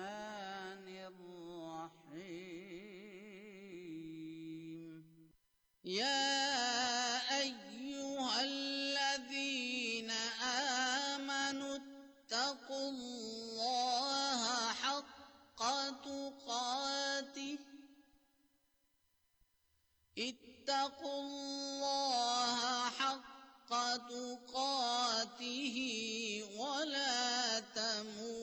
الرحمن الرحيم. يا أيها الذين آمنوا اتقوا الله حق تقاته. اتقوا الله حق تقاته ولا تموتن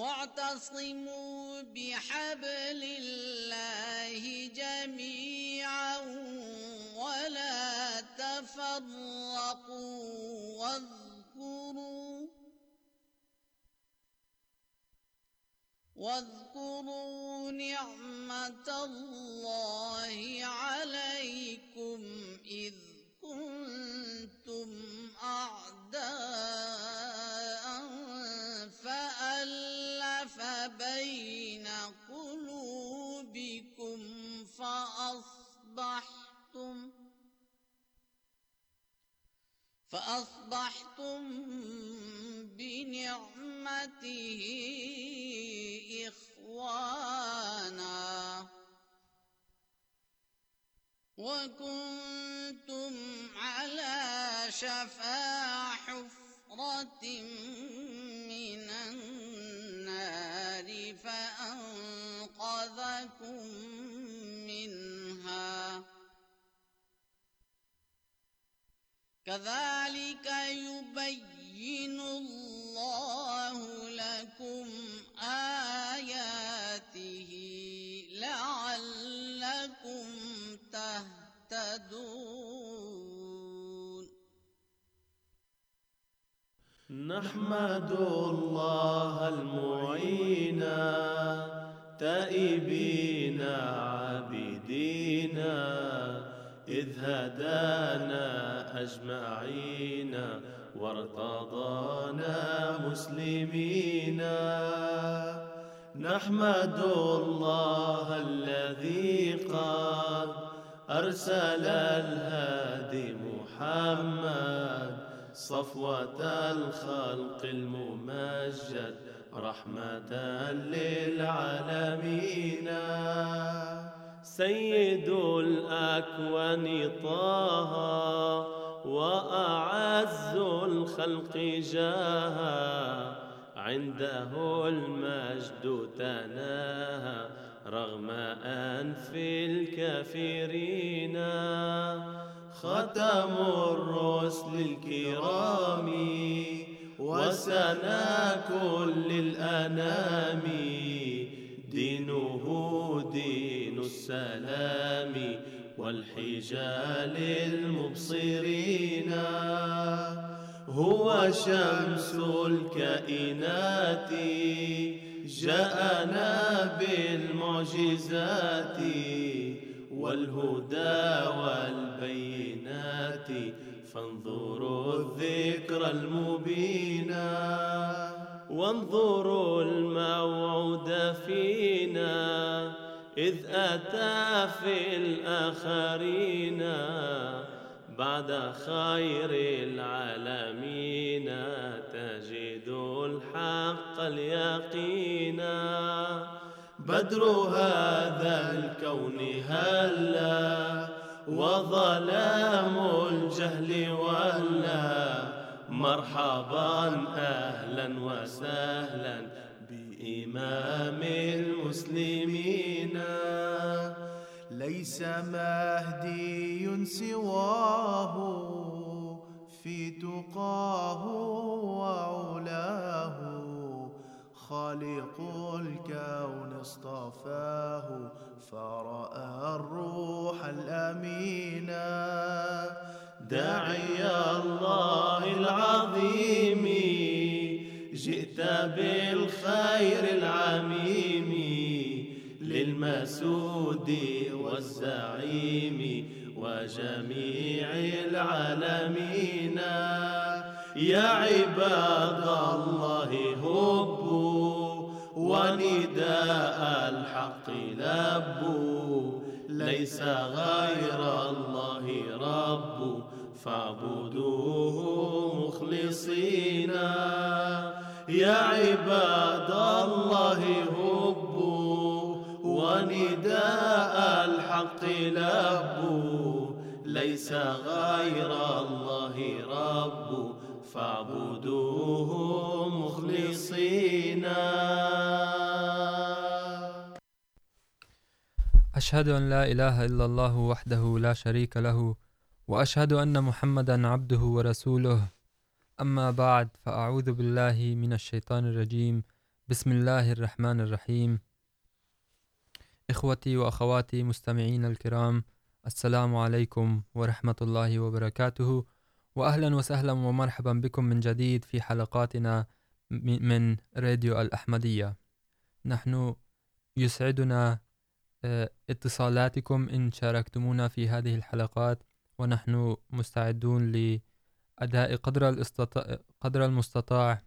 واعتصموا بحبل الله جميعا ولا تفرقوا واذكروا واذكروا نعمة الله عليكم إذ كنتم أعداء فأصبحتم فأصبحتم بنعمته إخوانا وكنتم على شفا حفرة من النار فأنقذكم كذلك يبين الله لكم آياته لعلكم تهتدون. نحمد الله المعين تائبين عابدين. إذ هدانا أجمعين وارتضانا مسلمين. نحمد الله الذي قد أرسل الهادي محمد صفوة الخلق الممجد رحمة للعالمين. سيد الأكوان طه وأعز الخلق جاها عنده المجد تناهى رغم أنف الكافرين ختم الرسل الكرام وسنا كل الأنام دينه دين السلام والحجال المبصرين. هو شمس الكائنات، جاءنا بالمعجزات، والهدى والبينات. فانظروا الذكر المبينا وانظروا الموعود فينا. إذ أتى في الآخرين بعد خير العالمين تجد الحق اليقين. بدر هذا الكون هلا وظلام الجهل ولا مرحبا أهلا وسهلا بإمام المسلمين. ليس مهدي سواه في تقاه وعلاه. خالق الكون اصطفاه، فرأى الروح الأمين. داعي الله العظيم. جئت بالخير العميم للمسود والزعيم وجميع العالمين. يا عباد الله هبوا ونداء الحق لبوا ليس غير الله رب، فاعبدوه مخلصين. يا عباد الله هبوا ونداء الحق لبوا ليس غير الله رب، فاعبدوه مخلصين. أشهد أن لا إله إلا الله وحده لا شريك له، وأشهد أن محمدا عبده ورسوله. أما بعد، فأعوذ بالله من الشيطان الرجيم. بسم الله الرحمن الرحيم. إخوتي وأخواتي مستمعين الكرام، السلام عليكم ورحمة الله وبركاته. وأهلا وسهلا ومرحبا بكم من جديد في حلقاتنا من راديو الأحمدية. نحن يسعدنا اتصالاتكم إن شاركتمونا في هذه الحلقات، ونحن مستعدون لأداء قدر, الاستطاع قدر المستطاع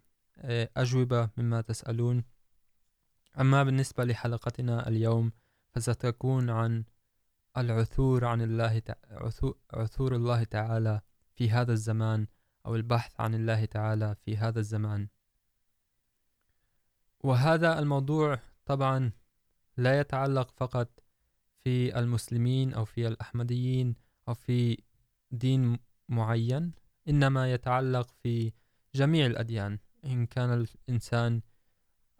أجوبة مما تسألون. أما بالنسبة لحلقتنا اليوم فستكون عن العثور عن الله عثور الله تعالى في هذا الزمان أو البحث عن الله تعالى في هذا الزمان. وهذا الموضوع طبعا لا يتعلق فقط في المسلمين أو في الأحمديين أو في دين معين. إنما يتعلق في جميع الأديان، إن كان الإنسان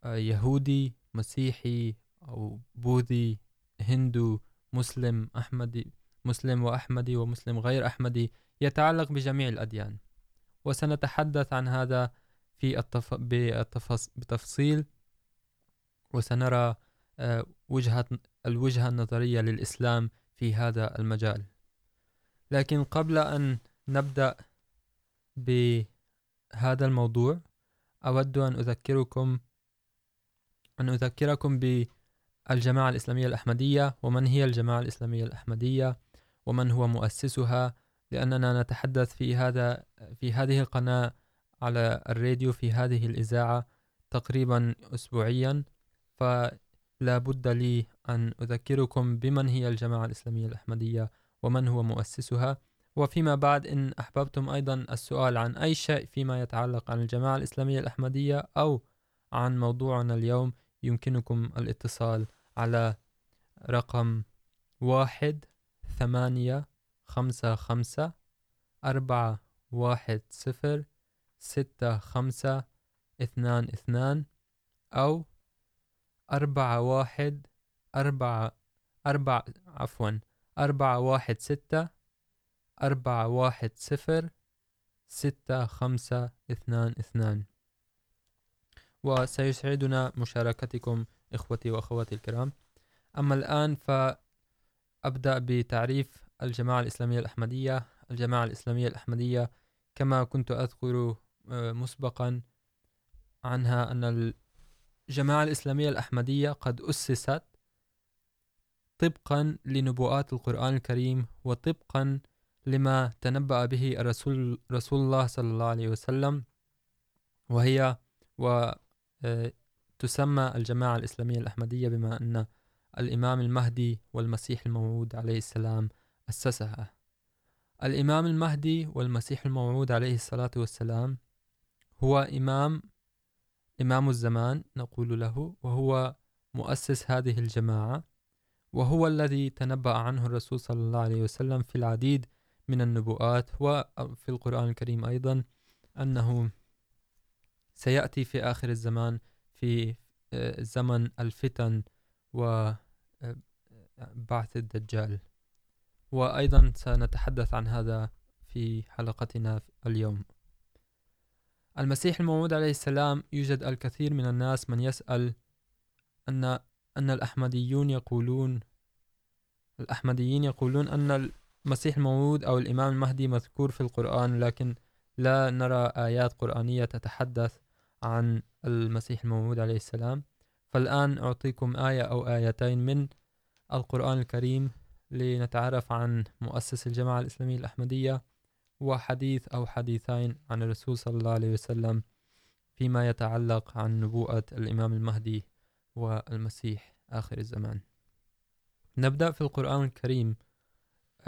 يهودي، مسيحي أو بوذي، هندو، مسلم، أحمدي، مسلم وأحمدي ومسلم غير أحمدي، يتعلق بجميع الأديان. وسنتحدث عن هذا في التف... بتفص... بتفصيل، وسنرى وجهة الوجهة النظرية للإسلام في هذا المجال. لكن قبل أن نبدأ بهذا الموضوع، أود أن أذكركم أن أذكركم بالجماعة الإسلامية الأحمدية، ومن هي الجماعة الإسلامية الأحمدية، ومن هو مؤسسها، لأننا نتحدث في هذا، في هذه القناة على الراديو في هذه الإذاعة تقريبا أسبوعيا، فلا بد لي أن أذكركم بمن هي الجماعة الإسلامية الأحمدية، ومن هو مؤسسها. وفيما بعد إن أحببتم أيضا السؤال عن أي شيء فيما يتعلق عن الجماعة الإسلامية الأحمدية أو عن موضوعنا اليوم. يمكنكم الاتصال على رقم واحد ثمانية خمسة خمسة أربعة واحد صفر ستة خمسة اثنان اثنان أو أربعة واحد أربعة أربعة، عفوا، أربعة واحد ستة أربعة واحد صفر ستة خمسة اثنان اثنان. وسيسعدنا مشاركتكم إخوتي وأخواتي الكرام. أما الآن فأبدأ بتعريف الجماعة الإسلامية الأحمدية. الجماعة الإسلامية الأحمدية كما كنت أذكر مسبقا عنها أن الجماعة الإسلامية الأحمدية قد أسست طبقا لنبوءات القرآن الكريم وطبقا لما تنبأ به الرسول رسول الله صلى الله عليه وسلم، وهي وتسمى الجماعة الإسلامية الأحمدية بما أن الإمام المهدي والمسيح الموعود عليه السلام أسسها. الإمام المهدي والمسيح الموعود عليه الصلاة والسلام هو إمام إمام الزمان نقول له، وهو مؤسس هذه الجماعة، وهو الذي تنبأ عنه الرسول صلى الله عليه وسلم في العديد من النبوءات وفي القرآن الكريم أيضا أنه سيأتي في آخر الزمان في زمن الفتن وبعث الدجال. وأيضا سنتحدث عن هذا في حلقتنا اليوم. المسيح الموعود عليه السلام يوجد الكثير من الناس من يسأل أن أن الأحمديون يقولون، الأحمديين يقولون أن المسيح الموعود أو الإمام المهدي مذكور في القرآن، لكن لا نرى آيات قرآنية تتحدث عن المسيح الموعود عليه السلام. فالآن أعطيكم آية أو آيتين من القرآن الكريم لنتعرف عن مؤسس الجماعة الإسلامية الأحمدية وحديث أو حديثين عن الرسول صلى الله عليه وسلم فيما يتعلق عن نبوءة الإمام المهدي والمسيح آخر الزمان. نبدأ في القرآن الكريم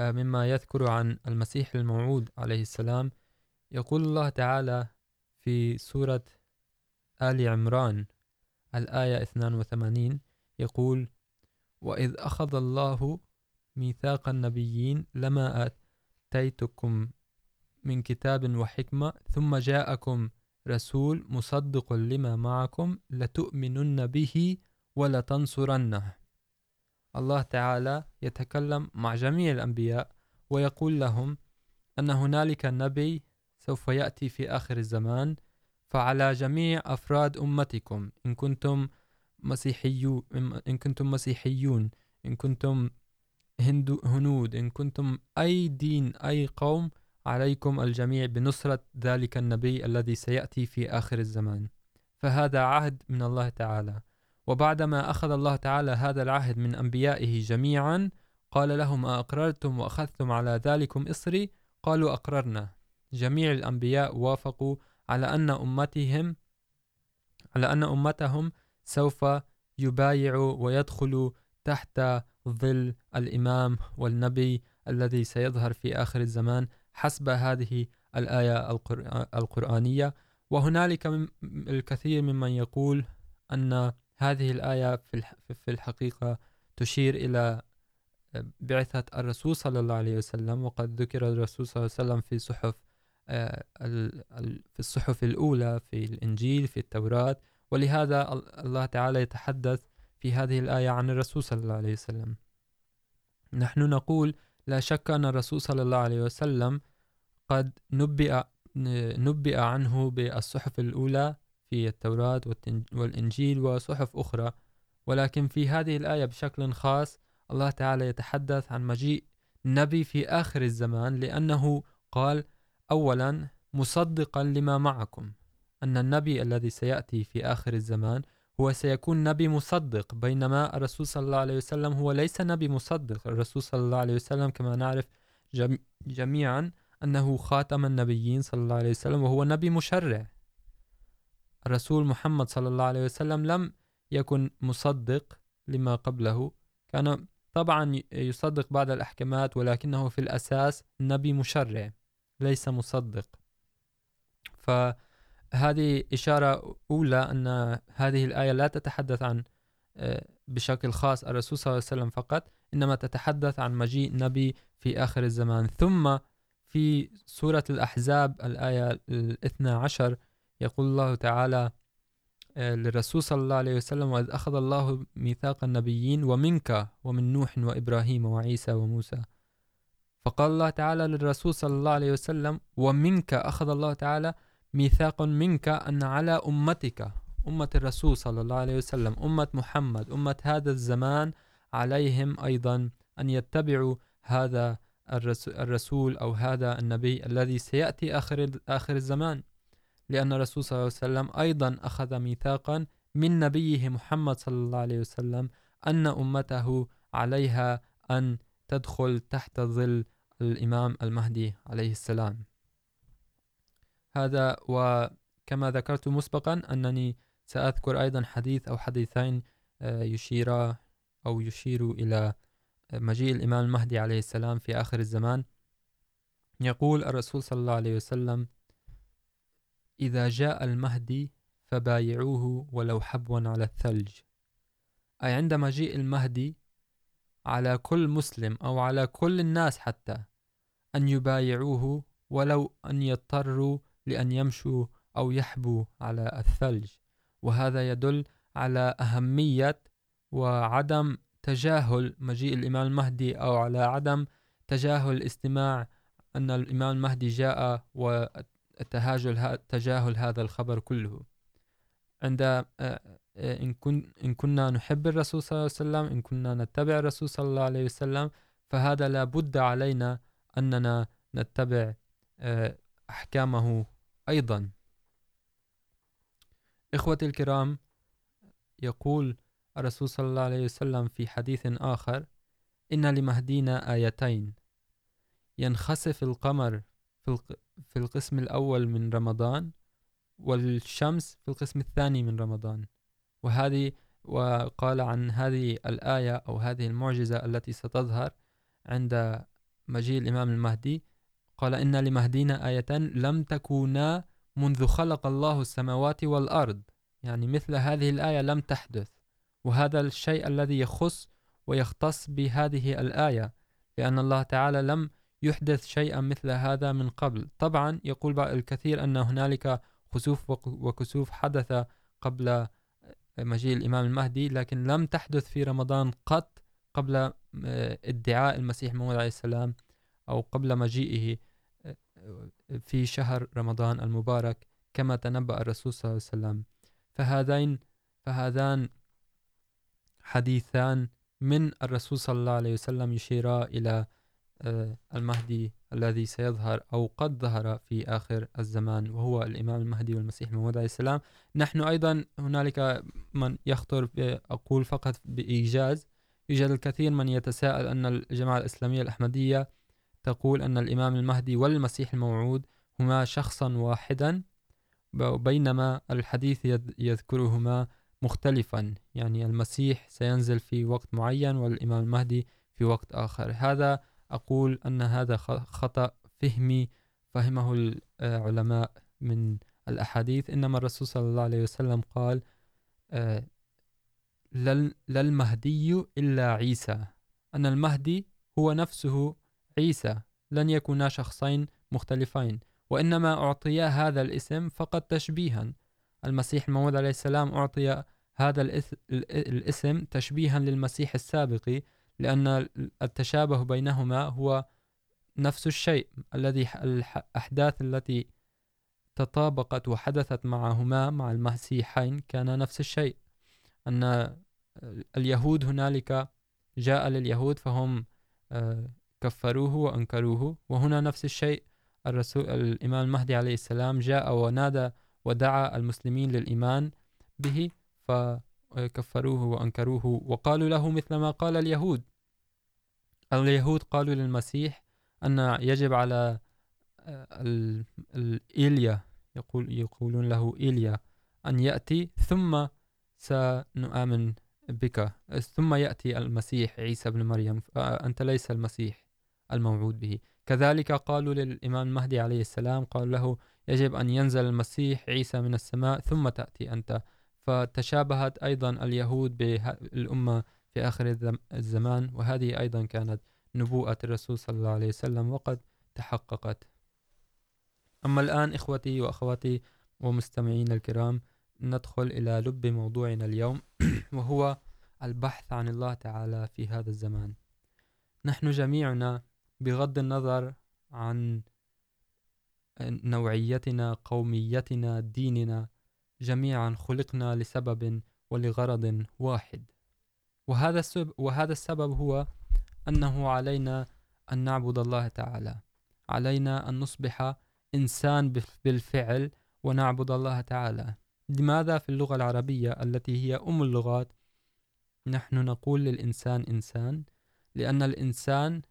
مما يذكر عن المسيح الموعود عليه السلام. يقول الله تعالى في سورة آل عمران، الآية 82 يقول وإذ أخذ الله ميثاق النبيين لما آتيتكم من كتاب وحكمة، ثم جاءكم رسول مصدق لما معكم، لتؤمنن به ولتنصرنه. الله تعالى يتكلم مع جميع الأنبياء ويقول لهم أن هنالك نبي سوف يأتي في آخر الزمان فعلى جميع أفراد أمتكم إن كنتم مسيحيون إن كنتم مسيحيون إن كنتم هندو هنود إن كنتم أي دين أي قوم عليكم الجميع بنصرة ذلك النبي الذي سيأتي في آخر الزمان، فهذا عهد من الله تعالى وبعدما أخذ الله تعالى هذا العهد من أنبيائه جميعا، قال لهم أقررتم وأخذتم على ذلكم إصري؟ قالوا أقررنا. جميع الأنبياء وافقوا على أن أمتهم، على أن أمتهم سوف يبايعوا ويدخلوا تحت ظل الإمام والنبي الذي سيظهر في آخر الزمان حسب هذه الآية القرآنية. وهنالك الكثير ممن يقول أن هذه الآية في الحقيقة تشير إلى بعثة الرسول صلى الله عليه وسلم، وقد ذكر الرسول صلى الله عليه وسلم في صحف في الصحف الأولى، في الإنجيل، في التوراة. ولهذا الله تعالى يتحدث في هذه الآية عن الرسول صلى الله عليه وسلم. نحن نقول لا شك أن الرسول صلى الله عليه وسلم قد نبئ نبئ عنه بالصحف الأولى في التوراة والإنجيل وصحف أخرى. ولكن في هذه الآية بشكل خاص الله تعالى يتحدث عن مجيء نبي في آخر الزمان لأنه قال أولا مصدقا لما معكم. أن النبي الذي سيأتي في آخر الزمان هو سيكون نبي مصدق، بينما الرسول صلى الله عليه وسلم هو ليس نبي مصدق. الرسول صلى الله عليه وسلم كما نعرف جميعا أنه خاتم النبيين صلى الله عليه وسلم وهو نبي مشرع. الرسول محمد صلى الله عليه وسلم لم يكن مصدق لما قبله كان طبعا يصدق بعض الأحكامات ولكنه في الأساس نبي مشرع ليس مصدق. فهذه إشارة أولى أن هذه الآية لا تتحدث عن بشكل خاص الرسول صلى الله عليه وسلم فقط إنما تتحدث عن مجيء نبي في آخر الزمان. ثم في سورة الأحزاب الآية الاثنى عشر يقول الله تعالى للرسول صلى الله عليه وسلم وإذ أخذ الله ميثاق النبيين ومنك ومن نوح وإبراهيم وعيسى وموسى. فقال الله تعالى للرسول صلى الله عليه وسلم ومنك أخذ الله تعالى ميثاق منك أن على أمتك أمة الرسول صلى الله عليه وسلم أمة محمد أمة هذا الزمان عليهم أيضا أن يتبعوا هذا الرسول أو هذا النبي الذي سيأتي آخر, آخر الزمان. لأن الرسول صلى الله عليه وسلم أيضا أخذ ميثاقا من نبيه محمد صلى الله عليه وسلم أن أمته عليها أن تدخل تحت ظل الإمام المهدي عليه السلام. هذا وكما ذكرت مسبقا أنني سأذكر أيضا حديث أو حديثين يشير أو يشير إلى مجيء الإمام المهدي عليه السلام في آخر الزمان. يقول الرسول صلى الله عليه وسلم إذا جاء المهدي فبايعوه ولو حبوا على الثلج. أي عند مجيء المهدي على كل مسلم أو على كل الناس حتى أن يبايعوه ولو أن يضطروا لأن يمشوا أو يحبوا على الثلج. وهذا يدل على أهمية وعدم تجاهل مجيء الإمام المهدي أو على عدم تجاهل استماع أن الإمام المهدي جاء وتهاجل تجاهل هذا الخبر كله. عند إن, كن إن كنا نحب الرسول صلى الله عليه وسلم إن كنا نتبع الرسول صلى الله عليه وسلم فهذا لا بد علينا أننا نتبع أحكامه أيضا. إخوتي الكرام يقول الرسول صلى الله عليه وسلم في حديث آخر إن لمهدينا آيتين. ينخسف القمر في في القسم الأول من رمضان، والشمس في القسم الثاني من رمضان. وهذه، وقال عن هذه الآية أو هذه المعجزة التي ستظهر عند مجيء الإمام المهدي. قال إن لمهدينا آية لم تكونا منذ خلق الله السماوات والأرض يعني مثل هذه الآية لم تحدث. وهذا الشيء الذي يخص ويختص بهذه الآية، لأن الله تعالى لم يحدث شيئا مثل هذا من قبل. طبعا يقول الكثير أن هنالك خسوف وكسوف حدث قبل مجيء الإمام المهدي، لكن لم تحدث في رمضان قط قبل ادعاء المسيح موعود عليه السلام أو قبل مجيئه في شهر رمضان المبارك كما تنبأ الرسول صلى الله عليه وسلم. فهذين، فهذان حديثان من الرسول صلى الله عليه وسلم يشيرا إلى المهدي الذي سيظهر أو قد ظهر في آخر الزمان، وهو الإمام المهدي والمسيح الموعود عليه السلام. نحن أيضا هنالك من يخطر أقول فقط بإيجاز. يوجد الكثير من يتساءل أن الجماعة الإسلامية الأحمدية تقول أن الإمام المهدي والمسيح الموعود هما شخصا واحدا بينما الحديث يذكرهما مختلفا. يعني المسيح سينزل في وقت معين والإمام المهدي في وقت آخر. هذا أقول أن هذا خطأ فهمي، فهمه العلماء من الأحاديث. إنما الرسول صلى الله عليه وسلم قال للمهدي إلا عيسى. أن المهدي هو نفسه عيسى، لن يكونا شخصين مختلفين. وإنما أعطي هذا الاسم فقط تشبيها. المسيح الموعود عليه السلام أعطي هذا الاسم تشبيها للمسيح السابق. لأن التشابه بينهما هو نفس الشيء الذي الأحداث التي تطابقت وحدثت معهما مع المسيحين كان نفس الشيء. أن اليهود هنالك جاء لليهود فهم كفروه وأنكروه، وهنا نفس الشيء. الرسول، الإمام المهدي عليه السلام جاء ونادى ودعا المسلمين للإيمان به، ف فكفروه وأنكروه وقالوا له مثل ما قال اليهود. اليهود قالوا للمسيح أن يجب على الإيليا يقول، يقولون له إيليا، أن يأتي، ثم سنؤمن بك. ثم يأتي المسيح عيسى بن مريم أنت ليس المسيح الموعود به. كذلك قالوا للإمام المهدي عليه السلام قالوا له يجب أن ينزل المسيح عيسى من السماء، ثم تأتي أنت. فتشابهت أيضا اليهود بالأمة في آخر الزمان، وهذه أيضا كانت نبوءة الرسول صلى الله عليه وسلم وقد تحققت. أما الآن، إخوتي وأخواتي ومستمعين الكرام، ندخل إلى لب موضوعنا اليوم، وهو البحث عن الله تعالى في هذا الزمان. نحن جميعنا بغض النظر عن نوعيتنا، قوميتنا، ديننا جميعا خلقنا لسبب ولغرض واحد. وهذا السبب, وهذا السبب هو أنه علينا أن نعبد الله تعالى. علينا أن نصبح إنسان بالفعل ونعبد الله تعالى. لماذا في اللغة العربية التي هي أم اللغات نحن نقول للإنسان إنسان؟ لأن الإنسان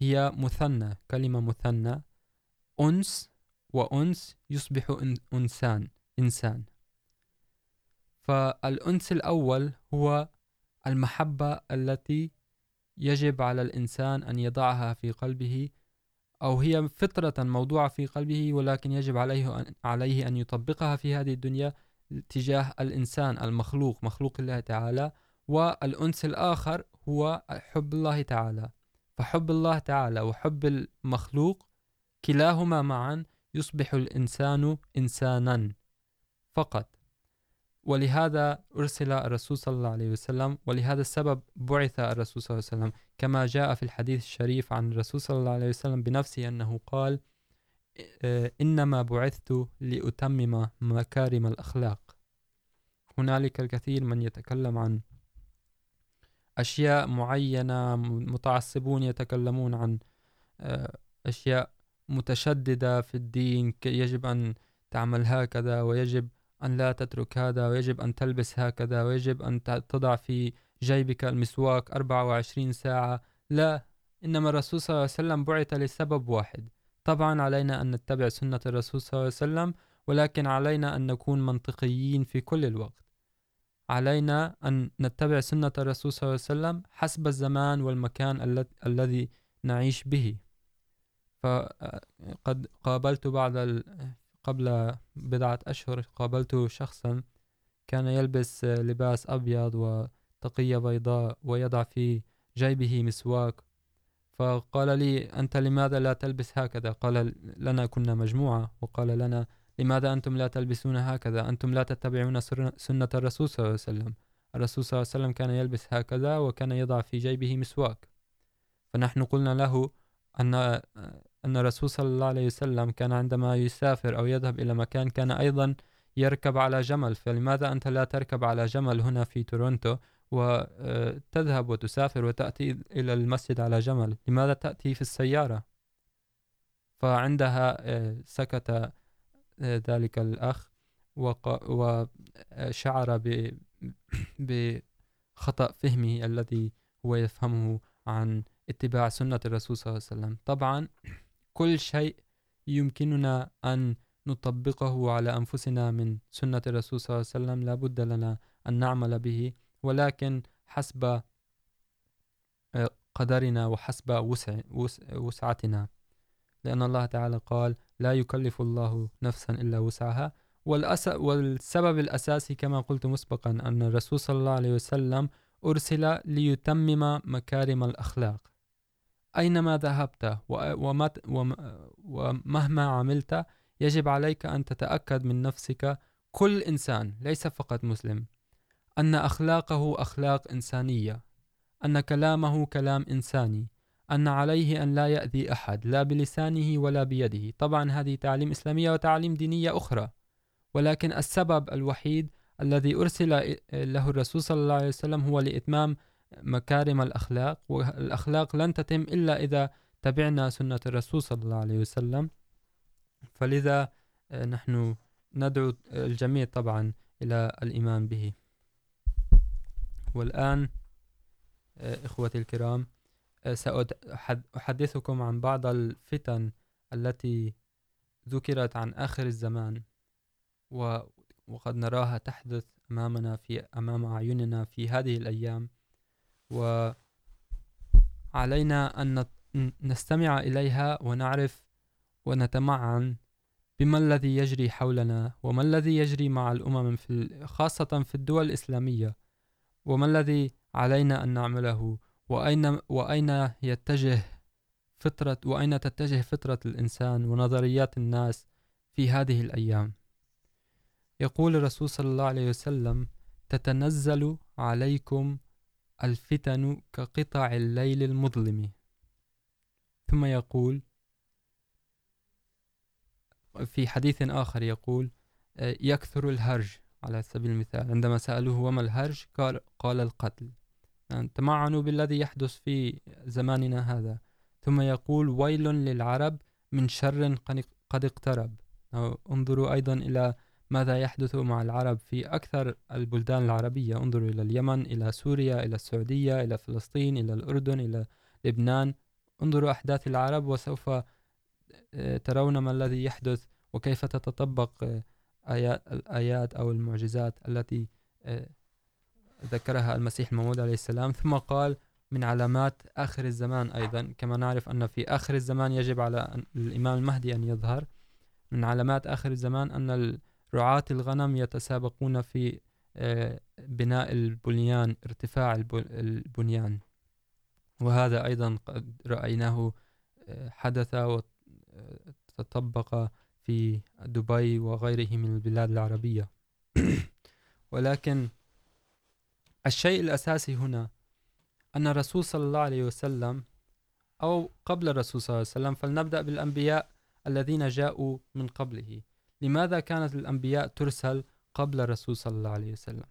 هي مثنى كلمة مثنى أنس وأنس يصبح إنسان. إنسان. فالأنس الأول هو المحبة التي يجب على الإنسان أن يضعها في قلبه أو هي فطرة موضوعة في قلبه ولكن يجب عليه أن, عليه أن يطبقها في هذه الدنيا تجاه الإنسان المخلوق مخلوق الله تعالى. والأنس الآخر هو حب الله تعالى. فحب الله تعالى وحب المخلوق كلاهما معا يصبح الإنسان إنسانا. فقط. ولهذا أرسل الرسول صلى الله عليه وسلم، ولهذا السبب بعث الرسول صلى الله عليه وسلم، كما جاء في الحديث الشريف عن الرسول صلى الله عليه وسلم بنفسه أنه قال إنما بعثت لأتمم مكارم الأخلاق. هنالك الكثير من يتكلم عن أشياء معينة، متعصبون يتكلمون عن أشياء متشددة في الدين يجب أن تعمل هكذا، ويجب أن لا تترك هذا، ويجب أن تلبس هكذا، ويجب أن تضع في جيبك المسواك 24 ساعة. لا، إنما الرسول صلى الله عليه وسلم بعث لسبب واحد. طبعا علينا أن نتبع سنة الرسول صلى الله عليه وسلم، ولكن علينا أن نكون منطقيين في كل الوقت. علينا أن نتبع سنة الرسول صلى الله عليه وسلم حسب الزمان والمكان الذي نعيش به. فقد قابلت بعض قبل بضعة أشهر قابلت شخصا، كان يلبس لباس أبيض وتقية بيضاء ويضع في جيبه مسواك. فقال لي، أنت لماذا لا تلبس هكذا؟ قال، لنا كنا مجموعة. وقال لنا، لماذا أنتم لا تلبسون هكذا؟ أنتم لا تتبعون سنة الرسول صلى الله عليه وسلم. الرسول صلى الله عليه وسلم كان يلبس هكذا وكان يضع في جيبه مسواك. فنحن قلنا له أن أن الرسول صلى الله عليه وسلم كان عندما يسافر أو يذهب إلى مكان كان أيضا يركب على جمل، فلماذا أنت لا تركب على جمل هنا في تورونتو وتذهب وتسافر وتأتي إلى المسجد على جمل؟ لماذا تأتي في السيارة؟ فعندها سكت ذلك الأخ وشعر بخطأ فهمه الذي هو يفهمه عن اتباع سنة الرسول صلى الله عليه وسلم. طبعا كل شيء يمكننا أن نطبقه على أنفسنا من سنة الرسول صلى الله عليه وسلم، لا بد لنا أن نعمل به. ولكن حسب قدرنا وحسب وسع وسعتنا. لأن الله تعالى قال لا يكلف الله نفسا إلا وسعها. والأس، والسبب الأساسي كما قلت مسبقا أن الرسول صلى الله عليه وسلم أرسل ليتمم مكارم الأخلاق. أينما ذهبت ومهما عملت، يجب عليك أن تتأكد من نفسك كل إنسان، ليس فقط مسلم، أن أخلاقه أخلاق إنسانية، أن كلامه كلام إنساني، أن عليه أن لا يأذي أحد، لا بلسانه ولا بيده. طبعا هذه تعليم إسلامية وتعليم دينية أخرى. ولكن السبب الوحيد الذي أرسل له الرسول صلى الله عليه وسلم هو لإتمام مكارم الأخلاق، والأخلاق لن تتم إلا إذا تبعنا سنة الرسول صلى الله عليه وسلم. فلذا نحن ندعو الجميع طبعا إلى الإيمان به. والآن إخوتي الكرام سأحدثكم عن بعض الفتن التي ذكرت عن آخر الزمان وقد نراها تحدث أمامنا في، أمام أعيننا في هذه الأيام. وعلينا أن نستمع إليها ونعرف ونتمعن بما الذي يجري حولنا وما الذي يجري مع الأمم في خاصة في الدول الإسلامية وما الذي علينا أن نعمله وأين وأين يتجه فطرة، وأين تتجه فطرة الإنسان ونظريات الناس في هذه الأيام. يقول الرسول صلى الله عليه وسلم تتنزل عليكم الفتن كقطع الليل المظلم. ثم يقول في حديث آخر يقول يكثر الهرج على سبيل المثال. عندما سألوه وما الهرج قال, قال القتل. تمعنوا بالذي يحدث في زماننا هذا. ثم يقول ويل للعرب من شر قد اقترب. انظروا أيضا إلى ماذا يحدث مع العرب في أكثر البلدان العربية؟ انظروا إلى اليمن، إلى سوريا، إلى السعودية، إلى فلسطين، إلى الأردن، إلى لبنان. انظروا أحداث العرب وسوف ترون ما الذي يحدث وكيف تتطبق الآيات أو المعجزات التي ذكرها المسيح الموعود عليه السلام. ثم قال من علامات آخر الزمان أيضا. كما نعرف أن في آخر الزمان يجب على الإمام المهدي أن يظهر. من علامات آخر الزمان أن رعاة الغنم يتسابقون في بناء البنيان، ارتفاع البنيان. وهذا أيضا قد رأيناه حدث وتطبق في دبي وغيره من البلاد العربية. ولكن الشيء الأساسي هنا أن الرسول صلى الله عليه وسلم، أو قبل الرسول صلى الله عليه وسلم، فلنبدأ بالأنبياء الذين جاءوا من قبله. لماذا كانت الأنبياء ترسل قبل الرسول صلى الله عليه وسلم؟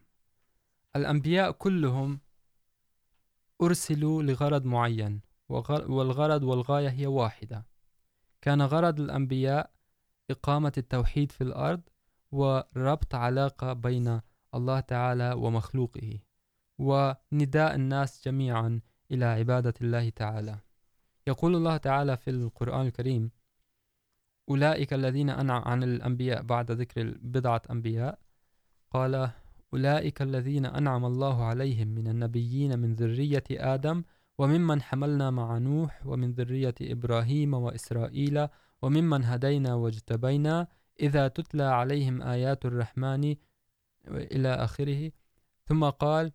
الأنبياء كلهم أرسلوا لغرض معين والغرض والغاية هي واحدة. كان غرض الأنبياء إقامة التوحيد في الأرض وربط علاقة بين الله تعالى ومخلوقه، ونداء الناس جميعا إلى عبادة الله تعالى. يقول الله تعالى في القرآن الكريم أولئك الذين أنعم عن الأنبياء بعد ذكر بضعة أنبياء. قال، أولئك الذين أنعم الله عليهم من النبيين من ذرية آدم، وممن حملنا مع نوح، ومن ذرية إبراهيم وإسرائيل، وممن هدينا واجتبينا. إذا تتلى عليهم آيات الرحمن إلى آخره. ثم قال،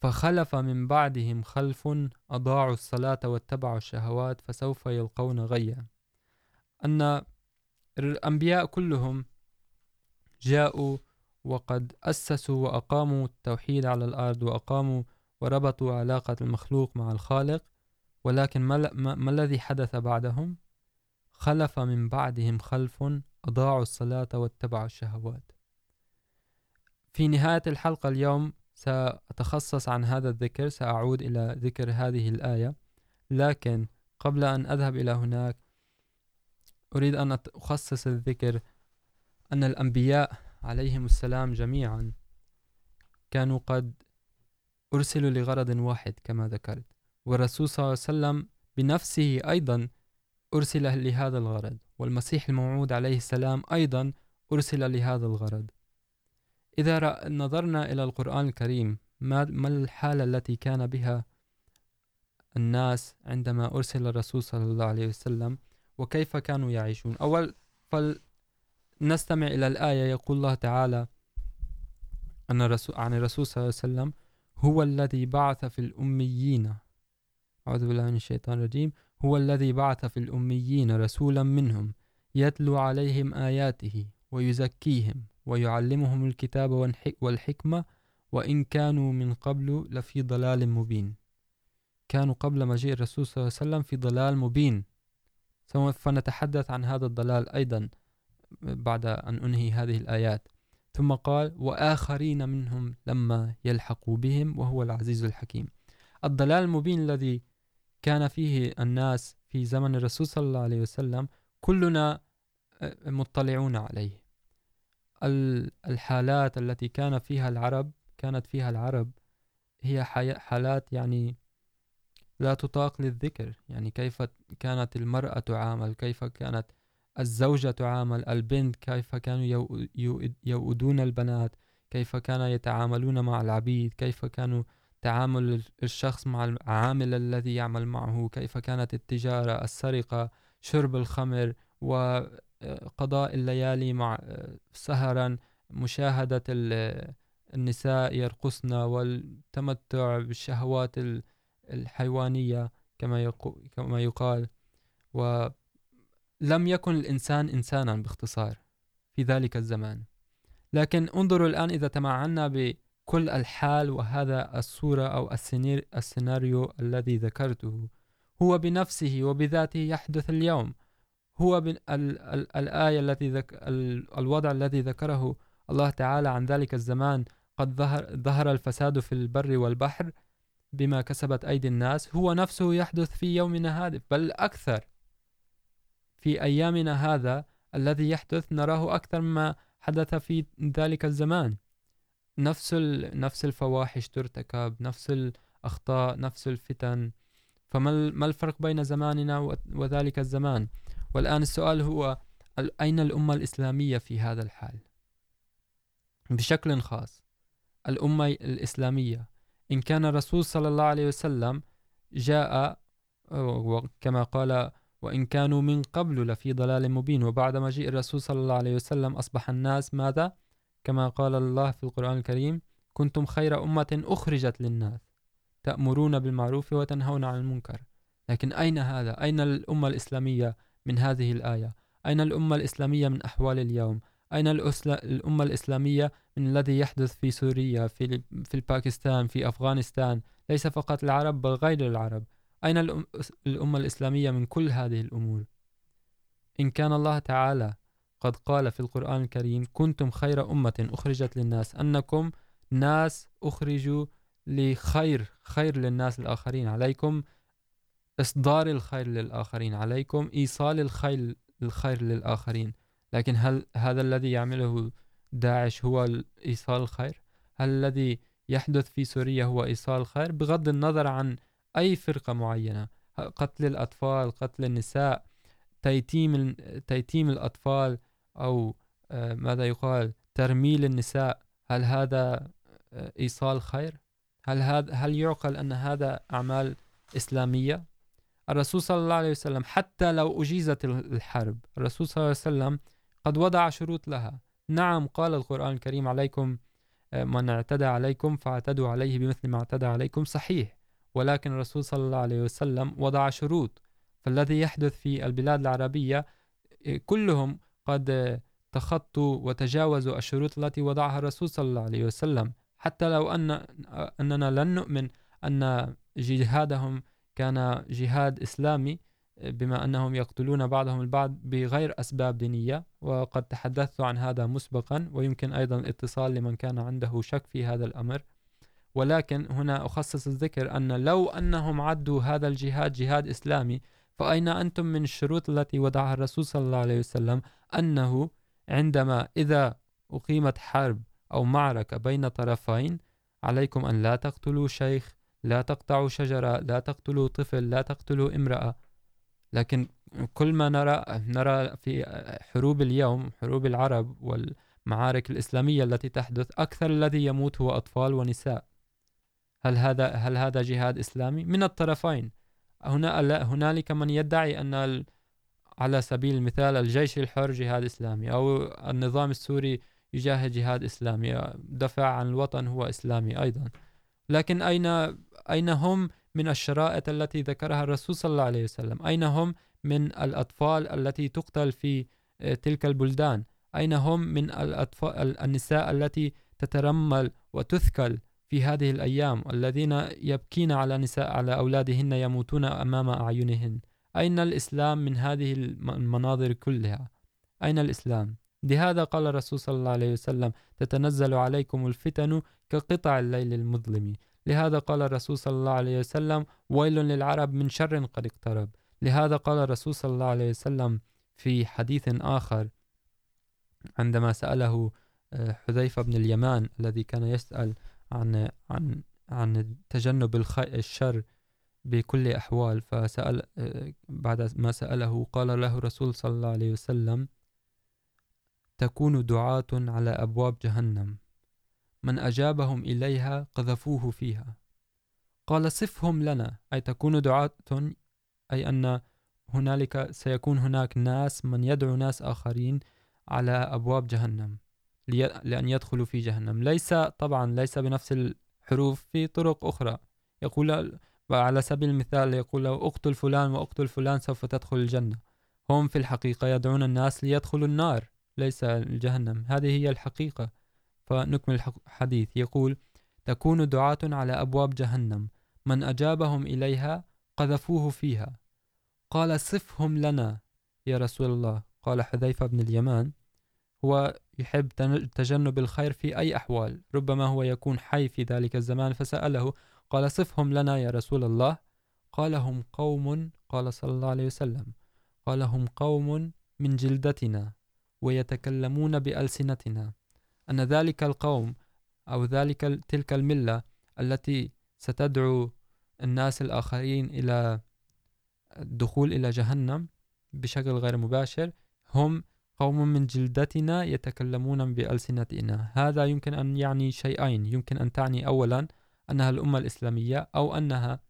فخلف من بعدهم خلف أضاعوا الصلاة واتبعوا الشهوات، فسوف يلقون غيا. أن الأنبياء كلهم جاءوا وقد أسسوا وأقاموا التوحيد على الأرض وأقاموا وربطوا علاقة المخلوق مع الخالق ولكن ما, ما الذي حدث بعدهم؟ خلف من بعدهم خلف أضاعوا الصلاة واتبعوا الشهوات. في نهاية الحلقة اليوم سأتخصص عن هذا الذكر سأعود إلى ذكر هذه الآية لكن قبل أن أذهب إلى هناك أريد أن أخصص الذكر أن الأنبياء عليهم السلام جميعا كانوا قد أرسلوا لغرض واحد كما ذكرت، والرسول صلى الله عليه وسلم بنفسه أيضا أرسل لهذا الغرض، والمسيح الموعود عليه السلام أيضا أرسل لهذا الغرض. إذا نظرنا إلى القرآن الكريم ما الحالة التي كان بها الناس عندما أرسل الرسول صلى الله عليه وسلم؟ وكيف كانوا يعيشون؟ أول، فلنستمع إلى الآية. يقول الله تعالى أن الرسول عن الرسول صلى الله عليه وسلم، هو الذي بعث في الأميين أعوذ بالله من الشيطان الرجيم. هو الذي بعث في الأميين رسولا منهم، يتلو عليهم آياته ويزكيهم ويعلمهم الكتاب والحكمة، وإن كانوا من قبل لفي ضلال مبين. كانوا قبل مجيء الرسول صلى الله عليه وسلم في ضلال مبين. سوف نتحدث عن هذا الضلال أيضا بعد أن أنهي هذه الآيات. ثم قال وآخرين منهم لما يلحقوا بهم، وهو العزيز الحكيم. الضلال المبين الذي كان فيه الناس في زمن الرسول صلى الله عليه وسلم كلنا مطلعون عليه. الحالات التي كان فيها العرب، كانت فيها العرب هي حالات يعني لا تطاق للذكر، يعني كيف كانت المرأة تعامل، كيف كانت الزوجة تعامل، البنت كيف كانوا يؤدون البنات، كيف كانوا يتعاملون مع العبيد، كيف كانوا تعامل الشخص مع العامل الذي يعمل معه، كيف كانت التجارة، السرقة، شرب الخمر وقضاء الليالي مع، سهرا، مشاهدة النساء يرقصن والتمتع بالشهوات الحيوانية كما كما يقال ولم يكن الإنسان إنسانا باختصار في ذلك الزمان. لكن انظروا الآن إذا تمعنا بكل الحال وهذا الصورة أو السيناريو الذي ذكرته. هو بنفسه وبذاته يحدث اليوم. هو بن ال ال الآية التي ذك ال الوضع الذي ذكره الله تعالى عن ذلك الزمان. قد ظهر, ظهر الفساد في البر والبحر بما كسبت أيدي الناس، هو نفسه يحدث في يومنا هذا، بل أكثر. في أيامنا هذا الذي يحدث نراه أكثر مما حدث في ذلك الزمان. نفس نفس الفواحش ترتكب، نفس الأخطاء، نفس الفتن. فما الفرق بين زماننا وذلك الزمان؟ والآن السؤال هو أين الأمة الإسلامية في هذا الحال؟ بشكل خاص، الأمة الإسلامية إن كان الرسول صلى الله عليه وسلم جاء كما قال، وإن كانوا من قبل لفي ضلال مبين وبعد مجيء الرسول صلى الله عليه وسلم أصبح الناس ماذا كما قال الله في القرآن الكريم كنتم خير أمة أخرجت للناس، تأمرون بالمعروف وتنهون عن المنكر لكن أين هذا؟ أين الأمة الإسلامية من هذه الآية؟ أين الأمة الإسلامية من أحوال اليوم؟ أين الأمة الإسلامية من الذي يحدث في سوريا، في في الباكستان، في أفغانستان؟ ليس فقط العرب بل غير العرب. أين الأمة الإسلامية من كل هذه الأمور؟ إن كان الله تعالى قد قال في القرآن الكريم كنتم خير أمة أخرجت للناس أنكم ناس أخرجوا لخير، خير للناس الآخرين عليكم، إصدار الخير للآخرين عليكم، إيصال الخير الخير للآخرين. لكن هل هذا الذي يعمله داعش هو إيصال الخير؟ هل الذي يحدث في سوريا هو إيصال الخير؟ بغض النظر عن أي فرقة معينة، قتل الأطفال، قتل النساء، تيتيم تيتيم الأطفال أو ماذا يقال، ترميل النساء، هل هذا إيصال خير هل هذا، هل يعقل أن هذا أعمال إسلامية؟ الرسول صلى الله عليه وسلم حتى لو أجيزت الحرب، الرسول صلى الله عليه وسلم قد وضع شروط لها. نعم، قال القرآن الكريم عليكم من اعتدى عليكم فاعتدوا عليه بمثل ما اعتدى عليكم صحيح. ولكن الرسول صلى الله عليه وسلم وضع شروط. فالذي يحدث في البلاد العربية كلهم قد تخطوا وتجاوزوا الشروط التي وضعها الرسول صلى الله عليه وسلم. حتى لو أن أننا لن نؤمن أن جهادهم كان جهاد إسلامي بما أنهم يقتلون بعضهم البعض بغير أسباب دينية، وقد تحدثت عن هذا مسبقا، ويمكن أيضا الاتصال لمن كان عنده شك في هذا الأمر. ولكن هنا أخصص الذكر أن لو أنهم عدوا هذا الجهاد جهاد إسلامي، فأين أنتم من الشروط التي وضعها الرسول صلى الله عليه وسلم؟ أنه عندما إذا أقيمت حرب أو معركة بين طرفين، عليكم أن لا تقتلوا شيخ، لا تقطعوا شجرة، لا تقتلوا طفل، لا تقتلوا امرأة. لكن كل ما نرى نرى في حروب اليوم، حروب العرب والمعارك الإسلامية التي تحدث، أكثر الذي يموت هو أطفال ونساء. هل هذا هل هذا جهاد إسلامي؟ من الطرفين. هنا، هنالك من يدعي أن على سبيل المثال، الجيش الحر جهاد إسلامي، أو النظام السوري يجاهد جهاد إسلامي، دفاع عن الوطن هو إسلامي أيضا. لكن أين أين هم من الشرائط التي ذكرها الرسول صلى الله عليه وسلم. أين هم؟ من الأطفال التي تقتل في تلك البلدان. أين هم؟ من الأطفال النساء التي تترمل وتثكل في هذه الأيام، الذين يبكين على نساء، على أولادهن يموتون أمام أعينهن. أين الإسلام من هذه المناظر كلها؟ أين الإسلام؟ لهذا قال الرسول صلى الله عليه وسلم تتنزل عليكم الفتن كقطع الليل المظلم. لهذا قال الرسول صلى الله عليه وسلم، ويل للعرب من شر قد اقترب. لهذا قال الرسول صلى الله عليه وسلم في حديث آخر، عندما سأله حذيفة بن اليمان الذي كان يسأل عن عن عن تجنب الشر بكل أحوال، فسأل بعد ما سأله قال له رسول صلى الله عليه وسلم، تكون دعاة على أبواب جهنم. من أجابهم إليها قذفوه فيها. قال صفهم لنا، أي تكون دعاة، أي أن هنالك، سيكون هناك ناس، من يدعو ناس آخرين على أبواب جهنم لأن يدخلوا في جهنم. ليس طبعا، ليس بنفس الحروف، في طرق أخرى. يقول، على سبيل المثال، يقول له اقتل فلان واقتل فلان، سوف تدخل الجنة. هم في الحقيقة يدعون الناس ليدخلوا النار، ليس الجهنم. هذه هي الحقيقة. فنكمل الحديث يقول تكون دعاة على أبواب جهنم. من أجابهم إليها قذفوه فيها. قال صفهم لنا يا رسول الله. قال حذيفة بن اليمان هو يحب تجنب الخير في أي أحوال. ربما هو يكون حي في ذلك الزمان فسأله قال صفهم لنا يا رسول الله. قال هم قوم، قال صلى الله عليه وسلم. قال هم قوم من جلدتنا ويتكلمون بألسنتنا. أن ذلك القوم أو ذلك تلك الملة التي ستدعو الناس الآخرين إلى الدخول إلى جهنم بشكل غير مباشر، هم قوم من جلدتنا يتكلمون بألسنتنا. هذا يمكن أن يعني شيئين. يمكن أن تعني أولا أنها الأمة الإسلامية أو أنها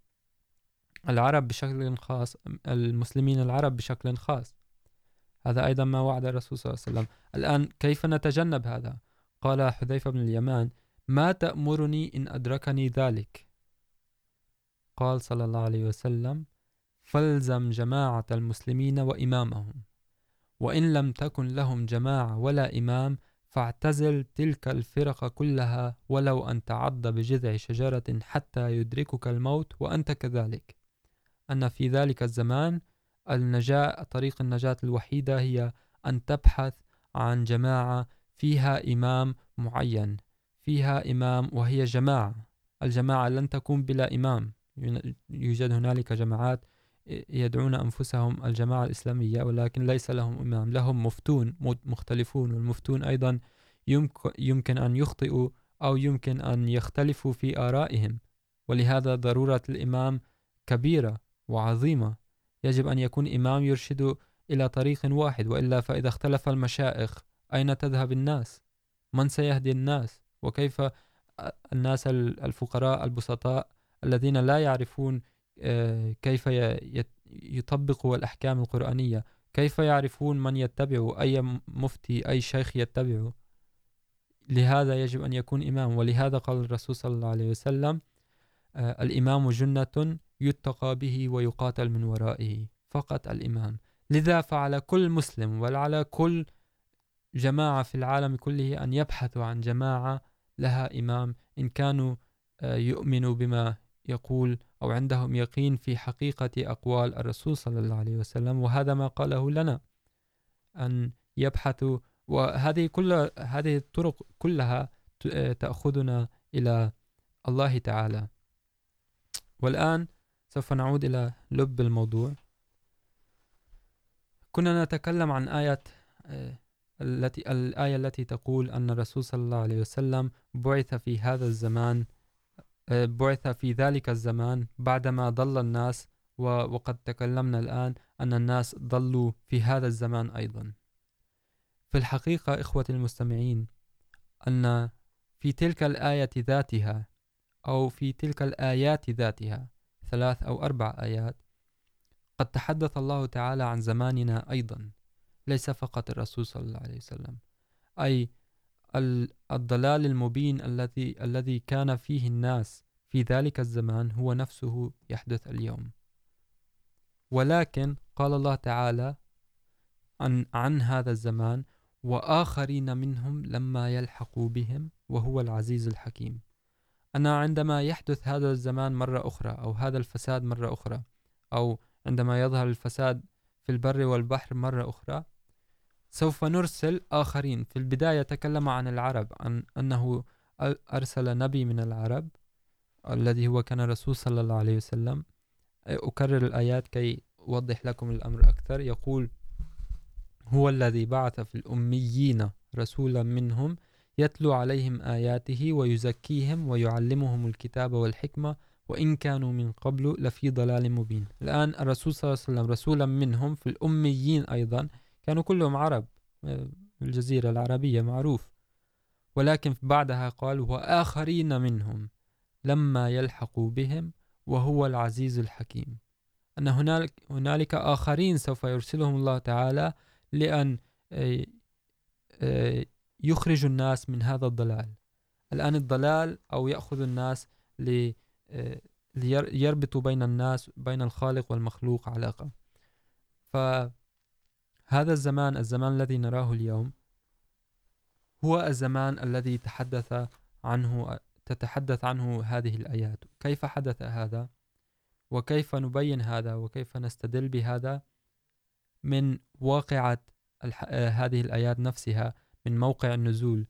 العرب بشكل خاص، المسلمين العرب بشكل خاص. هذا أيضا ما وعد الرسول صلى الله عليه وسلم. الآن كيف نتجنب هذا؟ قال حذيفة بن اليمان ما تأمرني إن أدركني ذلك قال صلى الله عليه وسلم، فالزم جماعة المسلمين وإمامهم وإن لم تكن لهم جماعة ولا إمام فاعتزل تلك الفرق كلها ولو أن تعض بجذع شجرة حتى يدركك الموت وأنت كذلك أن في ذلك الزمان النجاة طريق النجاة الوحيدة هي أن تبحث عن جماعة فيها إمام معين، فيها إمام وهي جماعة. الجماعة لن تكون بلا إمام. يوجد هنالك جماعات يدعون أنفسهم الجماعة الإسلامية، ولكن ليس لهم إمام. لهم مفتون مختلفون، والمفتون أيضا يمكن أن يخطئوا أو يمكن أن يختلفوا في آرائهم. ولهذا ضرورة الإمام كبيرة وعظيمة. يجب أن يكون إمام يرشد إلى طريق واحد، وإلا فإذا اختلف المشائخ أين تذهب الناس؟ من سيهدي الناس؟ وكيف الناس الفقراء، البسطاء الذين لا يعرفون كيف يطبقوا الأحكام القرآنية؟ كيف يعرفون من يتبع؟ أي مفتي، أي شيخ يتبعه لهذا يجب أن يكون إمام. ولهذا قال الرسول صلى الله عليه وسلم الإمام جنة يتقى به ويقاتل من ورائه، فقط الإمام. لذا فعلى كل مسلم وعلى كل جماعة في العالم كله أن يبحثوا عن جماعة لها إمام إن كانوا يؤمنوا بما يقول أو عندهم يقين في حقيقة أقوال الرسول صلى الله عليه وسلم. وهذا ما قاله لنا، أن يبحثوا. وهذه كل، هذه الطرق كلها تأخذنا إلى الله تعالى. والآن سوف نعود إلى لب الموضوع. كنا نتكلم عن آية التي الآية التي تقول أن الرسول صلى الله عليه وسلم بعث في هذا الزمان بعث في ذلك الزمان بعدما ضل الناس وقد تكلمنا الآن أن الناس ضلوا في هذا الزمان أيضا. في الحقيقة إخوة المستمعين، أن في تلك الآية ذاتها أو في تلك الآيات ذاتها، ثلاث أو أربع آيات، قد تحدث الله تعالى عن زماننا أيضا. ليس فقط الرسول صلى الله عليه وسلم. أي الضلال المبين الذي الذي كان فيه الناس في ذلك الزمان هو نفسه يحدث اليوم. ولكن قال الله تعالى عن عن هذا الزمان، وآخرين منهم لما يلحقوا بهم، وهو العزيز الحكيم. أنا عندما يحدث هذا الزمان مرة أخرى، أو هذا الفساد مرة أخرى، أو عندما يظهر الفساد في البر والبحر مرة أخرى سوف نرسل آخرين. في البداية تكلم عن العرب، عن أنه أرسل نبي من العرب، الذي هو كان رسول صلى الله عليه وسلم. أكرر الآيات كي أوضح لكم الأمر أكثر. يقول هو الذي بعث في الأميين رسولا منهم يتلو عليهم آياته ويزكيهم ويعلمهم الكتاب والحكمة، وإن كانوا من قبل لفي ضلال مبين. الآن الرسول صلى الله عليه وسلم رسولا منهم، في الأميين أيضا كانوا كلهم عرب الجزيرة العربية معروف. ولكن بعدها قال وآخرين منهم لما يلحقوا بهم وهو العزيز الحكيم. أن هنالك, هنالك آخرين سوف يرسلهم الله تعالى لأن يخرج الناس من هذا الضلال. الآن الضلال أو يأخذ الناس ليربطوا بين الناس بين الخالق والمخلوق علاقة ف فهذا الزمان الزمان الذي نراه اليوم هو الزمان الذي تحدث عنه، تتحدث عنه هذه الآيات. كيف حدث هذا؟ وكيف نبين هذا؟ وكيف نستدل بهذا؟ من واقعة هذه الآيات نفسها، من موقع النزول.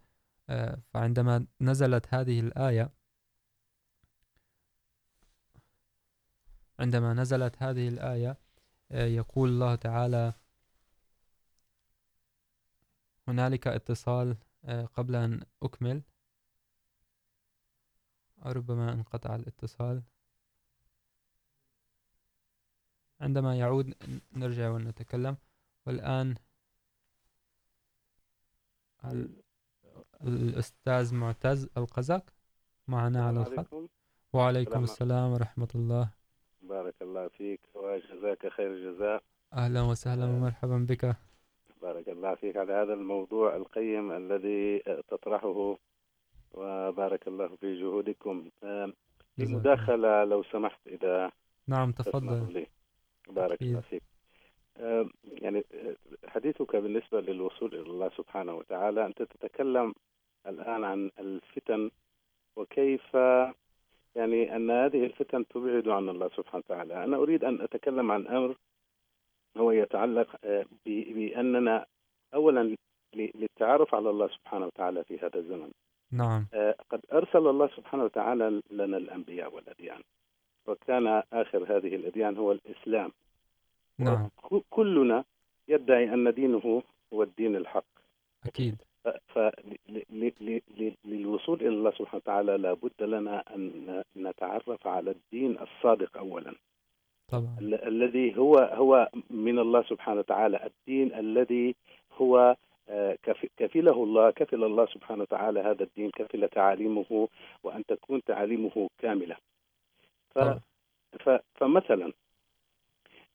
فعندما نزلت هذه الآية، عندما نزلت هذه الآية يقول الله تعالى هنالك اتصال قبل أن أكمل. ربما انقطع الاتصال. عندما يعود نرجع ونتكلم. والآن الأستاذ معتز القزق معنا على الخط. وعليكم السلام ورحمة الله. بارك الله فيك. وجزاك خير الجزاء. أهلا وسهلا ومرحبا بك. الله فيك على هذا الموضوع القيم الذي تطرحه وبارك الله في جهودكم. في مداخلة لو سمحت إذا نعم تفضل. لي. بارك. الله فيك. يعني حديثك بالنسبة للوصول إلى الله سبحانه وتعالى أنت تتكلم الآن عن الفتن وكيف يعني أن هذه الفتن تبعد عن الله سبحانه وتعالى. أنا أريد أن أتكلم عن أمر هو يتعلق بأننا أولا للتعرف على الله سبحانه وتعالى في هذا الزمن. نعم. قد أرسل الله سبحانه وتعالى لنا الأنبياء والأديان. وكان آخر هذه الأديان هو الإسلام. نعم. كلنا يدعي أن دينه هو الدين الحق. أكيد. فللوصول إلى الله سبحانه وتعالى لابد لنا أن نتعرف على الدين الصادق أولا. طبعا. ال- الذي هو هو من الله سبحانه وتعالى الدين الذي هو كفله الله كفل الله سبحانه وتعالى هذا الدين كفل تعاليمه وأن تكون تعاليمه كاملة. ف ف- فمثلا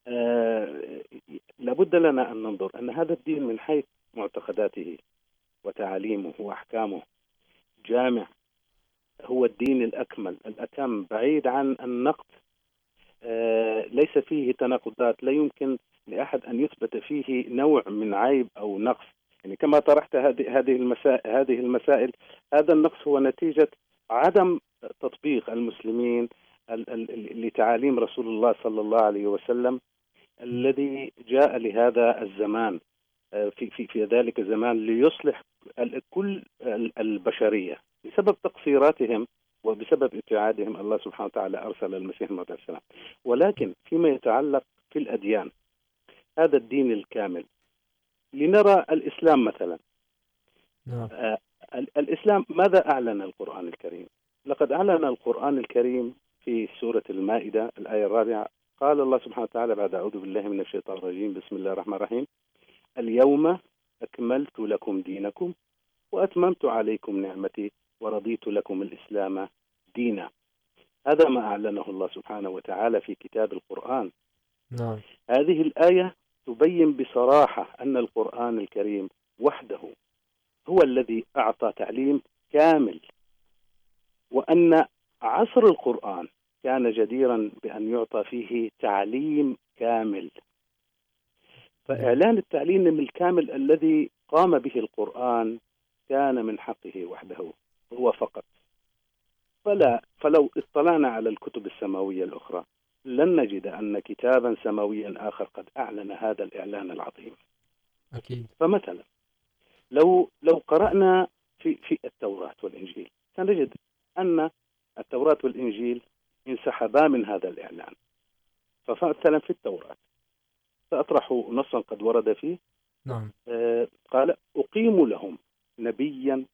آه، لابد لنا أن ننظر أن هذا الدين من حيث معتقداته وتعاليمه وأحكامه جامع. هو الدين الأكمل الأتم بعيد عن النقد آه، ليس فيه تناقضات لا يمكن لأحد أن يثبت فيه نوع من عيب أو نقص. يعني كما طرحت هذه هذه المسائل هذه المسائل، هذا النقص هو نتيجة عدم تطبيق المسلمين لتعاليم رسول الله صلى الله عليه وسلم الذي جاء لهذا الزمان. في في في ذلك الزمان ليصلح كل البشريه بسبب تقصيراتهم وبسبب ابتعادهم. الله سبحانه وتعالى ارسل المسيح الموعود السلام. ولكن فيما يتعلق في الاديان هذا الدين الكامل. لنرى الاسلام مثلا. نعم. آه، ال- الإسلام ماذا أعلن القرآن الكريم؟ لقد أعلن القرآن الكريم في سورة المائدة الآية الرابعة. قال الله سبحانه وتعالى بعد أعوذ بالله من الشيطان الرجيم بسم الله الرحمن الرحيم. اليوم أكملت لكم دينكم وأتممت عليكم نعمتي ورضيت لكم الإسلام دينا. هذا ما أعلنه الله سبحانه وتعالى في كتاب القرآن. نعم. هذه الآية تبين بصراحة أن القرآن الكريم وحده هو الذي أعطى تعليم كامل، وأن عصر القرآن كان جديرا بأن يعطى فيه تعليم كامل. فإعلان التعليم الكامل الذي قام به القرآن كان من حقه وحده، هو فقط. فلا، فلو اطلعنا على الكتب السماوية الأخرى لن نجد أن كتابا سماويا آخر قد أعلن هذا الإعلان العظيم. أكيد. فمثلا لو لو قرأنا في في التوراة والإنجيل سنجد أن التوراة والإنجيل انسحبا من هذا الإعلان. فمثلا في التوراة سأطرح نصا قد ورد فيه. نعم. آه، قال أقيم لهم نبيا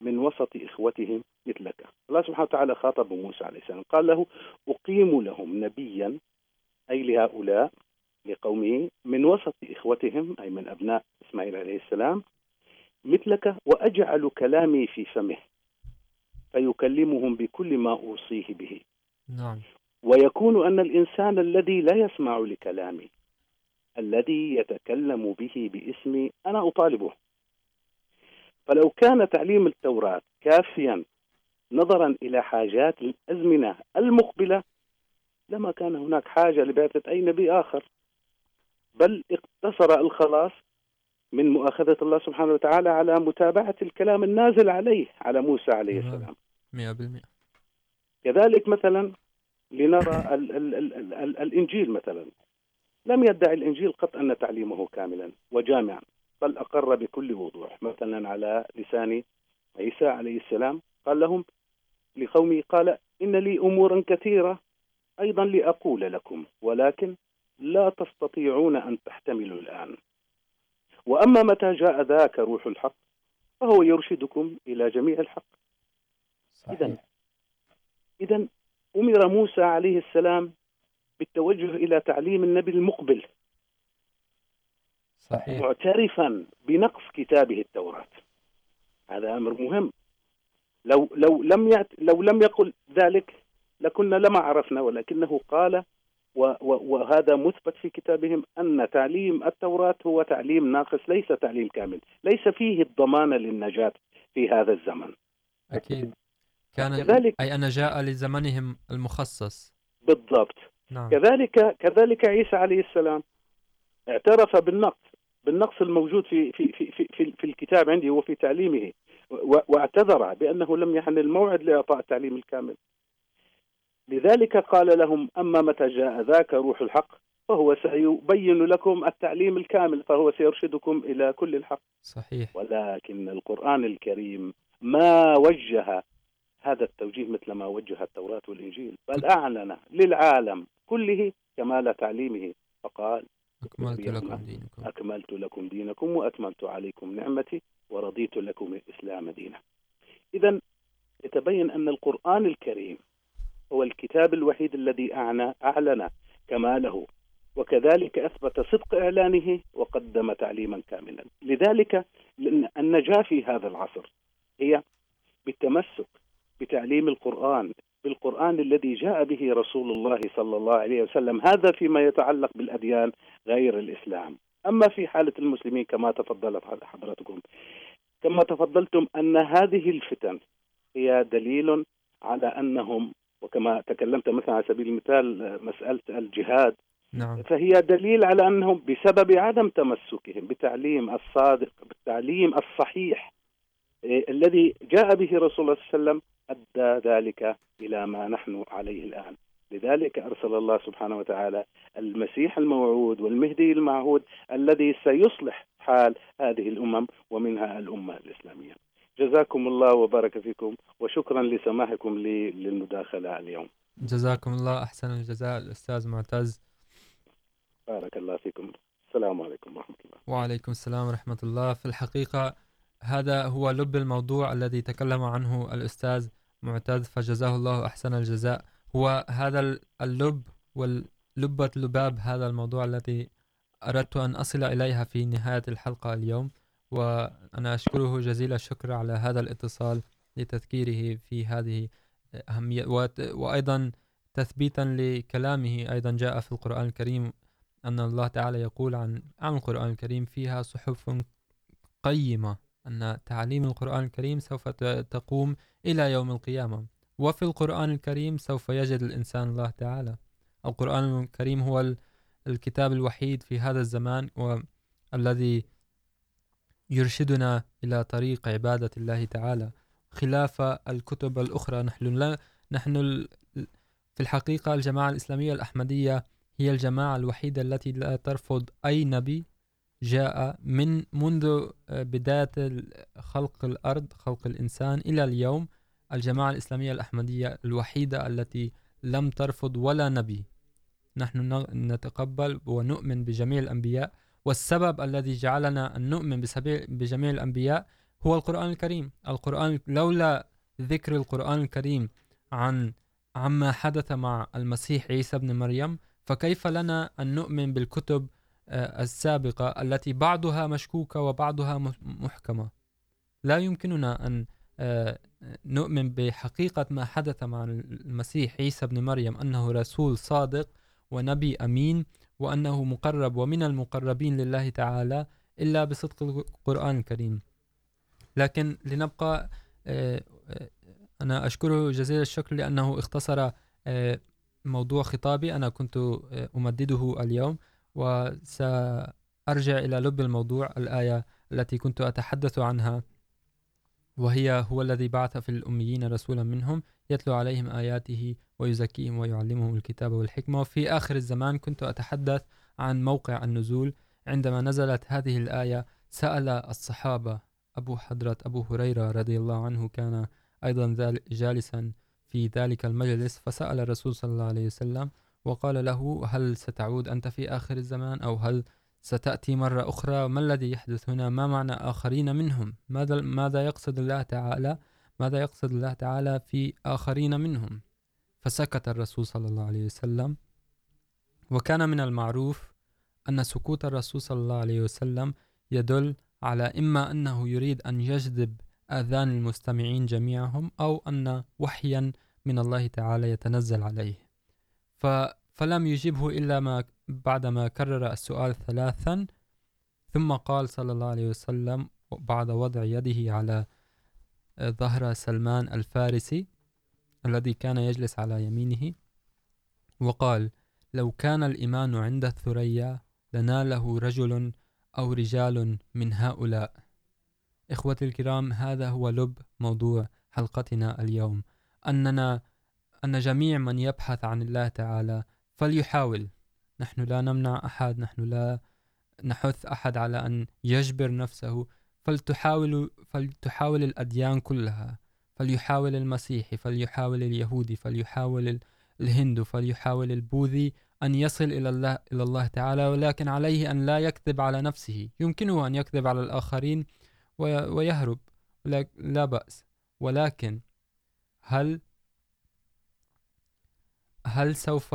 من وسط إخوتهم مثلك الله سبحانه وتعالى خاطب موسى عليه السلام قال له أقيم لهم نبيا أي لهؤلاء لقومه من وسط إخوتهم أي من أبناء إسماعيل عليه السلام مثلك وأجعل كلامي في فمه فيكلمهم بكل ما أوصيه به. نعم. ويكون أن الإنسان الذي لا يسمع لكلامي الذي يتكلم به باسمي أنا أطالبه. فلو كان تعليم التوراة كافيا نظرا إلى حاجات الأزمنة المقبلة لما كان هناك حاجة لبعثة أي نبي آخر. بل اقتصر الخلاص من مؤاخذة الله سبحانه وتعالى على متابعة الكلام النازل عليه على موسى عليه. السلام. مئة بالمئة. كذلك مثلا لنرى ال ال ال ال ال الإنجيل مثلا. لم يدعي الإنجيل قط أن تعليمه كاملا وجامعا بل أقر بكل وضوح. مثلا على لسان عيسى عليه السلام قال لهم لقومه قال إن لي أمورا كثيرة أيضا لأقول لكم ولكن لا تستطيعون أن تحتملوا الآن. وأما متى جاء ذاك روح الحق فهو يرشدكم إلى جميع الحق. إذا إذا أمر موسى عليه السلام بالتوجه إلى تعليم النبي المقبل. صحيح. معترفا بنقص كتابه التوراة. هذا أمر مهم. لو لو لم يأت لو لم يقل ذلك لكنا لما عرفنا ولكنه قال وهذا مثبت في كتابهم أن تعليم التوراة هو تعليم ناقص ليس تعليم كامل ليس فيه الضمان للنجاة في هذا الزمن. أكيد. كان كذلك- أي أن جاء لزمنهم المخصص. بالضبط. نعم. كذلك كذلك عيسى عليه السلام اعترف بالنقص بالنقص الموجود في في في في, في, في الكتاب عندي وفي تعليمه. واعتذر بانه لم يحن الموعد لاعطاء التعليم الكامل. لذلك قال لهم اما متى جاء ذاك روح الحق فهو سيبين لكم التعليم الكامل فهو سيرشدكم الى كل الحق. صحيح. ولكن القران الكريم ما وجه هذا التوجيه مثل ما وجه التوراه والانجيل بل اعلن للعالم كله كمال تعليمه. فقال أكملت لكم دينكم. أكملت لكم دينكم وأتممت عليكم نعمتي. ورضيت لكم الإسلام دينا. إذا يتبين أن القرآن الكريم هو الكتاب الوحيد الذي أعنى أعلن كماله، وكذلك أثبت صدق إعلانه وقدم تعليما كاملا. لذلك النجاة في هذا العصر هي بالتمسك بتعليم القرآن، بالقرآن الذي جاء به رسول الله صلى الله عليه وسلم. هذا فيما يتعلق بالأديان غير الإسلام. أما في حالة المسلمين كما تفضلت حضرتكم كما تفضلتم أن هذه الفتن هي دليل على أنهم وكما تكلمت مثلا على سبيل المثال مسألة الجهاد نعم. فهي دليل على أنهم بسبب عدم تمسكهم بتعليم الصادق بالتعليم الصحيح إيه، الذي جاء به رسول الله صلى الله عليه وسلم أدى ذلك إلى ما نحن عليه الآن. لذلك أرسل الله سبحانه وتعالى المسيح الموعود والمهدي المعهود الذي سيصلح حال هذه الأمم ومنها الأمة الإسلامية. جزاكم الله وبارك فيكم وشكرا لسماحكم لي للمداخلة اليوم. جزاكم الله أحسن الجزاء الأستاذ معتز. بارك الله فيكم. السلام عليكم ورحمة الله. وعليكم السلام ورحمة الله. في الحقيقة هذا هو لب الموضوع الذي تكلم عنه الأستاذ معتز فجزاه الله أحسن الجزاء. هو هذا اللب واللبة لباب هذا الموضوع الذي أردت أن أصل إليها في نهاية الحلقة اليوم. وأنا أشكره جزيل الشكر على هذا الاتصال لتذكيره في هذه أهمية. وأيضا تثبيتا لكلامه، أيضا جاء في القرآن الكريم أن الله تعالى يقول عن عن القرآن الكريم فيها صحف قيمة، أن تعليم القرآن الكريم سوف تقوم إلى يوم القيامة. وفي القرآن الكريم سوف يجد الإنسان الله تعالى. القرآن الكريم هو الكتاب الوحيد في هذا الزمان، والذي يرشدنا إلى طريق عبادة الله تعالى. خلاف الكتب الأخرى، نحن لا نحن في الحقيقة الجماعة الإسلامية الأحمدية هي الجماعة الوحيدة التي لا ترفض أي نبي جاء من منذ بداية خلق الأرض، خلق الإنسان إلى اليوم. الجماعة الإسلامية الأحمدية الوحيدة التي لم ترفض ولا نبي. نحن نتقبل ونؤمن بجميع الأنبياء، والسبب الذي جعلنا أن نؤمن بجميع الأنبياء هو القرآن الكريم. القرآن لولا ذكر القرآن الكريم عن عما حدث مع المسيح عيسى بن مريم، فكيف لنا أن نؤمن بالكتب السابقة التي بعضها مشكوكة وبعضها محكمة؟ لا يمكننا أن نؤمن بحقيقة ما حدث مع المسيح عيسى بن مريم، أنه رسول صادق ونبي أمين، وأنه مقرب ومن المقربين لله تعالى إلا بصدق القرآن الكريم. لكن لنبقى أنا أشكره جزيل الشكر لأنه اختصر موضوع خطابي. أنا كنت أمدده اليوم، وسأرجع إلى لب الموضوع، الآية التي كنت أتحدث عنها. وهي هو الذي بعث في الأميين رسولا منهم يتلو عليهم آياته ويزكيهم ويعلمهم الكتاب والحكمة. وفي آخر الزمان كنت أتحدث عن موقع النزول. عندما نزلت هذه الآية، سأل الصحابة أبو حضرة أبو هريرة رضي الله عنه كان أيضا جالسا في ذلك المجلس، فسأل الرسول صلى الله عليه وسلم وقال له هل ستعود أنت في آخر الزمان أو هل ستأتي مرة أخرى. ما الذي يحدث هنا؟ ما معنى آخرين منهم؟ ماذا, ماذا يقصد الله تعالى؟ ماذا يقصد الله تعالى في آخرين منهم؟ فسكت الرسول صلى الله عليه وسلم. وكان من المعروف أن سكوت الرسول صلى الله عليه وسلم يدل على إما أنه يريد أن يجذب آذان المستمعين جميعهم أو أن وحيا من الله تعالى يتنزل عليه. ف فلم يجبه إلا ما بعدما كرر السؤال ثلاثا، ثم قال صلى الله عليه وسلم بعد وضع يده على ظهر سلمان الفارسي الذي كان يجلس على يمينه، وقال لو كان الإيمان عند الثريا لناله رجل أو رجال من هؤلاء. إخوتي الكرام، هذا هو لب موضوع حلقتنا اليوم. أننا، أن جميع من يبحث عن الله تعالى فليحاول. نحن لا نمنع أحد، نحن لا نحث أحد على أن يجبر نفسه. فلتحاول فلتحاول الأديان كلها. فليحاول المسيحي فليحاول اليهودي فليحاول الهندو فليحاول البوذي أن يصل إلى الله إلى الله تعالى، ولكن عليه أن لا يكذب على نفسه. يمكنه أن يكذب على الآخرين ويهرب. لا بأس. ولكن هل هل سوف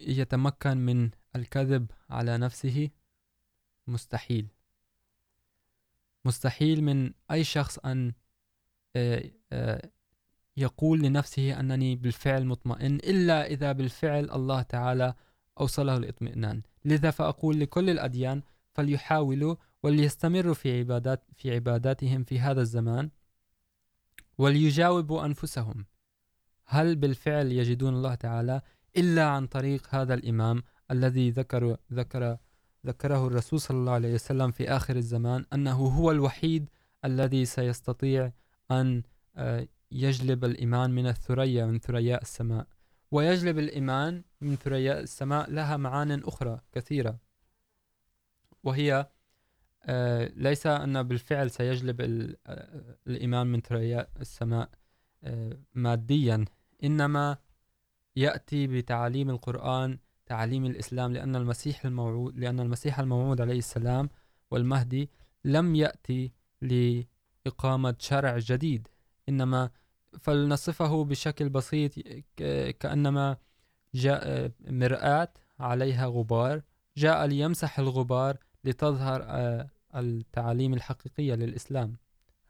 يتمكن من الكذب على نفسه مستحيل. مستحيل من أي شخص أن يقول لنفسه أنني بالفعل مطمئن، إلا إذا بالفعل الله تعالى أوصله الاطمئنان. لذا فأقول لكل الأديان فليحاولوا وليستمروا في عبادات، في عباداتهم في هذا الزمان وليجاوبوا أنفسهم. هل بالفعل يجدون الله تعالى إلا عن طريق هذا الإمام الذي ذكر ذكر ذكره الرسول صلى الله عليه وسلم في آخر الزمان أنه هو الوحيد الذي سيستطيع أن يجلب الإيمان من الثريا، من ثرياء السماء. ويجلب الإيمان من ثرياء السماء لها معان أخرى كثيرة. وهي ليس أن بالفعل سيجلب الإيمان من ثرياء السماء ماديا، إنما يأتي بتعاليم القرآن تعاليم الإسلام، لأن المسيح الموعود، لأن المسيح الموعود عليه السلام والمهدي لم يأتي لإقامة شرع جديد. إنما فلنصفه بشكل بسيط كأنما جاء مرآة عليها غبار، جاء ليمسح الغبار لتظهر التعاليم الحقيقية للإسلام.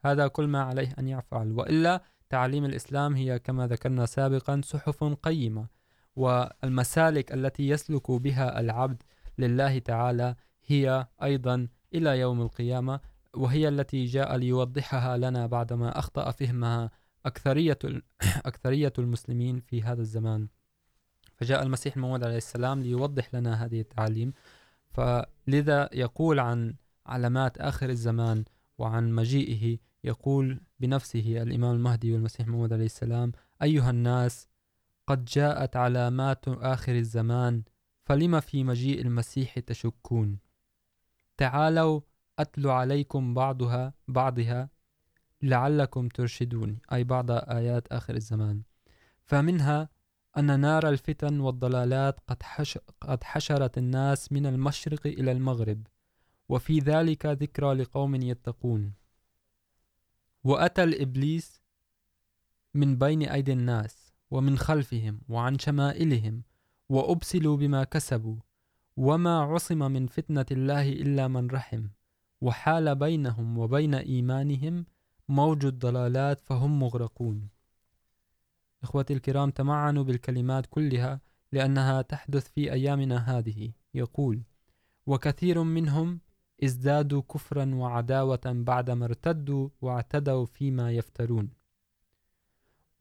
هذا كل ما عليه أن يفعل. وإلا تعاليم الإسلام هي كما ذكرنا سابقا صحف قيمة، والمسالك التي يسلك بها العبد لله تعالى هي أيضا إلى يوم القيامة، وهي التي جاء ليوضحها لنا بعدما أخطأ فهمها أكثرية أكثرية المسلمين في هذا الزمان. فجاء المسيح الموعود عليه السلام ليوضح لنا هذه التعاليم. فلذا يقول عن علامات آخر الزمان وعن مجيئه يقول بنفسه الإمام المهدي والمسيح الموعود عليه السلام أيها الناس قد جاءت علامات آخر الزمان فلم في مجيء المسيح تشكون؟ تعالوا أتل عليكم بعضها بعضها لعلكم ترشدون أي بعض آيات آخر الزمان. فمنها أن نار الفتن والضلالات قد, حش قد حشرت الناس من المشرق إلى المغرب وفي ذلك ذكرى لقوم يتقون. وأتى الإبليس من بين أيدي الناس ومن خلفهم وعن شمائلهم وأبسلوا بما كسبوا وما عصم من فتنة الله إلا من رحم وحال بينهم وبين إيمانهم موج الضلالات فهم مغرقون. إخوتي الكرام، تمعنوا بالكلمات كلها لأنها تحدث في أيامنا هذه. يقول وكثير منهم ازدادوا كفرا وعداوة بعدما ارتدوا واعتدوا فيما يفترون.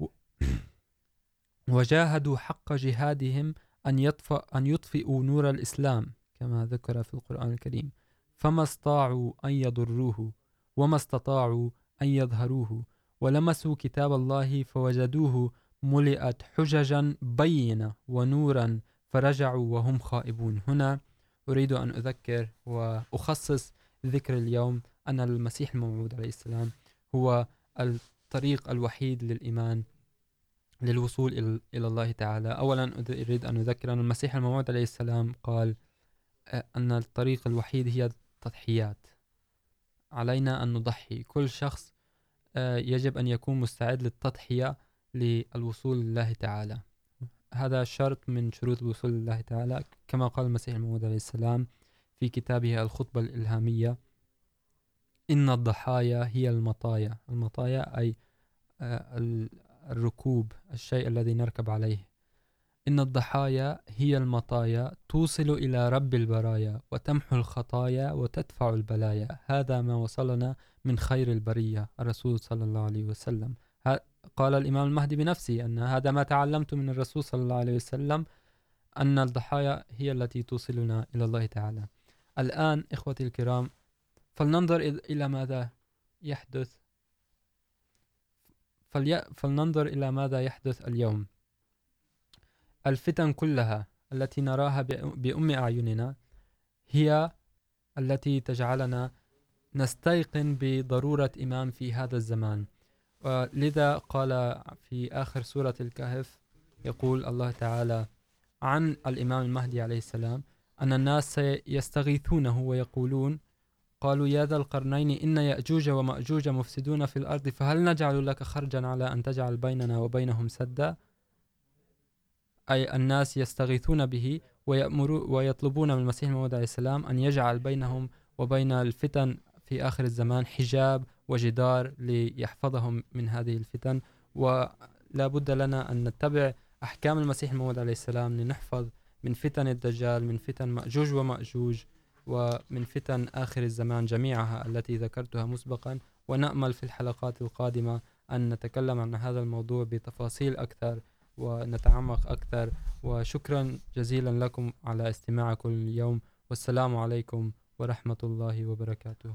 وجاهدوا حق جهادهم أن, يطفئ أن يطفئوا نور الإسلام كما ذكر في القرآن الكريم. فما استطاعوا أن يضروه وما استطاعوا أن يظهروه ولمسوا كتاب الله فوجدوه ملئت حججا بينة ونورا فرجعوا وهم خائبون. هنا أريد أن أذكر وأخصص ذكر اليوم أن المسيح الموعود عليه السلام هو الطريق الوحيد للإيمان، للوصول إلى الله تعالى. أولا أريد أن أذكر أن المسيح الموعود عليه السلام قال أن الطريق الوحيد هي التضحيات. علينا أن نضحي. كل شخص يجب أن يكون مستعد للتضحية للوصول لله تعالى. هذا شرط من شروط الوصول لله تعالى، كما قال المسيح الموعود عليه السلام في كتابه الخطبة الإلهامية إن الضحايا هي المطايا. المطايا أي الركوب، الشيء الذي نركب عليه. إن الضحايا هي المطايا، توصل إلى رب البرايا وتمحو الخطايا وتدفع البلايا. هذا ما وصلنا من خير البرية. الرسول صلى الله عليه وسلم. قال الإمام المهدي بنفسه أن هذا ما تعلمت من الرسول صلى الله عليه وسلم أن الضحايا هي التي توصلنا إلى الله تعالى. الآن إخوتي الكرام، فلننظر إلى ماذا يحدث. فلننظر إلى ماذا يحدث اليوم. الفتن كلها التي نراها بأم أعيننا هي التي تجعلنا نستيقن بضرورة إمام في هذا الزمان. ولذا قال في آخر سورة الكهف، يقول الله تعالى عن الإمام المهدي عليه السلام أن الناس يستغيثونه ويقولون، قالوا يا ذا القرنين إن يأجوج ومأجوج مفسدون في الأرض، فهل نجعل لك خرجا على أن تجعل بيننا وبينهم سدا؟ أي الناس يستغيثون به ويطلبون من المسيح الموعود عليه السلام أن يجعل بينهم وبين الفتن في آخر الزمان حجاب وجدار ليحفظهم من هذه الفتن، ولا بد لنا أن نتبع أحكام المسيح الموعود عليه السلام لنحفظ من فتن الدجال، من فتن مأجوج ومأجوج، ومن فتن آخر الزمان جميعها التي ذكرتها مسبقا. ونأمل في الحلقات القادمة أن نتكلم عن هذا الموضوع بتفاصيل أكثر ونتعمق أكثر. وشكرا جزيلا لكم على استماعكم اليوم. والسلام عليكم ورحمة الله وبركاته.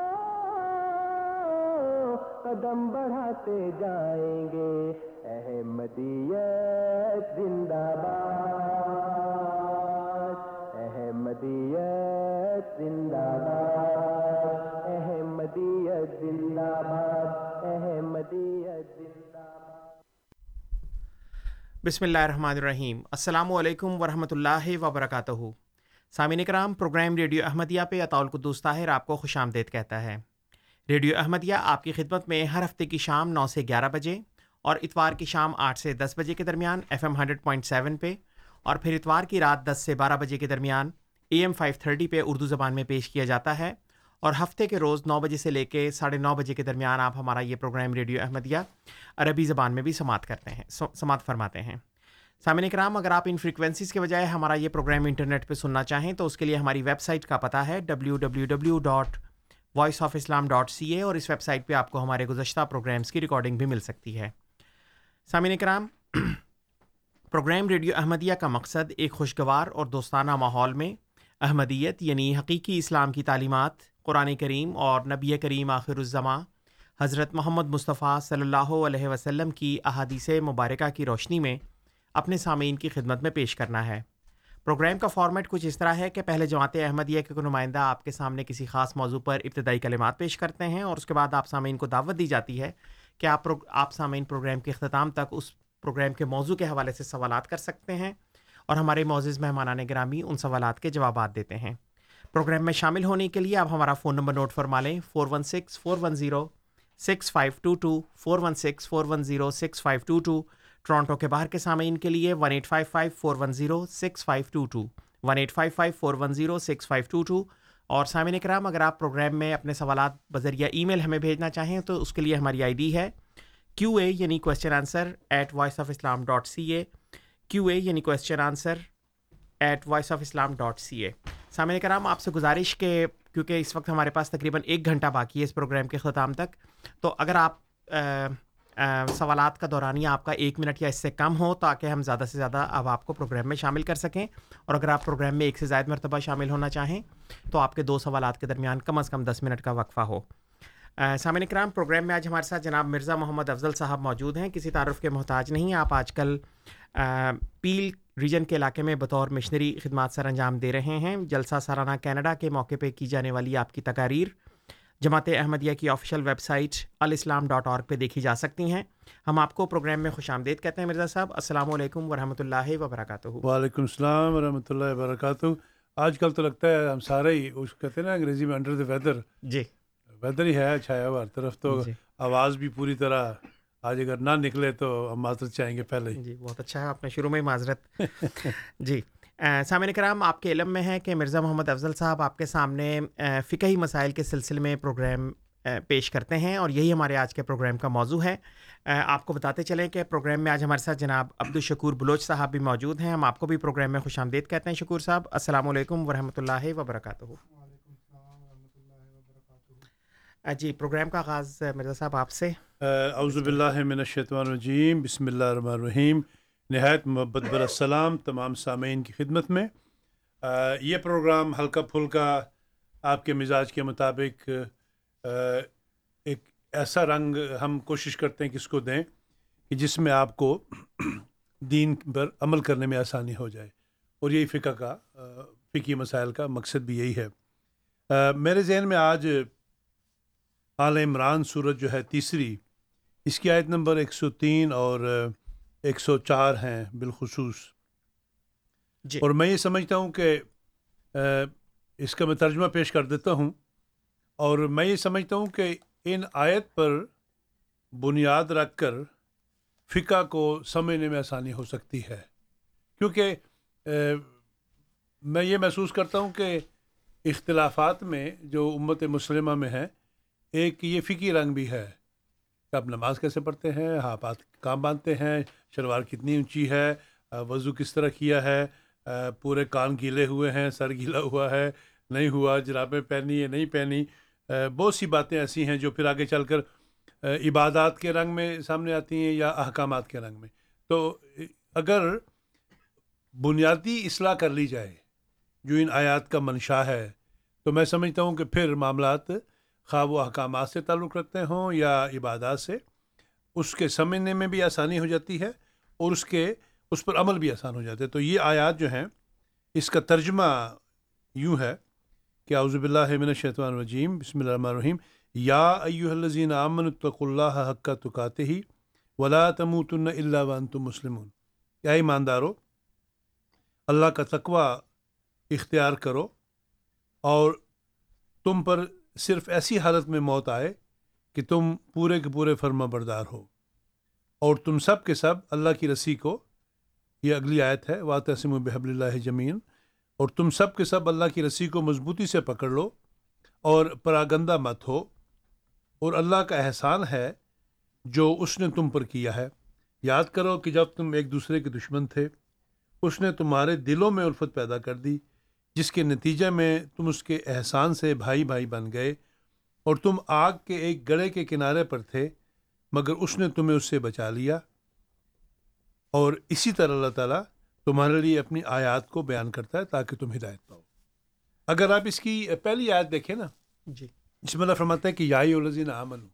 قدم بڑھاتے جائیں گے۔ احمدیت زندہ باد۔ احمدیت زندہ باد۔ احمدیت زندہ باد۔ احمدیت زندہ باد۔ بسم اللہ الرحمن الرحیم۔ السلام علیکم ورحمۃ اللہ وبرکاتہ۔ سامعین کرام، پروگرام ریڈیو احمدیہ پہ اطول قدوس طاہر آپ کو خوش آمدید کہتا ہے۔ ریڈیو احمدیہ آپ کی خدمت میں ہر ہفتے کی شام نو سے گیارہ بجے اور اتوار کی شام آٹھ سے دس بجے کے درمیان F M hundred point seven پہ اور پھر اتوار کی رات دس سے بارہ بجے کے درمیان اے ایم فائیو تھرٹی پہ اردو زبان میں پیش کیا جاتا ہے اور ہفتے کے روز نو بجے سے لے کے ساڑھے نو بجے کے درمیان آپ ہمارا یہ پروگرام ریڈیو احمدیہ عربی زبان میں بھی سماعت کرتے ہیں سماعت فرماتے ہیں۔ سامعین کرام اگر آپ ان فریکوینسیز کے بجائے ہمارا یہ پروگرام انٹرنیٹ پہ سننا چاہیں تو اس کے لیے ہماری ویب سائٹ کا پتہ ہے W W W dot Voice of Islam dot C A اور اس ویب سائٹ پہ آپ کو ہمارے گزشتہ پروگرامس کی ریکارڈنگ بھی مل سکتی ہے۔ سامعین کرام، پروگرام ریڈیو احمدیہ کا مقصد ایک خوشگوار اور دوستانہ ماحول میں احمدیت یعنی حقیقی اسلام کی تعلیمات، قرآن کریم اور نبی کریم آخر الزماں حضرت محمد مصطفیٰ صلی اللہ علیہ وسلم کی احادیث مبارکہ کی روشنی میں اپنے سامعین کی خدمت میں پیش کرنا ہے۔ پروگرام کا فارمیٹ کچھ اس طرح ہے کہ پہلے جماعت احمدیہ کے نمائندہ آپ کے سامنے کسی خاص موضوع پر ابتدائی کلمات پیش کرتے ہیں اور اس کے بعد آپ سامعین کو دعوت دی جاتی ہے کہ آپ پرو آپ سامعین پروگرام کے اختتام تک اس پروگرام کے موضوع کے حوالے سے سوالات کر سکتے ہیں اور ہمارے معزز مہمانان گرامی ان سوالات کے جوابات دیتے ہیں۔ پروگرام میں شامل ہونے کے لیے آپ ہمارا فون نمبر نوٹ فرما لیں، four one six, four one zero, six five two two, four one six, four one zero, six five two two Toronto کے باہر کے سامعین کے لیے one eight five five four one zero six five two two one eight five five four one zero six five two two اور سامعین کرام اگر آپ پروگرام میں اپنے سوالات بذریعہ ای میل ہمیں بھیجنا چاہیں تو اس کے لیے ہماری آئی ڈی ہے کیو اے یعنی question answer at Voice of Islam dot C A, Q A یعنی question answer at Voice of Islam dot C A. سامعین کرام آپ سے گزارش کہ کیونکہ اس وقت ہمارے پاس تقریباً ایک گھنٹہ باقی ہے اس پروگرام کے ختام تک، تو اگر آپ سوالات کا دورانیہ آپ کا ایک منٹ یا اس سے کم ہو تاکہ ہم زیادہ سے زیادہ اب آپ کو پروگرام میں شامل کر سکیں۔ اور اگر آپ پروگرام میں ایک سے زائد مرتبہ شامل ہونا چاہیں تو آپ کے دو سوالات کے درمیان کم از کم دس منٹ کا وقفہ ہو۔ سامعین کرام پروگرام میں آج ہمارے ساتھ جناب مرزا محمد افضل صاحب موجود ہیں۔ کسی تعارف کے محتاج نہیں آپ آج کل پیل ریجن کے علاقے میں بطور مشنری خدمات سر انجام دے رہے ہیں۔ جلسہ سالانہ کینیڈا کے موقع پہ کی جانے والی آپ کی تقاریر۔ جماعت احمدیہ کی آفیشیل ویب سائٹ الاسلام ڈاٹ اور پہ دیکھی جا سکتی ہیں۔ ہم آپ کو پروگرام میں خوش آمدید کہتے ہیں مرزا صاحب۔ السلام علیکم ورحمۃ اللہ وبرکاتہ۔ وعلیکم السلام ورحمۃ اللہ وبرکاتہ۔ آج کل تو لگتا ہے ہم سارے ہی اس کہتے ہیں نا انگریزی میں انڈر دا ویدر جی۔ ویدر ہی ہے چھایا ہوا ہر طرف تو۔ جی۔ آواز بھی پوری طرح آج اگر نہ نکلے تو ہم معذرت چاہیں گے پہلے ہی۔ جی بہت اچھا ہے آپ نے شروع میں معذرت۔ جی۔ سامعین کرام، آپ کے علم میں ہے کہ مرزا محمد افضل صاحب آپ کے سامنے فقہی مسائل کے سلسلے میں پروگرام پیش کرتے ہیں اور یہی ہمارے آج کے پروگرام کا موضوع ہے۔ آپ کو بتاتے چلیں کہ پروگرام میں آج ہمارے ساتھ جناب عبد الشکور بلوچ صاحب بھی موجود ہیں۔ ہم آپ کو بھی پروگرام میں خوش آمدید کہتے ہیں۔ شکور صاحب، السلام علیکم ورحمۃ اللہ وبرکاتہ۔ جی پروگرام کا آغاز مرزا صاحب آپ سے۔ اعوذ باللہ من الشیطان الرجیم، بسم اللہ الرحمن الرحیم۔ نہایت محبت برسلام تمام سامعین کی خدمت میں۔ یہ پروگرام ہلکا پھلکا آپ کے مزاج کے مطابق ایک ایسا رنگ ہم کوشش کرتے ہیں کہ اس کو دیں کہ جس میں آپ کو دین پر عمل کرنے میں آسانی ہو جائے۔ اور یہی فقہ کا فقی مسائل کا مقصد بھی یہی ہے۔ میرے ذہن میں آج آل عمران صورت جو ہے تیسری، اس کی آیت نمبر ایک سو تین اور ایک سو چار ہیں بالخصوص۔ جی۔ اور میں یہ سمجھتا ہوں کہ اس کا میں ترجمہ پیش کر دیتا ہوں۔ اور میں یہ سمجھتا ہوں کہ ان آیت پر بنیاد رکھ کر فقہ کو سمجھنے میں آسانی ہو سکتی ہے۔ کیونکہ میں یہ محسوس کرتا ہوں کہ اختلافات میں جو امت مسلمہ میں ہے ایک یہ فقی رنگ بھی ہے۔ کہ آپ نماز کیسے پڑھتے ہیں ہاتھ کام باندھتے ہیں شلوار کتنی اونچی ہے وضو کس طرح کیا ہے پورے کان گیلے ہوئے ہیں، سر گیلا ہوا ہے، نہیں ہوا، جرابیں پہنی ہے نہیں پہنی۔ بہت سی باتیں ایسی ہیں جو پھر آگے چل کر عبادات کے رنگ میں سامنے آتی ہیں یا احکامات کے رنگ میں۔ تو اگر بنیادی اصلاح کر لی جائے، جو ان آیات کا منشا ہے، تو میں سمجھتا ہوں کہ پھر معاملات خواہ وہ احکامات سے تعلق رکھتے ہوں یا عبادات سے۔ اس کے سمجھنے میں بھی آسانی ہو جاتی ہے اور اس کے اس پر عمل بھی آسان ہو جاتا ہے تو یہ آیات جو ہیں، اس کا ترجمہ یوں ہے کہ اعوذ باللہ من الشیطان الرجیم، بسم اللہ الرحمن الرحیم۔ یا ایوہ الذین آمنوا اتقوا اللہ حق تقاتے ہی ولا تموتن الا وانتم مسلمون۔ یا ایماندارو، اللہ کا تقوی اختیار کرو اور تم پر صرف ایسی حالت میں موت آئے کہ تم پورے کے پورے فرما بردار ہو۔ اور تم سب کے سب اللہ کی رسی کو، یہ اگلی آیت ہے واطم و بحب اللہ جمین اور تم سب کے سب اللہ کی رسی کو مضبوطی سے پکڑ لو اور پراگندہ مت ہو۔ اور اللہ کا احسان ہے جو اس نے تم پر کیا ہے۔ یاد کرو کہ جب تم ایک دوسرے کے دشمن تھے، اس نے تمہارے دلوں میں الفت پیدا کر دی، جس کے نتیجے میں تم اس کے احسان سے بھائی بھائی بن گئے۔ اور تم آگ کے ایک گڑے کے کنارے پر تھے مگر اس نے تمہیں اس سے بچا لیا۔ اور اسی طرح اللہ تعالیٰ تمہارے لیے اپنی آیات کو بیان کرتا ہے تاکہ تم ہدایت پاؤ۔ اگر آپ اس کی پہلی آیت دیکھیں نا جی۔ جس میں اللہ فرماتا ہے کہ یائی الزین آمن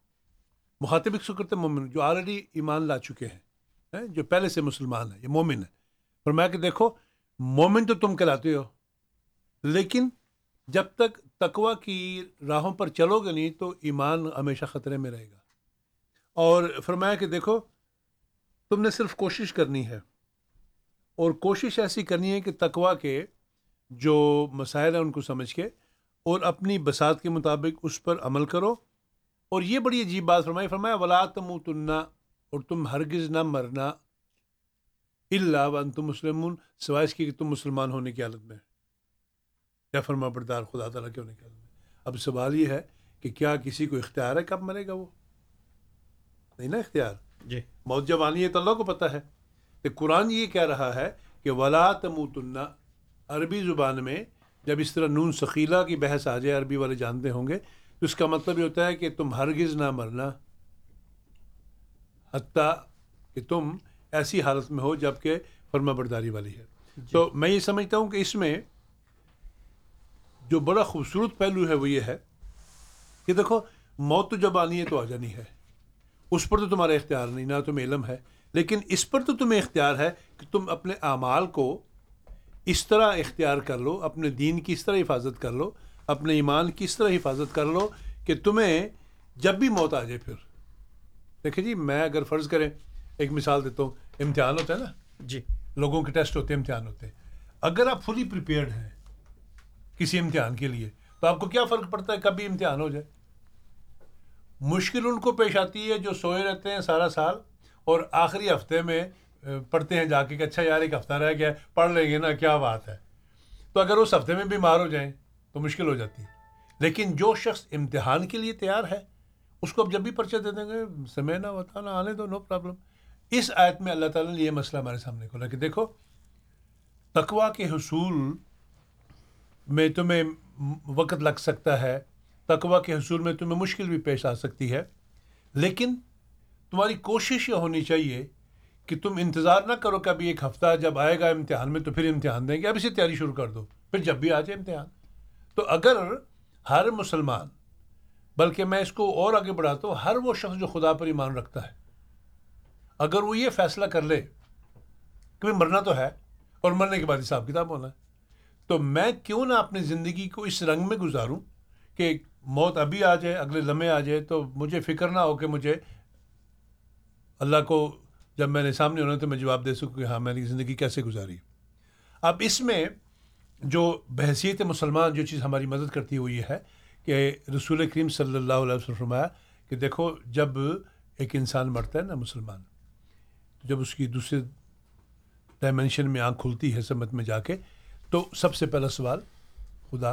مخاطب ایک سو کرتے مومن جو آلریڈی ایمان لا چکے ہیں جو پہلے سے مسلمان ہیں یہ مومن ہے فرمایا کہ دیکھو مومن تو تم کہلاتے ہو لیکن جب تک تقوا کی راہوں پر چلو گے نہیں تو ایمان ہمیشہ خطرے میں رہے گا۔ اور فرمایا کہ دیکھو، تم نے صرف کوشش کرنی ہے۔ اور کوشش ایسی کرنی ہے کہ تقوا کے جو مسائل ہیں ان کو سمجھ کے اور اپنی بسات کے مطابق اس پر عمل کرو۔ اور یہ بڑی عجیب بات فرمائی، فرمایا، ولا تم تننا اور تم ہرگز نہ مرنا۔ اللہ ون تم مسلم سوائے اس کی کہ تم مسلمان ہونے کی حالت میں۔ فرما بردار خدا تعالیٰ کیوں نہیں کہہ اب سوال یہ ہے کہ کیا کسی کو اختیار ہے کب مرے گا وہ؟ نہیں نا اختیار؟ جی۔ موت جب آنی ہے تو اللہ کو پتہ ہے۔ تو قرآن یہ کہہ رہا ہے کہ ولا تموتن۔ عربی زبان میں جب اس طرح نون ثقیلہ کی بحث آ جائے عربی والے جانتے ہوں گے تو اس کا مطلب یہ ہوتا ہے کہ تم ہرگز نہ مرنا۔ حتیٰ کہ تم ایسی حالت میں ہو جبکہ فرما برداری والی ہے۔ تو میں یہ سمجھتا ہوں کہ اس میں جو بڑا خوبصورت پہلو ہے وہ یہ ہے کہ دیکھو موت تو جب آنی ہے تو آ جانی ہے۔ اس پر تو تمہارا اختیار نہیں نہ تمہیں علم ہے۔ لیکن اس پر تو تمہیں اختیار ہے کہ تم اپنے اعمال کو اس طرح اختیار کر لو اپنے دین کی اس طرح حفاظت کر لو اپنے ایمان کی اس طرح حفاظت کر لو کہ تمہیں جب بھی موت آ جائے پھر۔ دیکھیں جی میں اگر فرض کریں ایک مثال دیتا ہوں امتحان ہوتا ہے نا؟ جی۔ لوگوں کے ٹیسٹ ہوتے ہیں امتحان ہوتے۔ ہیں اگر آپ فلی پریپیئرڈ ہیں کسی امتحان کے لیے۔ تو آپ کو کیا فرق پڑتا ہے؟ کبھی امتحان ہو جائے۔ مشکل ان کو پیش آتی ہے جو سوئے رہتے ہیں سارا سال اور آخری ہفتے میں پڑھتے ہیں جا کے کہ اچھا یار، ایک ہفتہ رہ گیا، پڑھ لیں گے نا، کیا بات ہے؟ تو اگر اس ہفتے میں بیمار ہو جائیں تو مشکل ہو جاتی ہے۔ لیکن جو شخص امتحان کے لیے تیار ہے، اس کو اب جب بھی پرچہ دے دیں گے سمے نہ ہوتا نہ آنے دو، نو پرابلم۔ اس آیت میں اللہ تعالیٰ نے یہ مسئلہ ہمارے سامنے کھولا کہ دیکھو تقوا کے حصول میں تمہیں وقت لگ سکتا ہے تقوا کے حصول میں تمہیں مشکل بھی پیش آ سکتی ہے، لیکن تمہاری کوشش یہ ہونی چاہیے کہ تم انتظار نہ کرو کہ ابھی ایک ہفتہ، جب آئے گا امتحان میں تو پھر امتحان دیں گے۔ اب اسے تیاری شروع کر دو، پھر جب بھی آ جائے امتحان۔ تو اگر ہر مسلمان، بلکہ میں اس کو اور آگے بڑھاتا ہوں، ہر وہ شخص جو خدا پر ایمان رکھتا ہے، اگر وہ یہ فیصلہ کر لے کہ مرنا تو ہے اور مرنے کے بعد حساب کتاب ہونا ہے تو میں کیوں نہ اپنی زندگی کو اس رنگ میں گزاروں کہ موت ابھی آ جائے، اگلے لمحے آ جائے، تو مجھے فکر نہ ہو کہ مجھے اللہ کو جب میں نے سامنے ہونا تو میں جواب دے سکوں کہ ہاں میں نے زندگی کیسے گزاری؟ اب اس میں جو بحثیت مسلمان جو چیز ہماری مدد کرتی ہوئی ہے کہ رسول کریم صلی اللہ علیہ وسلم فرمایا کہ دیکھو، جب ایک انسان مرتا ہے نا مسلمان، جب اس کی دوسرے ڈائمینشن میں آنکھ کھلتی ہے سمت میں جا کے تو سب سے پہلا سوال خدا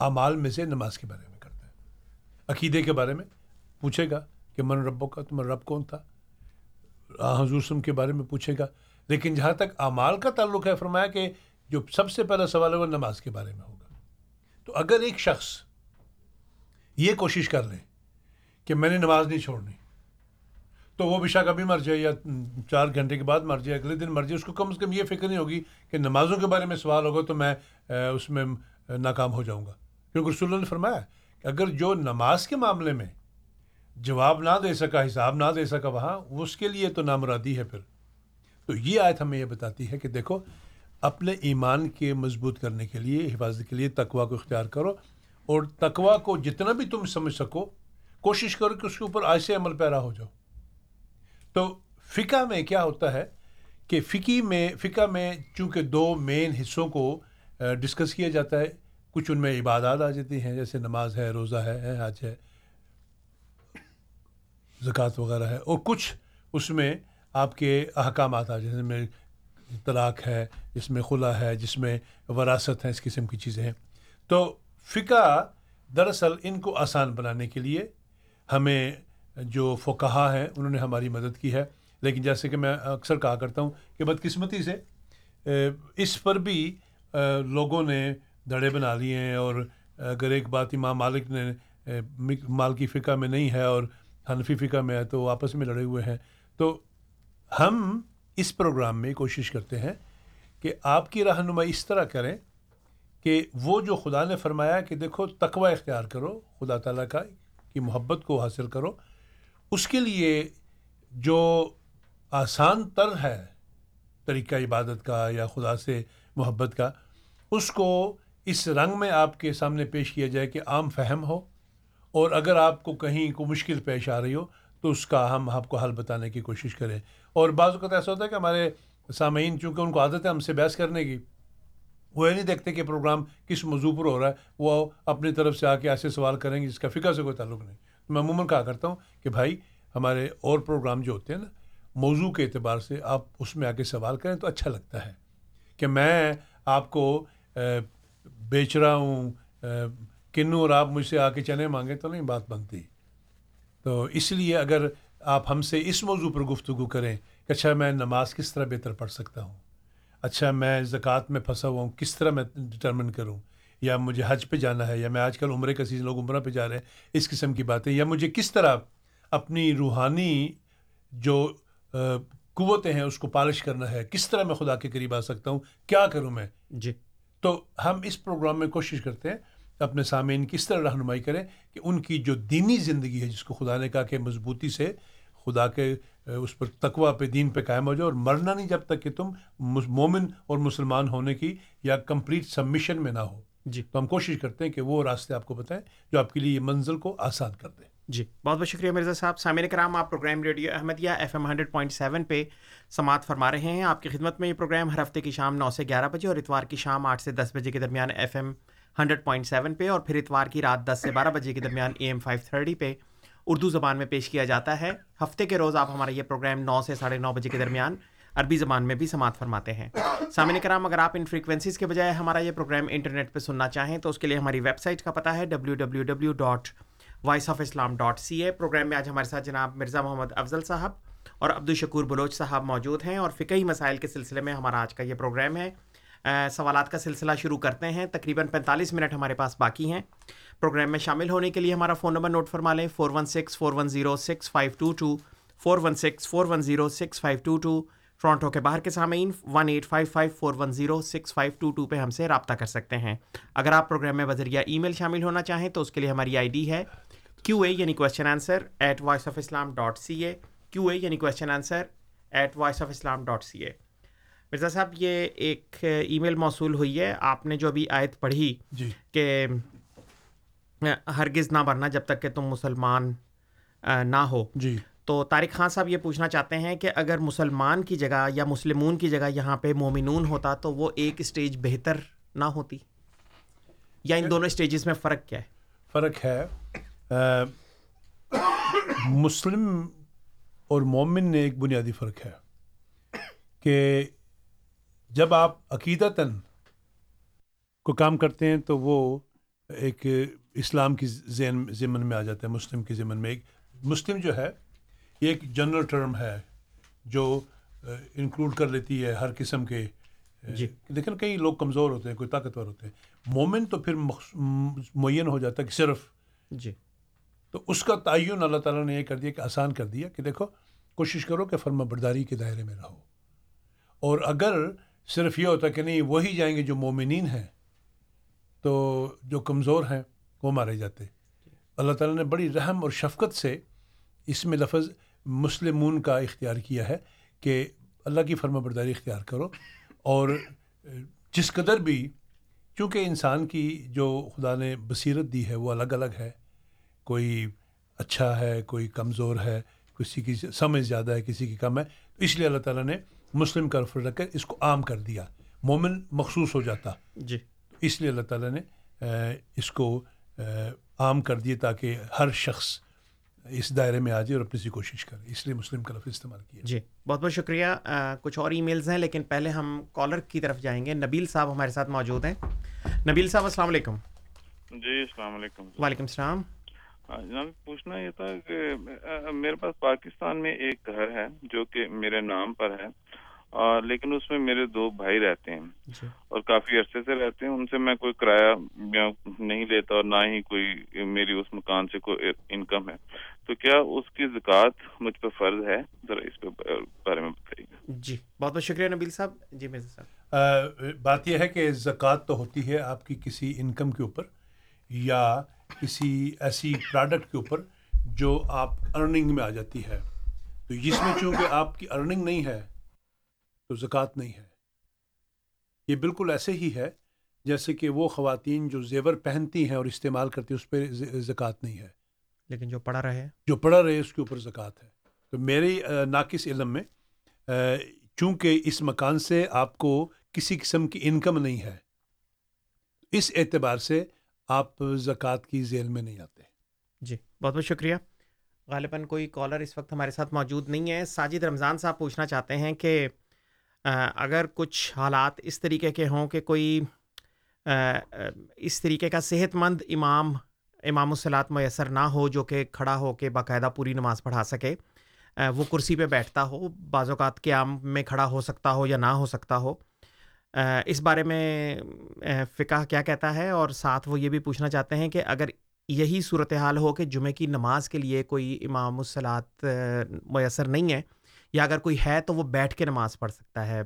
اعمال میں سے نماز کے بارے میں کرتا ہے۔ عقیدے کے بارے میں پوچھے گا کہ من ربوں کا تمہارا رب کون تھا؟ حضور سم کے بارے میں پوچھے گا۔ لیکن جہاں تک اعمال کا تعلق ہے، فرمایا کہ جو سب سے پہلا سوال ہے وہ نماز کے بارے میں ہوگا۔ تو اگر ایک شخص یہ کوشش کر لے کہ میں نے نماز نہیں چھوڑنی تو وہ بھی کبھی مر جائے یا چار گھنٹے کے بعد مر جائے، اگلے دن مر جائے، اس کو کم از کم یہ فکر نہیں ہوگی کہ نمازوں کے بارے میں سوال ہوگا تو میں اس میں ناکام ہو جاؤں گا۔ کیونکہ رسول اللہ نے فرمایا کہ اگر جو نماز کے معاملے میں جواب نہ دے سکا، حساب نہ دے سکا، وہاں اس کے لیے تو نامرادی ہے پھر۔ تو یہ آیت ہمیں یہ بتاتی ہے کہ دیکھو، اپنے ایمان کے مضبوط کرنے کے لیے، حفاظت کے لیے تقوا کو اختیار کرو اور تقوا کو جتنا بھی تم سمجھ سکو، کوشش کرو کہ اس کے اوپر آج سے عمل پیرا ہو جاؤ۔ تو فقہ میں کیا ہوتا ہے کہ فقی میں فقہ میں چونکہ دو مین حصوں کو ڈسکس کیا جاتا ہے، کچھ ان میں عبادات آ جاتی ہیں، جیسے نماز ہے، روزہ ہے حج ہے، زکوٰۃ وغیرہ ہے، اور کچھ اس میں آپ کے احکامات آ جیسے میں طلاق ہے، جس میں خلا ہے، جس میں وراثت ہے اس قسم کی چیزیں ہیں۔ تو فقہ دراصل ان کو آسان بنانے کے لیے ہمیں جو فقہا ہیں، انہوں نے ہماری مدد کی ہے۔ لیکن جیسے کہ میں اکثر کہا کرتا ہوں کہ بدقسمتی سے اس پر بھی لوگوں نے دڑے بنا لیے ہیں۔ اور اگر ایک بات امام مالک نے مال کی فقہ میں نہیں ہے اور حنفی فقہ میں ہے تو آپس میں لڑے ہوئے ہیں۔ تو ہم اس پروگرام میں کوشش کرتے ہیں کہ آپ کی رہنمائی اس طرح کریں کہ وہ جو خدا نے فرمایا کہ دیکھو، تقوی اختیار کرو، خدا تعالیٰ کا، کی محبت کو حاصل کرو۔ اس کے لیے جو آسان تر ہے طریقہ عبادت کا یا خدا سے محبت کا، اس کو اس رنگ میں آپ کے سامنے پیش کیا جائے کہ عام فہم ہو، اور اگر آپ کو کہیں کو مشکل پیش آ رہی ہو تو اس کا ہم آپ کو حل بتانے کی کوشش کریں۔ اور بعض اوقات ایسا ہوتا ہے کہ ہمارے سامعین چونکہ ان کو عادت ہے ہم سے بحث کرنے کی، وہ یہ نہیں دیکھتے کہ پروگرام کس موضوع پر ہو رہا ہے، وہ اپنی طرف سے آ کے ایسے سوال کریں گے جس کا فکر سے کوئی تعلق نہیں۔ میں عموماً کہا کرتا ہوں کہ بھائی، ہمارے اور پروگرام جو ہوتے ہیں نا، موضوع کے اعتبار سے آپ اس میں آ کے سوال کریں تو اچھا لگتا ہے کہ میں آپ کو بیچ رہا ہوں کنوں اور آپ مجھ سے آ کے چنے مانگیں تو نہیں، بات بنتی تو اس لیے اگر آپ ہم سے اس موضوع پر گفتگو کریں کہ اچھا میں نماز کس طرح بہتر پڑھ سکتا ہوں؟ اچھا میں زکوٰۃ میں پھنسا ہوا ہوں، کس طرح میں ڈٹرمن کروں؟ یا مجھے حج پہ جانا ہے یا میں آج کل عمرے کا سیزن لوگ عمرہ پہ جا رہے ہیں اس قسم کی باتیں۔ یا مجھے کس طرح اپنی روحانی جو قوتیں ہیں اس کو پالش کرنا ہے؟ کس طرح میں خدا کے قریب آ سکتا ہوں؟ کیا کروں میں؟ جی۔ تو ہم اس پروگرام میں کوشش کرتے ہیں اپنے سامعین کس طرح رہنمائی کریں کہ ان کی جو دینی زندگی ہے جس کو خدا نے کہا کہ مضبوطی سے خدا کے اس پر تقوا پہ دین پہ قائم ہو جاؤ اور مرنا نہیں جب تک کہ تم مومن اور مسلمان ہونے کی یا کمپلیٹ سبمیشن میں نہ ہو۔ جی۔ تو ہم کوشش کرتے ہیں کہ وہ راستے آپ کو بتائیں جو آپ کے لیے یہ منزل کو آسان کر دیں۔ جی۔ بہت بہت شکریہ مرزا صاحب۔ سامعین کرام آپ program radio Ahmadiyya F M hundred point seven پہ سماعت فرما رہے ہیں۔ آپ کی خدمت میں یہ پروگرام ہر ہفتے کی شام نو سے گیارہ بجے اور اتوار کی شام آٹھ سے دس بجے کے درمیان F M hundred point seven پہ اور پھر اتوار کی رات دس سے بارہ بجے کے درمیان اے ایم فائیو تھرٹی پہ اردو زبان میں پیش کیا جاتا ہے۔ ہفتے کے روز آپ ہمارا یہ پروگرام نو سے ساڑھے نو بجے کے درمیان عربی زبان میں بھی سماعت فرماتے ہیں۔ سامنے کرام، اگر آپ ان فریکوینسیز کے بجائے ہمارا یہ پروگرام انٹرنیٹ پہ سننا چاہیں، تو اس کے لیے ہماری ویب سائٹ کا پتہ ہے W W W dot Voice of Islam dot C A program میں آج ہمارے ساتھ جناب مرزا محمد افضل صاحب اور عبدالشکور بلوچ صاحب موجود ہیں اور فقہی مسائل کے سلسلے میں ہمارا آج کا یہ پروگرام ہے۔ سوالات کا سلسلہ شروع کرتے ہیں۔ تقریباً پینتالیس منٹ ہمارے پاس باقی ہیں۔ پروگرام میں شامل ہونے کے لیے ہمارا فون نمبر نوٹ فرما لیں۔ Four one six four one zero six five two two four one six four one zero six five two two Toronto کے باہر کے سامعین one eight five five four one zero six five two two پہ ہم سے رابطہ کر سکتے ہیں۔ اگر آپ پروگرام میں بذریعہ ای میل شامل ہونا چاہیں تو اس کے لیے ہماری آئی ڈی ہے کیو اے یعنی question answer at Voice of Islam dot C A Q A یعنی question answer at Voice of Islam dot C A Mirza صاحب یہ ایک ای میل موصول ہوئی ہے۔ آپ نے جو ابھی آیت پڑھی جی. کہ ہرگز نہ بننا جب تک کہ تم مسلمان نہ ہو۔ جی۔ تو طارق خان صاحب یہ پوچھنا چاہتے ہیں کہ اگر مسلمان کی جگہ یا مسلمون کی جگہ یہاں پہ مومنون ہوتا تو وہ ایک اسٹیج بہتر نہ ہوتی؟ یا ان دونوں اسٹیجز میں فرق کیا ہے؟ فرق ہے مسلم اور مومن نے ایک بنیادی فرق ہے کہ جب آپ عقیدتاً کو کام کرتے ہیں تو وہ ایک اسلام کی ذہن ضمن میں آ جاتا ہے، مسلم کی ذمن میں ایک، مسلم جو ہے یہ ایک جنرل ٹرم ہے جو انکلوڈ کر لیتی ہے ہر قسم کے جی۔ لیکن کئی لوگ کمزور ہوتے ہیں کوئی طاقتور ہوتے ہیں۔ مومن تو پھر معین ہو جاتا ہے کہ صرف جی۔ تو اس کا تعین اللہ تعالیٰ نے یہ کر دیا کہ آسان کر دیا کہ دیکھو کوشش کرو کہ فرما برداری کے دائرے میں رہو۔ اور اگر صرف یہ ہوتا کہ نہیں وہی جائیں گے جو مومنین ہیں تو جو کمزور ہیں وہ مارے جاتے۔ جی۔ اللہ تعالیٰ نے بڑی رحم اور شفقت سے اس میں لفظ مسلمون کا اختیار کیا ہے کہ اللہ کی فرما برداری اختیار کرو اور جس قدر بھی چونکہ انسان کی جو خدا نے بصیرت دی ہے وہ الگ الگ ہے کوئی اچھا ہے کوئی کمزور ہے کسی کی سمجھ زیادہ ہے کسی کی کم ہے تو اس لیے اللہ تعالیٰ نے مسلم کا رفر رکھ کر اس کو عام کر دیا مومن مخصوص ہو جاتا۔ جی۔ اس لیے اللہ تعالیٰ نے اس کو عام کر دیا تاکہ ہر شخص اس دائرے میں آ جائے اور اپنی سی کوشش کرے۔ اس لیے مسلم کا لفظ استعمال کیا جی بہت بہت شکریہ۔ آ, کچھ اور ای میلز ہیں لیکن پہلے ہم کالر کی طرف جائیں گے۔ نبیل صاحب ہمارے ساتھ موجود ہیں۔ نبیل صاحب السلام علیکم۔ جی السلام علیکم۔ وعلیکم السلام۔ جناب پوچھنا یہ تھا کہ میرے پاس پاکستان میں ایک گھر ہے جو کہ میرے نام پر ہے۔ اور لیکن اس میں میرے دو بھائی رہتے ہیں اچھا۔ اور کافی عرصے سے رہتے ہیں۔ ان سے میں کوئی کرایہ نہیں لیتا اور نہ ہی کوئی میری اس مکان سے کوئی انکم ہے۔ تو کیا اس کی زکوٰۃ مجھ پہ فرض ہے؟ ذرا اس پہ بارے میں بتائیے۔ جی بہت بہت شکریہ نبیل صاحب۔ جی مرزا صاحب آ, بات یہ ہے کہ زکوٰۃ تو ہوتی ہے آپ کی کسی انکم کے اوپر یا کسی ایسی پروڈکٹ کے اوپر جو آپ ارننگ میں آ جاتی ہے۔ تو جس میں چونکہ آپ کی ارننگ نہیں ہے تو زکوٰۃ نہیں ہے۔ یہ بالکل ایسے ہی ہے جیسے کہ وہ خواتین جو زیور پہنتی ہیں اور استعمال کرتی ہیں اس پہ زکوٰۃ نہیں ہے۔ لیکن جو پڑھا رہے جو پڑھا رہے اس کے اوپر زکوٰۃ ہے۔ تو میرے ناقص علم میں چونکہ اس مکان سے آپ کو کسی قسم کی انکم نہیں ہے اس اعتبار سے آپ زکوٰۃ کی ذیل میں نہیں آتے۔ جی بہت بہت شکریہ۔ غالباً کوئی کالر اس وقت ہمارے ساتھ موجود نہیں ہے۔ ساجد رمضان صاحب پوچھنا چاہتے ہیں کہ اگر کچھ حالات اس طریقے کے ہوں کہ کوئی اس طریقے کا صحت مند امام امام الصلاط میسر نہ ہو جو کہ کھڑا ہو کے باقاعدہ پوری نماز پڑھا سکے وہ کرسی پہ بیٹھتا ہو، بعض اوقات قیام میں کھڑا ہو سکتا ہو یا نہ ہو سکتا ہو۔ اس بارے میں فقہ کیا کہتا ہے اور ساتھ وہ یہ بھی پوچھنا چاہتے ہیں کہ اگر یہی صورتحال ہو کہ جمعہ کی نماز کے لیے کوئی امام الصلاط میسر نہیں ہے یا اگر کوئی ہے تو وہ بیٹھ کے نماز پڑھ سکتا ہے،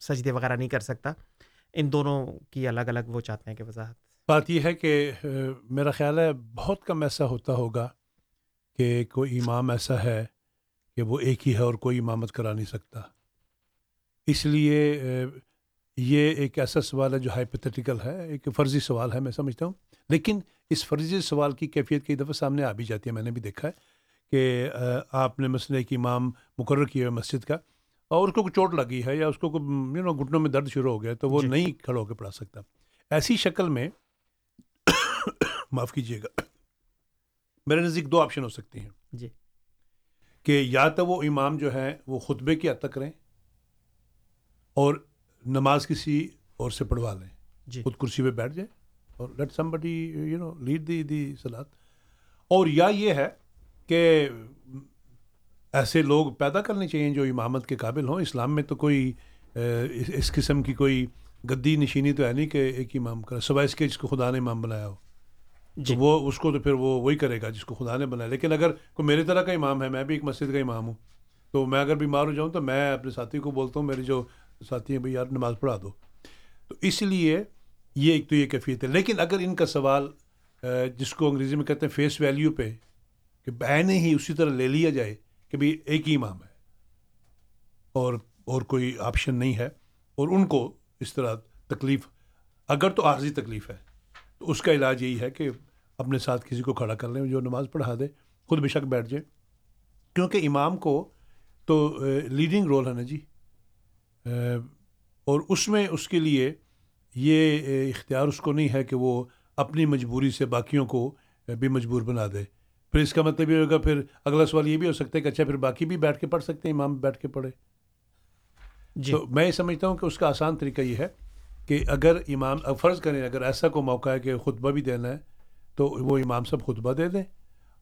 سجدے وغیرہ نہیں کر سکتا۔ ان دونوں کی الگ الگ وہ چاہتے ہیں کہ وضاحت۔ بات یہ ہے کہ میرا خیال ہے بہت کم ایسا ہوتا ہوگا کہ کوئی امام ایسا ہے کہ وہ ایک ہی ہے اور کوئی امامت کرا نہیں سکتا۔ اس لیے یہ ایک ایسا سوال ہے جو ہائپیتھیٹیکل ہے، ایک فرضی سوال ہے، میں سمجھتا ہوں۔ لیکن اس فرضی سوال کی کیفیت کئی دفعہ سامنے آ بھی جاتی ہے، میں نے بھی دیکھا ہے۔ کہ آپ نے مسئلہ ایک امام مقرر کیا ہے مسجد کا اور اس کو کوئی چوٹ لگی ہے یا اس کو یو نو گھٹنوں میں درد شروع ہو گیا تو وہ جی. نہیں کھڑا ہو کے پڑھا سکتا۔ ایسی شکل میں معاف کیجیے گا میرے نزدیک دو آپشن ہو سکتے ہیں۔ جی۔ کہ یا تو وہ امام جو ہے وہ خطبے کی حد تک رہیں اور نماز کسی اور سے پڑھوا لیں۔ جی۔ خود کرسی پہ بیٹھ جائے اور let somebody you know lead the the سلاد اور یا یہ ہے کہ ایسے لوگ پیدا کرنے چاہیے جو امامت کے قابل ہوں۔ اسلام میں تو کوئی اس قسم کی کوئی گدی نشینی تو ہے نہیں کہ ایک امام کرے سوائے اس کے جس کو خدا نے امام بنایا ہو۔ جی۔ وہ اس کو تو پھر وہ وہی کرے گا جس کو خدا نے بنایا۔ لیکن اگر کوئی میری طرح کا امام ہے میں بھی ایک مسجد کا امام ہوں تو میں اگر بیمار ہو جاؤں تو میں اپنے ساتھی کو بولتا ہوں میرے جو ساتھی ہیں بھائی یار نماز پڑھا دو۔ تو اس لیے یہ ایک تو یہ کیفیت ہے۔ لیکن اگر ان کا سوال جس کو انگریزی میں کہتے ہیں فیس ویلیو پہ کہ بہن ہی اسی طرح لے لیا جائے کہ بھائی ایک ہی امام ہے۔ اور اور کوئی آپشن نہیں ہے۔ اور ان کو اس طرح تکلیف، اگر تو عارضی تکلیف ہے۔ تو اس کا علاج یہی ہے کہ اپنے ساتھ کسی کو کھڑا کر لیں، جو نماز پڑھا دے، خود بے شک بیٹھ جائے کیونکہ امام کو تو لیڈنگ رول ہے نا جی۔ اور اس میں اس کے لیے یہ اختیار اس کو نہیں ہے کہ وہ اپنی مجبوری سے باقیوں کو بھی مجبور بنا دے۔ پھر اس کا مطلب یہ ہوگا پھر اگلا سوال یہ بھی ہو سکتا ہے کہ اچھا پھر باقی بھی بیٹھ کے پڑھ سکتے ہیں امام بیٹھ کے پڑھے۔ جی۔ تو میں یہ سمجھتا ہوں کہ اس کا آسان طریقہ یہ ہے کہ اگر امام فرض کریں اگر ایسا کوئی موقع ہے کہ خطبہ بھی دینا ہے تو وہ امام صاحب خطبہ دے دیں۔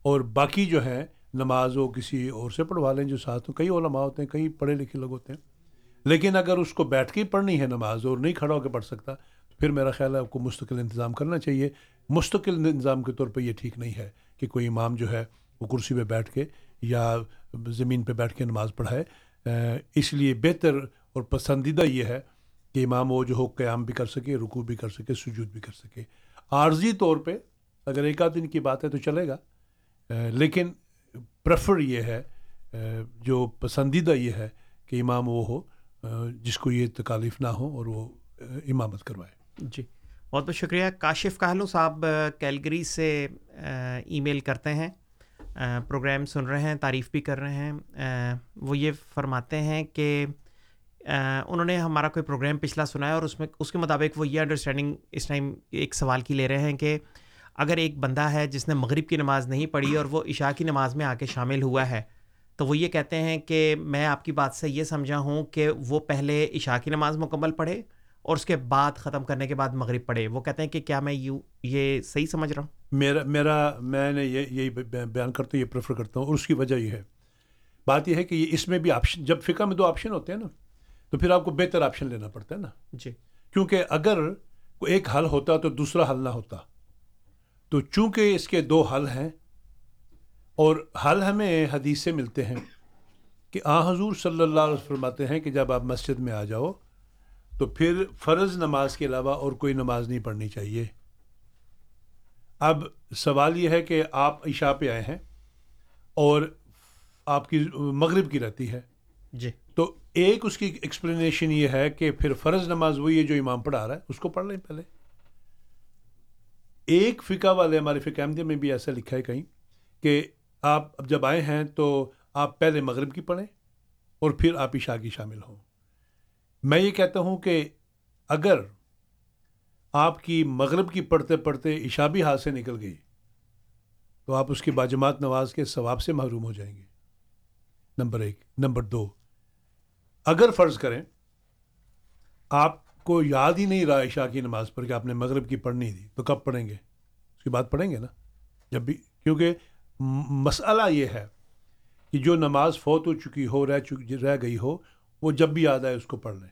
اور باقی جو ہیں نماز وہ کسی اور سے پڑھوا لیں جو ساتھ ہوں۔ کئی علماء ہوتے ہیں کئی پڑھے لکھے لوگ ہوتے ہیں۔ لیکن اگر اس کو بیٹھ کے پڑھنی ہے نماز اور نہیں کھڑا ہو کے پڑھ سکتا تو پھر میرا خیال ہے آپ کو مستقل انتظام کرنا چاہیے۔ مستقل انتظام کے طور پہ یہ ٹھیک نہیں ہے۔ کہ کوئی امام جو ہے وہ کرسی پہ بیٹھ کے یا زمین پہ بیٹھ کے نماز پڑھائے۔ اس لیے بہتر اور پسندیدہ یہ ہے کہ امام وہ جو ہو، قیام بھی کر سکے رکو بھی کر سکے، سجود بھی کر سکے۔ عارضی طور پہ اگر ایک آدھ دن کی بات ہے تو چلے گا۔ لیکن پریفر یہ ہے جو پسندیدہ یہ ہے کہ امام وہ ہو جس کو یہ تکالیف نہ ہو اور وہ امامت کروائے۔ جی۔ بہت بہت شکریہ۔ کاشف کہلو صاحب کیلگری سے ای میل کرتے ہیں پروگرام سن رہے ہیں، تعریف بھی کر رہے ہیں۔ وہ یہ فرماتے ہیں کہ انہوں نے ہمارا کوئی پروگرام پچھلا سنا ہے اور اس میں، اس کے مطابق وہ یہ انڈرسٹینڈنگ اس ٹائم ایک سوال کی لے رہے ہیں کہ اگر ایک بندہ ہے جس نے مغرب کی نماز نہیں پڑھی اور وہ عشاء کی نماز میں آ کے شامل ہوا ہے، تو وہ یہ کہتے ہیں کہ میں آپ کی بات سے یہ سمجھا ہوں کہ وہ پہلے عشاء کی نماز مکمل پڑھے اور اس کے بعد ختم کرنے کے بعد مغرب پڑھے۔ وہ کہتے ہیں کہ کیا میں یوں یہ صحیح سمجھ رہا ہوں؟ میرا میرا میں نے یہ یہی بیان کرتا ہوں یہ پریفر کرتا ہوں اور اس کی وجہ یہ ہے۔ بات یہ ہے کہ یہ اس میں بھی آپشن جب فقہ میں دو آپشن ہوتے ہیں نا تو پھر آپ کو بہتر آپشن لینا پڑتا ہے نا۔ جی۔ کیونکہ اگر ایک حل ہوتا تو دوسرا حل نہ ہوتا۔ تو چونکہ اس کے دو حل ہیں اور حل ہمیں حدیث سے ملتے ہیں کہ آ حضور صلی اللہ علیہ وسلم فرماتے ہیں کہ جب آپ مسجد میں آ جاؤ تو پھر فرض نماز کے علاوہ اور کوئی نماز نہیں پڑھنی چاہیے۔ اب سوال یہ ہے کہ آپ عشاء پہ آئے ہیں اور آپ کی مغرب کی رہتی ہے۔ جی۔ تو ایک اس کی ایکسپلینیشن یہ ہے کہ پھر فرض نماز وہی ہے جو امام پڑھا رہا ہے اس کو پڑھ لیں پہلے۔ ایک فقہ والے ہمارے فقہ احمدیہ میں بھی ایسا لکھا ہے کہیں کہ آپ اب جب آئے ہیں تو آپ پہلے مغرب کی پڑھیں اور پھر آپ عشاء کی شامل ہوں۔ میں یہ کہتا ہوں کہ اگر آپ کی مغرب کی پڑھتے پڑھتے عشاء بھی ہاتھ سے نکل گئی، تو آپ اس کی باجمات نواز کے ثواب سے محروم ہو جائیں گے۔ نمبر ایک۔ نمبر دو، اگر فرض کریں آپ کو یاد ہی نہیں رہا عشاء کی نماز پر کہ آپ نے مغرب کی پڑھنی تھی، تو کب پڑھیں گے؟ اس کی بات پڑھیں گے نا؟ جب بھی، کیونکہ مسئلہ یہ ہے کہ جو نماز فوت ہو چکی ہو، رہ چکی رہ گئی ہو وہ جب بھی یاد آئے اس کو پڑھ لیں۔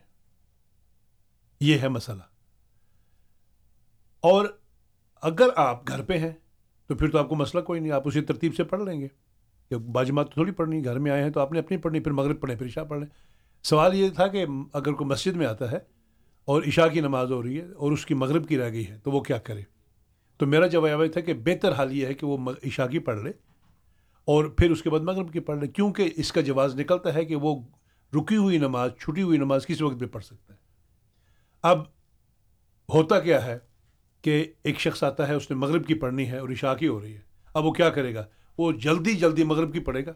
یہ ہے مسئلہ۔ اور اگر آپ گھر پہ ہیں، تو پھر تو آپ کو مسئلہ کوئی نہیں، آپ اسی ترتیب سے پڑھ لیں گے۔ کہ باجمات تھوڑی پڑھنی، گھر میں آئے ہیں تو آپ نے اپنی پڑھنی، پھر مغرب پڑھیں، پھر عشاء پڑھ لیں۔ سوال یہ تھا کہ اگر کوئی مسجد میں آتا ہے اور عشاء کی نماز ہو رہی ہے اور اس کی مغرب کی رہ گئی ہے، تو وہ کیا کرے؟ تو میرا جواب یہ تھا کہ بہتر حال یہ ہے کہ وہ عشاء کی پڑھ لے اور پھر اس کے بعد مغرب کی پڑھ لے، کیونکہ اس کا جواز نکلتا ہے کہ وہ رکی ہوئی نماز، چھٹی ہوئی نماز کسی وقت بھی پڑھ سکتا ہے۔ اب ہوتا کیا ہے کہ ایک شخص آتا ہے، اس نے مغرب کی پڑھنی ہے اور عشاء کی ہو رہی ہے۔ اب وہ کیا کرے گا؟ وہ جلدی جلدی مغرب کی پڑھے گا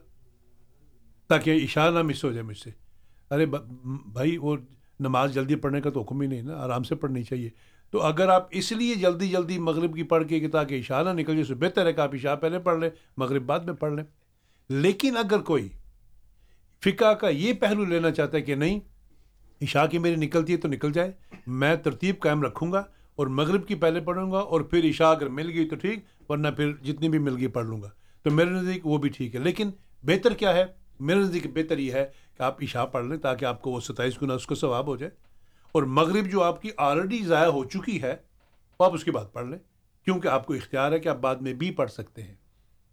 تاکہ عشاء نہ مس ہو جائے مجھ سے۔ ارے بھائی، وہ نماز جلدی پڑھنے کا تو حکم ہی نہیں نا، آرام سے پڑھنی چاہیے۔ تو اگر آپ اس لیے جلدی جلدی مغرب کی پڑھ کے کہ تاکہ عشاء نہ نکل جائے اس سے بہتر ہے کہ آپ عشاء پہلے پڑھ لیں، مغرب بعد میں پڑھ لیں۔ لیکن اگر کوئی فقہ کا یہ پہلو لینا چاہتا ہے کہ نہیں، عشاء کی میری نکلتی ہے تو نکل جائے، میں ترتیب قائم رکھوں گا اور مغرب کی پہلے پڑھوں گا اور پھر عشاء اگر مل گئی تو ٹھیک، ورنہ پھر جتنی بھی مل گئی پڑھ لوں گا۔ تو میرے نزدیک وہ بھی ٹھیک ہے۔ لیکن بہتر کیا ہے؟ میرے نزدیک بہتر یہ ہے کہ آپ عشاء پڑھ لیں تاکہ آپ کو وہ ستائیس گنا اس کو ثواب ہو جائے۔ اور مغرب جو آپ کی آلریڈی ضائع ہو چکی ہے وہ آپ اس کے بعد پڑھ لیں۔ کیونکہ آپ کو اختیار ہے کہ آپ بعد میں بھی پڑھ سکتے ہیں۔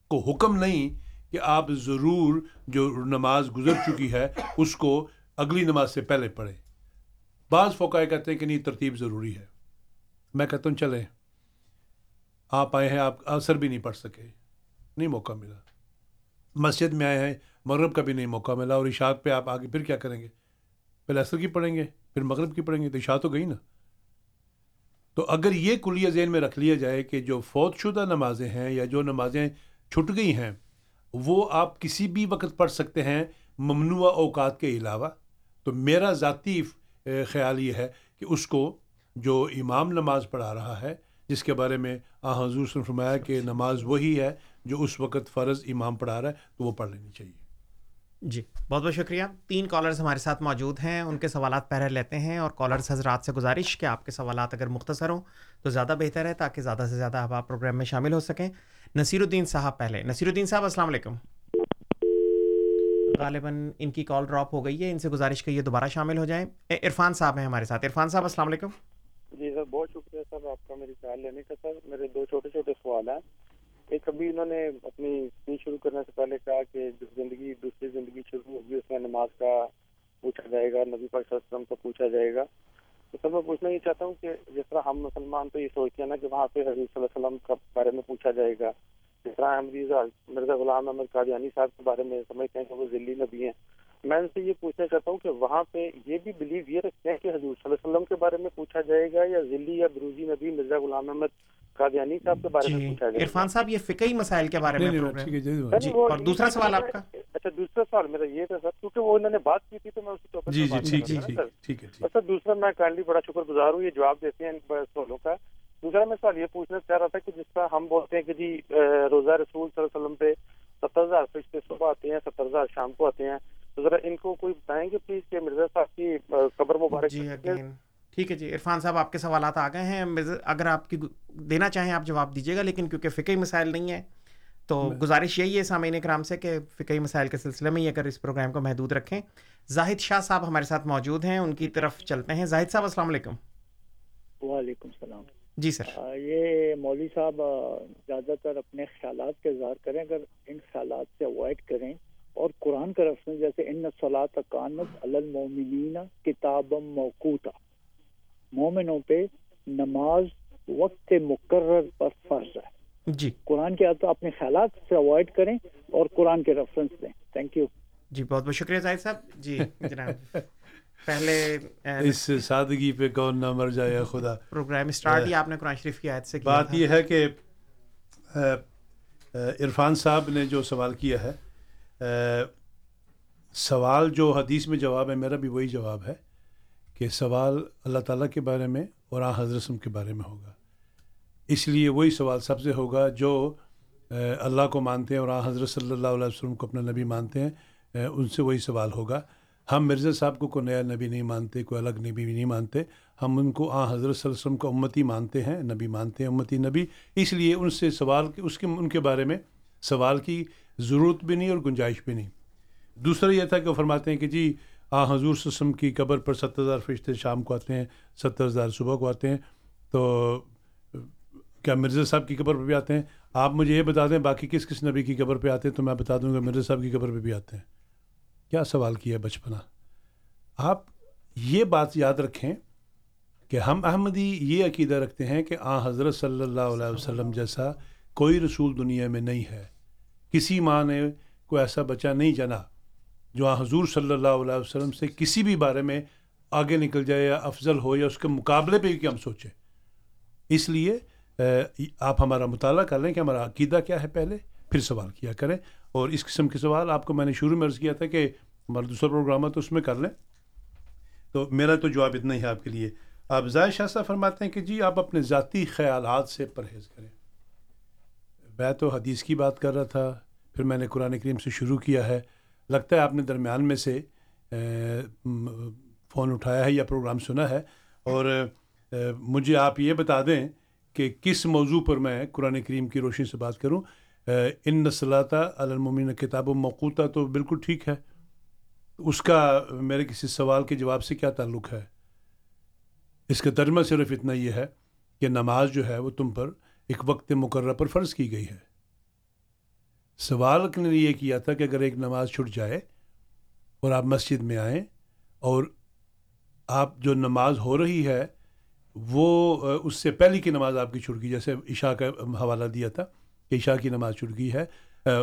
کو حکم نہیں کہ آپ ضرور جو نماز گزر چکی ہے، اس کو اگلی نماز سے پہلے پڑھیں۔ بعض فوقائے کہتے ہیں کہ نہیں، ترتیب ضروری ہے۔ میں کہتا ہوں، چلیں۔ آپ آئے ہیں، آپ اثر بھی نہیں پڑھ سکے۔ نہیں موقع ملا۔ مسجد میں آئے ہیں، مغرب کا بھی نہیں موقع ملا۔ اور عشاء پہ آپ آگے پھر کیا کریں گے؟ پہلے اثر کی پڑھیں گے، پھر مغرب کی پڑھیں گے۔ تو عشاء تو گئی نا۔ تو اگر یہ کلیہ ذہن میں رکھ لیا جائے کہ جو فوت شدہ نمازیں ہیں یا جو نمازیں چھٹ گئی ہیں وہ آپ کسی بھی وقت پڑھ سکتے ہیں ممنوع اوقات کے علاوہ۔ تو میرا ذاتی خیال یہ ہے کہ اس کو جو امام نماز پڑھا رہا ہے، جس کے بارے میں آ حضور صلی اللہ علیہ وسلم نے فرمایا کہ نماز وہی ہے جو اس وقت فرض امام پڑھا رہا ہے، تو وہ پڑھ لینی چاہیے۔ جی بہت بہت شکریہ۔ تین کالرز ہمارے ساتھ موجود ہیں، ان کے سوالات پہلے لیتے ہیں اور کالرز حضرات سے گزارش کہ آپ کے سوالات اگر مختصر ہوں تو زیادہ بہتر ہے تاکہ زیادہ سے زیادہ آپ پروگرام میں شامل ہو سکیں۔ نصیر الدین صاحب پہلے۔ نصیر الدین صاحب، السلام علیکم۔ غالباً ان کی کال ڈراپ ہو گئی ہے۔ ان سے گزارش کہ یہ دوبارہ شامل ہو جائیں۔ عرفان صاحب ہیں ہمارے ساتھ۔ عرفان صاحب، السلام علیکم۔ جی سر، بہت شکریہ سر آپ کا میری خیال لینے کا۔ سر، میرے دو چھوٹے چھوٹے سوال ہیں۔ ایک، ابھی انہوں نے اپنی اسپیچ شروع کرنے سے پہلے کہا کہ جو زندگی، دوسری زندگی شروع ہوگی، اس میں نماز کا پوچھا جائے گا، نبی پاک صلی اللہ علیہ وسلم کا پوچھا جائے گا۔ تو سر میں پوچھنا یہ چاہتا ہوں کہ جس طرح ہم مسلمان تو یہ سوچتے ہیں نا کہ وہاں پہ حضرت صلی اللہ علیہ وسلم کے بارے میں پوچھا جائے گا، جس طرح احمدیز مرزا غلام احمد قادیانی صاحب کے بارے میں سمجھتے ہیں کہ وہ ذلی نبی ہیں۔ میں ان سے یہ پوچھنا چاہتا ہوں کہ وہاں پہ یہ بھی بلیو یہ رکھتے ہیں کہ حضور صلی اللہ علیہ وسلم کے بارے میں پوچھا جائے گا یا ذلی یا بروزی نبی، مرزا غلام احمد قادیانی صاحب کے بارے میں جی پوچھا گا۔ عرفان صاحب یہ فقہی مسائل کے بارے میں ہے جی جی اور دوسرا سوال آپ کا؟ اچھا دوسرا سوال میرا یہ تھا سر کیونکہ وہ انہوں نے بات کی تھی تو میں اسی ٹاپک جی جی بات ٹھیک کر ہے رہا تھا ٹھیک ہے اور سر دوسرا میں کائنڈلی بڑا شکر گزار ہوں یہ جواب دیتے ہیں ان سوالوں کا۔ دوسرا میں سوال یہ پوچھنا چاہ رہا تھا کہ جس طرح ہم بولتے ہیں کہ جی روزہ رسول صلی اللہ علیہ وسلم پہ ستر ہزار فرشتے صبح آتے ہیں ستر ہزار شام کو آتے ہیں۔ تو ذرا ان کو کوئی بتائیں گے پلیز کہ مرزا صاحب کی قبر مبارک جی ٹھیک ہے جی عرفان صاحب آپ کے سوالات آ گئے ہیں۔ اگر آپ کی دینا چاہیں آپ جواب دیجیے گا لیکن کیونکہ فقہی مسائل نہیں ہیں تو گزارش یہی ہے سامعین کرام سے کہ فقہی مسائل کے سلسلے میں ہی اگر اس پروگرام کو محدود رکھیں۔ زاہد شاہ صاحب ہمارے ساتھ موجود ہیں ان کی طرف چلتے ہیں۔ زاہد صاحب السلام علیکم۔ وعلیکم السلام۔ جی سر۔ یہ مولوی صاحب زیادہ تر اپنے خیالات کا اظہار کریں۔ اگر ان خیالات سے اوائڈ کریں اور قرآن کا رفظ جیسے ان صلاۃ کانت المومنین کتاب موقوتا۔ مومنوں پہ نماز وقت مقرر پر فرض ہے۔ جی۔ قرآن کے تو اپنے خیالات سے اوائڈ کریں اور قرآن کے ریفرنس دیں تھینک یو جی بہت بہت شکریہ زاہد صاحب۔ جی جناب پہلے اس سادگی پہ کون نہ مر جائے خدا۔ پروگرام اسٹارٹ ہی آپ نے قرآن شریف کی آیت سے کیا بات یہ ہے کہ عرفان صاحب نے جو سوال کیا ہے سوال جو حدیث میں جواب ہے میرا بھی وہی جواب ہے۔ کہ سوال اللہ تعالیٰ کے بارے میں اور آ حضرت حضرسم کے بارے میں ہوگا۔ اس لیے وہی سوال سب سے ہوگا جو اللہ کو مانتے ہیں اور آ حضرت صلی اللہ علیہ وسلم کو اپنا نبی مانتے ہیں ان سے وہی سوال ہوگا۔ ہم مرزا صاحب کو کوئی نیا نبی نہیں مانتے، کوئی الگ نبی بھی نہیں مانتے، ہم ان کو آ حضرت صلی اللہ علیہ وسلم کو امتی مانتے ہیں، نبی مانتے ہیں، امتی نبی۔ اس لیے ان سے سوال اس کے، ان کے بارے میں سوال کی ضرورت بھی نہیں اور گنجائش بھی نہیں۔ دوسرا یہ تھا کہ وہ فرماتے ہیں کہ جی آ، حضور سسم کی قبر پر ستر ہزار فرشتے شام کو آتے ہیں، ستر ہزار صبح کو آتے ہیں۔ تو کیا مرزا صاحب کی قبر پہ بھی آتے ہیں؟ آپ مجھے یہ بتا دیں باقی کس کس نبی کی قبر پہ آتے ہیں، تو میں بتا دوں گا مرزا صاحب کی قبر پہ بھی آتے ہیں۔ کیا سوال کیا بچپنا؟ آپ یہ بات یاد رکھیں کہ ہم احمدی یہ عقیدہ رکھتے ہیں کہ آ، حضرت صلی اللہ علیہ وسلم جیسا کوئی رسول دنیا میں نہیں ہے۔ کسی ماں نے کوئی ایسا بچہ نہیں جنا جو حضور صلی اللہ علیہ وسلم سے کسی بھی بارے میں آگے نکل جائے یا افضل ہو یا اس کے مقابلے پہ کہ ہم سوچیں۔ اس لیے آپ ہمارا مطالعہ کر لیں کہ ہمارا عقیدہ کیا ہے پہلے، پھر سوال کیا کریں۔ اور اس قسم کے سوال آپ کو میں نے شروع میں عرض کیا تھا کہ ہمارا دوسرا پروگرام ہے تو اس میں کر لیں۔ تو میرا تو جواب اتنا ہی ہے آپ کے لیے۔ آپ ظاہر شاہ صاحب فرماتے ہیں کہ جی آپ اپنے ذاتی خیالات سے پرہیز کریں۔ میں تو حدیث کی بات کر رہا تھا، پھر میں نے قرآن کریم سے شروع کیا ہے۔ لگتا ہے آپ نے درمیان میں سے فون اٹھایا ہے یا پروگرام سنا ہے اور مجھے آپ یہ بتا دیں کہ کس موضوع پر میں قرآن کریم کی روشنی سے بات کروں؟ ان نسلاتا علمین کتاب و موقوطہ تو بالکل ٹھیک ہے۔ اس کا میرے کسی سوال کے جواب سے کیا تعلق ہے؟ اس کا ترجمہ صرف اتنا یہ ہے کہ نماز جو ہے وہ تم پر ایک وقت مقررہ پر فرض کی گئی ہے۔ سوال نے یہ کیا تھا کہ اگر ایک نماز چھٹ جائے اور آپ مسجد میں آئیں اور آپ جو نماز ہو رہی ہے وہ اس سے پہلے کی نماز آپ کی چھٹ گئی جیسے عشاء کا حوالہ دیا تھا کہ عشاء کی نماز چھٹ گئی ہے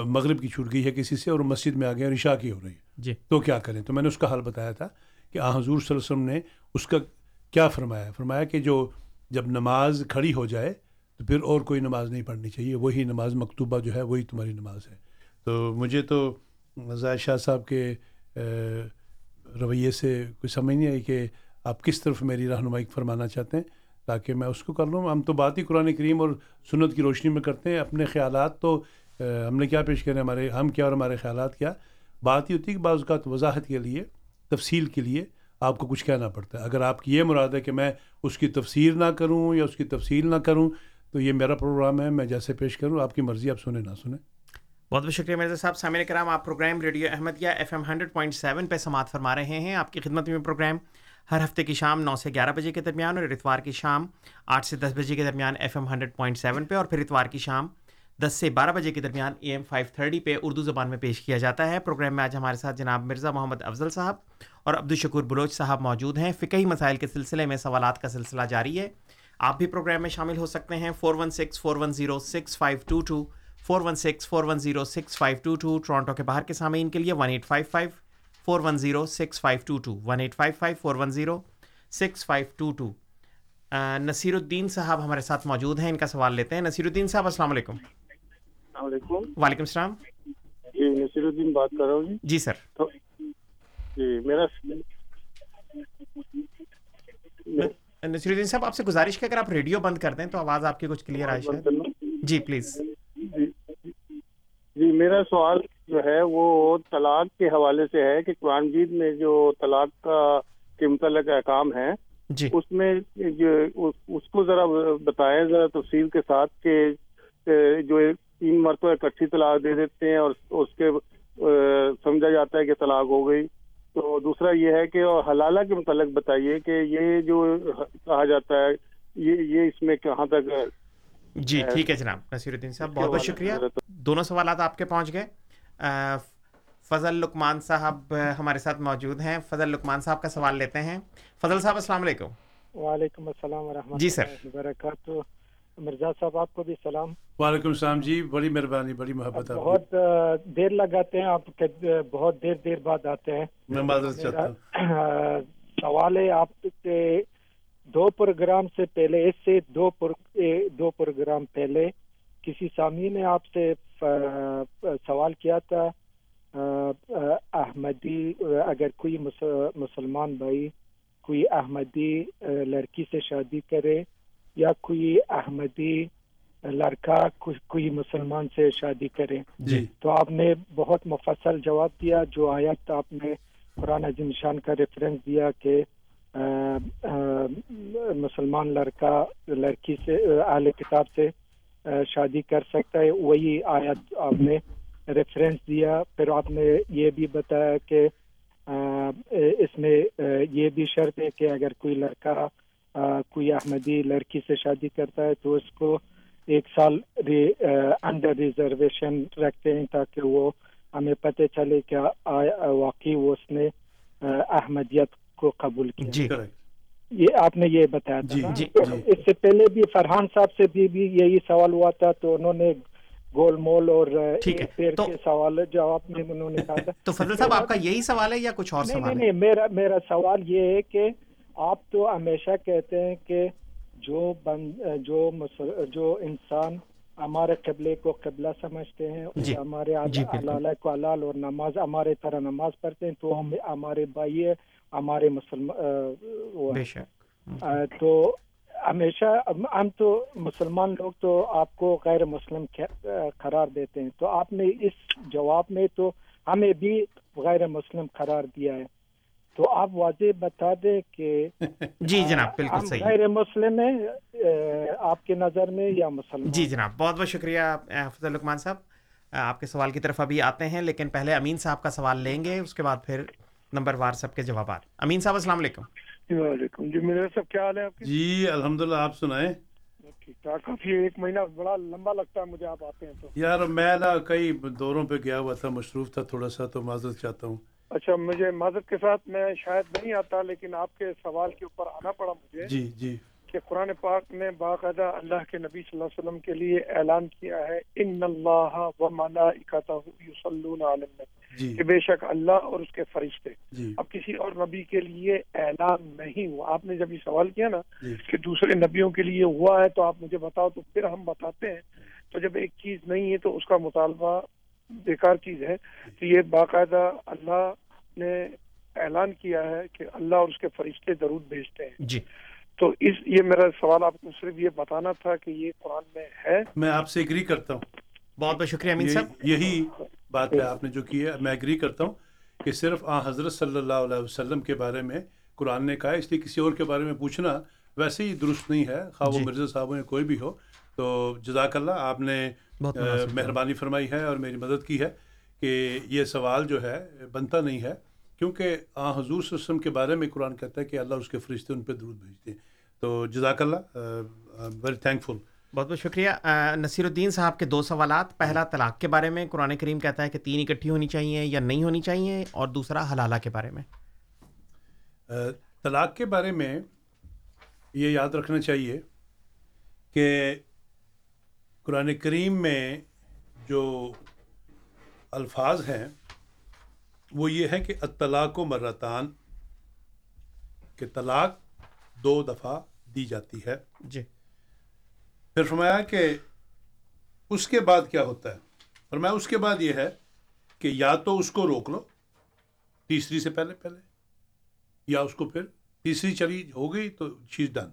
مغرب کی چھٹ گئی ہے کسی سے اور مسجد میں آ گئے اور عشاء کی ہو رہی ہے۔ جی۔ تو کیا کریں؟ تو میں نے اس کا حل بتایا تھا کہ آ حضور صلی اللہ علیہ وسلم نے اس کا کیا فرمایا؟ فرمایا کہ جو جب نماز کھڑی ہو جائے تو پھر اور کوئی نماز نہیں پڑھنی چاہیے، وہی نماز مکتوبہ جو ہے وہی تمہاری نماز ہے۔ تو مجھے تو زائد شاہ صاحب کے رویے سے کوئی سمجھ نہیں آئی کہ آپ کس طرف میری رہنمائی فرمانا چاہتے ہیں، تاکہ میں اس کو کر لوں۔ ہم تو بات ہی قرآن کریم اور سنت کی روشنی میں کرتے ہیں۔ اپنے خیالات تو ہم نے کیا پیش کرے، ہمارے، ہم کیا اور ہمارے خیالات کیا؟ بات ہی ہوتی ہے کہ بعض اوقات وضاحت کے لیے، تفصیل کے لیے آپ کو کچھ کہنا پڑتا ہے۔ اگر آپ کی یہ مراد ہے کہ میں اس کی تفسیر نہ کروں یا اس کی تفصیل نہ کروں تو یہ میرا پروگرام ہے، میں جیسے پیش کروں، آپ کی مرضی، آپ سنیں نہ سنیں۔ بہت بہت شکریہ مرزا صاحب۔ سامعین کرام، آپ program radio Ahmadiyya F M hundred point seven پہ سماعت فرما رہے ہیں۔ آپ کی خدمت میں پروگرام ہر ہفتے کی شام نو سے گیارہ بجے کے درمیان اور اتوار کی شام آٹھ سے دس بجے کے درمیان F M hundred point seven پہ اور پھر اتوار کی شام دس سے بارہ بجے کے درمیان اے ایم فائیو تھرٹی پہ اردو زبان میں پیش کیا جاتا ہے۔ پروگرام میں آج ہمارے ساتھ جناب مرزا محمد افضل صاحب اور عبد الشکور بلوچ صاحب موجود ہیں۔ فقہی مسائل کے سلسلے میں سوالات کا سلسلہ جاری ہے۔ آپ بھی پروگرام میں شامل ہو سکتے ہیں four one six four one zero six five two two four one six four one zero six five two two Toronto کے باہر کے سامعین کے لیے one eight five five four one zero six five two two one eight five five four one zero six five two two Nasiruddin صاحب ہمارے ساتھ موجود ہیں ان کا سوال لیتے ہیں۔ نصیر الدین صاحب السلام علیکم۔ علیکم۔ وعلیکم السلام۔ جی نصیر الدین بات کر رہا ہوں جی۔ جی سر۔ جی میرا نصیر الدین صاحب آپ سے گزارش کہ اگر آپ ریڈیو بند کر دیں تو آواز آپ کی کچھ کلیئر آئی شاید؟ جی پلیز جی میرا سوال جو ہے وہ طلاق کے حوالے سے ہے کہ قرآن جید میں جو طلاق کا کے متعلق احکام ہیں جی۔ اس میں اس کو ذرا بتائیں ذرا تفصیل کے ساتھ کہ جو تین مرتبہ اکٹھی طلاق دے دیتے ہیں اور اس کے سمجھا جاتا ہے کہ طلاق ہو گئی۔ تو دوسرا یہ ہے کہ اور حلالہ کے متعلق بتائیے کہ یہ جو کہا جاتا ہے یہ یہ اس میں کہاں تک جی ٹھیک ہے جناب نصیر الدین صاحب بہت بہت شکریہ۔ دونوں سوالات آپ کے پہنچ گئے۔ فضل لکمان صاحب ہمارے ساتھ موجود ہیں۔ فضل لکمان صاحب کا سوال لیتے ہیں۔ فضل صاحب السلام علیکم۔ وعلیکم السلام ورحمۃ جی اللہ وبرکاتہ۔ مرزا صاحب آپ کو بھی سلام۔ وعلیکم السلام جی بڑی مہربانی بڑی محبت بہت دیر لگاتے ہیں آپ بہت دیر دیر بعد آتے ہیں۔ میں معذرت چاہتا ہوں۔ سوال ہے آپ کے دو پروگرام سے پہلے اس سے دو پر دو پروگرام پہلے کسی سامی نے آپ سے سوال کیا تھا؟ احمدی اگر کوئی مسلمان بھائی کوئی احمدی لڑکی سے شادی کرے یا کوئی احمدی لڑکا کوئی مسلمان سے شادی کرے۔ جی۔ تو آپ نے بہت مفصل جواب دیا جو آیت آپ نے قرآن عظیم شان کا ریفرنس دیا کہ آ, آ, مسلمان لڑکا لڑکی سے اہل کتاب سے آ, شادی کر سکتا ہے وہی آیت آپ نے ریفرنس دیا۔ پھر آپ نے یہ بھی بتایا کہ اس میں یہ بھی شرط ہے کہ اگر کوئی لڑکا کوئی احمدی لڑکی سے شادی کرتا ہے تو اس کو ایک سال انڈر ریزرویشن رکھتے ہیں تاکہ وہ ہمیں پتہ چلے کہ واقعی وہ اس نے احمدیت کو قبول کیا۔ جی۔ یہ آپ نے یہ بتایا تھا جی،؟ جی، جی۔ اس سے پہلے بھی فرحان صاحب سے بھی, بھی یہی سوال ہوا تھا تو انہوں نے گول مول اور ٹھیک ہے، ایک پیر تو- کے سوال جواب میں انہوں نے کہا تھا۔ تو فضل صاحب آپ کا یہی سوال ہے یا کچھ اور سوال نہیں ہے؟ نہیں میرا میرا سوال یہ ہے کہ آپ تو ہمیشہ کہتے ہیں کہ جو بند جو مسل- جو انسان ہمارے قبلے کو قبلہ سمجھتے ہیں اور جی، ہمارے جی، بالکل۔ اللہ کو حلال اور نماز ہمارے طرح نماز پڑھتے ہیں تو ہم ہمارے بھائی ہمارے مسلمان تو ہمیشہ ہم تو مسلمان لوگ تو آپ کو غیر مسلم قرار دیتے ہیں۔ تو آپ نے اس جواب میں تو ہمیں بھی غیر مسلم قرار دیا ہے۔ تو آپ واضح بتا دیں کہ جی جناب بالکل صحیح۔ غیر مسلم ہیں آپ کے نظر میں یا مسلمان؟ جی جناب بہت بہت شکریہ حفظ الرحمان صاحب۔ آپ کے سوال کی طرف ابھی آتے ہیں لیکن پہلے امین صاحب کا سوال لیں گے اس کے بعد پھر نمبر وار سب کے جوابات۔ امین صاحب السلام علیکم۔ وعلیکم۔ جی میرے سب کیا حال ہے آپ کے؟ جی الحمدللہ آپ سنائیں۔ ٹھیک ٹھاک۔ کافی ایک مہینہ بڑا لمبا لگتا ہے مجھے آپ آتے ہیں تو۔ یار میں نا کئی دوروں پہ گیا ہوا تھا مصروف تھا تھوڑا سا تو معذرت چاہتا ہوں۔ اچھا مجھے معذرت کے ساتھ میں شاید نہیں آتا لیکن آپ کے سوال کے اوپر آنا پڑا مجھے جی جی۔ کہ قرآن پاک نے باقاعدہ اللہ کے نبی صلی اللہ علیہ وسلم کے لیے اعلان کیا ہے ان اللہ و یصلون علی النبی۔ جی۔ کہ بے شک اللہ اور اس کے فرشتے۔ جی۔ اب کسی اور نبی کے لیے اعلان نہیں ہوا۔ آپ نے جب یہ سوال کیا نا جی۔ کہ دوسرے نبیوں کے لیے ہوا ہے تو آپ مجھے بتاؤ تو پھر ہم بتاتے ہیں۔ تو جب ایک چیز نہیں ہے تو اس کا مطالبہ بیکار چیز ہے۔ تو یہ باقاعدہ اللہ نے اعلان کیا ہے کہ اللہ اور اس کے فرشتے درود بھیجتے ہیں۔ جی۔ تو اس یہ میرا سوال آپ کو صرف یہ بتانا تھا کہ یہ قرآن میں ہے۔ میں آپ سے اگری کرتا ہوں۔ بہت بہت شکریہ امین صاحب۔ یہی بات ہے آپ نے جو کی ہے میں اگری کرتا ہوں کہ صرف آ حضرت صلی اللہ علیہ وسلم کے بارے میں قرآن نے کہا ہے۔ اس لیے کسی اور کے بارے میں پوچھنا ویسے ہی درست نہیں ہے۔ خواہ وہ جی۔ مرزا صاحب ہو یا کوئی بھی ہو۔ تو جزاک اللہ آپ نے مہربانی فرمائی ہے اور میری مدد کی ہے کہ یہ سوال جو ہے بنتا نہیں ہے کیونکہ آ حضور صلی اللہ علیہ وسلم کے بارے میں قرآن کہتا ہے کہ اللہ اس کے فرشتے ان پہ درود بھیجتے ہیں۔ تو جزاک اللہ ویری تھینک فل بہت بہت شکریہ۔ نصیر الدین صاحب کے دو سوالات۔ پہلا طلاق کے بارے میں۔ قرآن کریم کہتا ہے کہ تین اکٹھی ہونی چاہیے یا نہیں ہونی چاہیے؟ اور دوسرا حلالہ کے بارے میں۔ طلاق کے بارے میں یہ یاد رکھنا چاہیے کہ قرآن کریم میں جو الفاظ ہیں وہ یہ ہے کہ اطلاق و مرتان کہ طلاق دو دفعہ دی جاتی ہے۔ جی۔ پھر فرمایا کہ اس کے بعد کیا ہوتا ہے؟ فرمایا اس کے بعد یہ ہے کہ یا تو اس کو روک لو تیسری سے پہلے پہلے یا اس کو پھر تیسری چلی ہو گئی تو چیز ڈن۔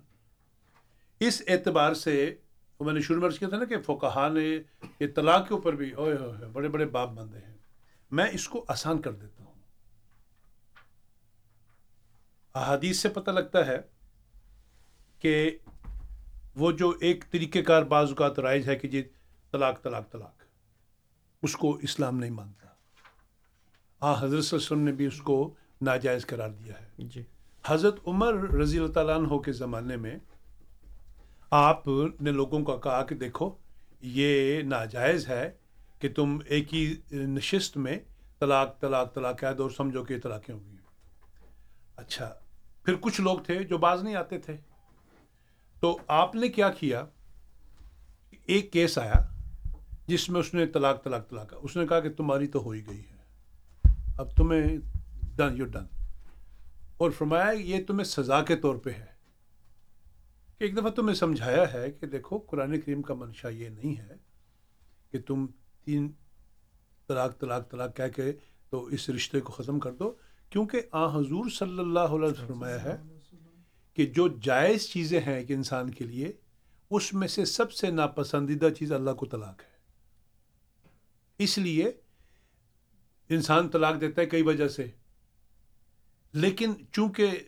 اس اعتبار سے وہ میں نے شروع میں عرض کیا تھا نا کہ فقہا نے یہ طلاق کے اوپر بھی ہوئے ہوئے بڑے بڑے باب بندے ہیں۔ میں اس کو آسان کر دیتا ہوں۔ احادیث سے پتہ لگتا ہے کہ وہ جو ایک طریقہ کار بعض اوقات رائج ہے کہ جی طلاق طلاق طلاق اس کو اسلام نہیں مانتا۔ ہاں حضرت صلی اللہ علیہ وسلم نے بھی اس کو ناجائز قرار دیا ہے۔ جی۔ حضرت عمر رضی اللہ تعالیٰ عنہ کے زمانے میں آپ نے لوگوں کا کہا کہ دیکھو، یہ ناجائز ہے کہ تم ایک ہی نشست میں طلاق طلاق طلاق کہہ دو اور سمجھو کہ یہ طلاقیں ہو گئی اچھا پھر کچھ لوگ تھے جو باز نہیں آتے تھے۔ تو آپ نے کیا کیا؟ ایک کیس آیا جس میں اس نے طلاق طلاق طلاق کہا اس نے کہا کہ تمہاری تو ہو ہی گئی ہے۔ اب تمہیں ڈن یو ڈن اور فرمایا یہ تمہیں سزا کے طور پہ ہے۔ ایک دفعہ تمہیں سمجھایا ہے کہ دیکھو، قرآن کریم کا منشا یہ نہیں ہے کہ تم تین طلاق طلاق طلاق کہہ کے تو اس رشتے کو ختم کر دو، کیونکہ آ حضور صلی اللہ علیہ وسلم فرمایا ہے کہ جو جائز چیزیں ہیں ایک انسان کے لیے، اس میں سے سب سے ناپسندیدہ چیز اللہ کو طلاق ہے۔ اس لیے انسان طلاق دیتا ہے کئی وجہ سے، لیکن چونکہ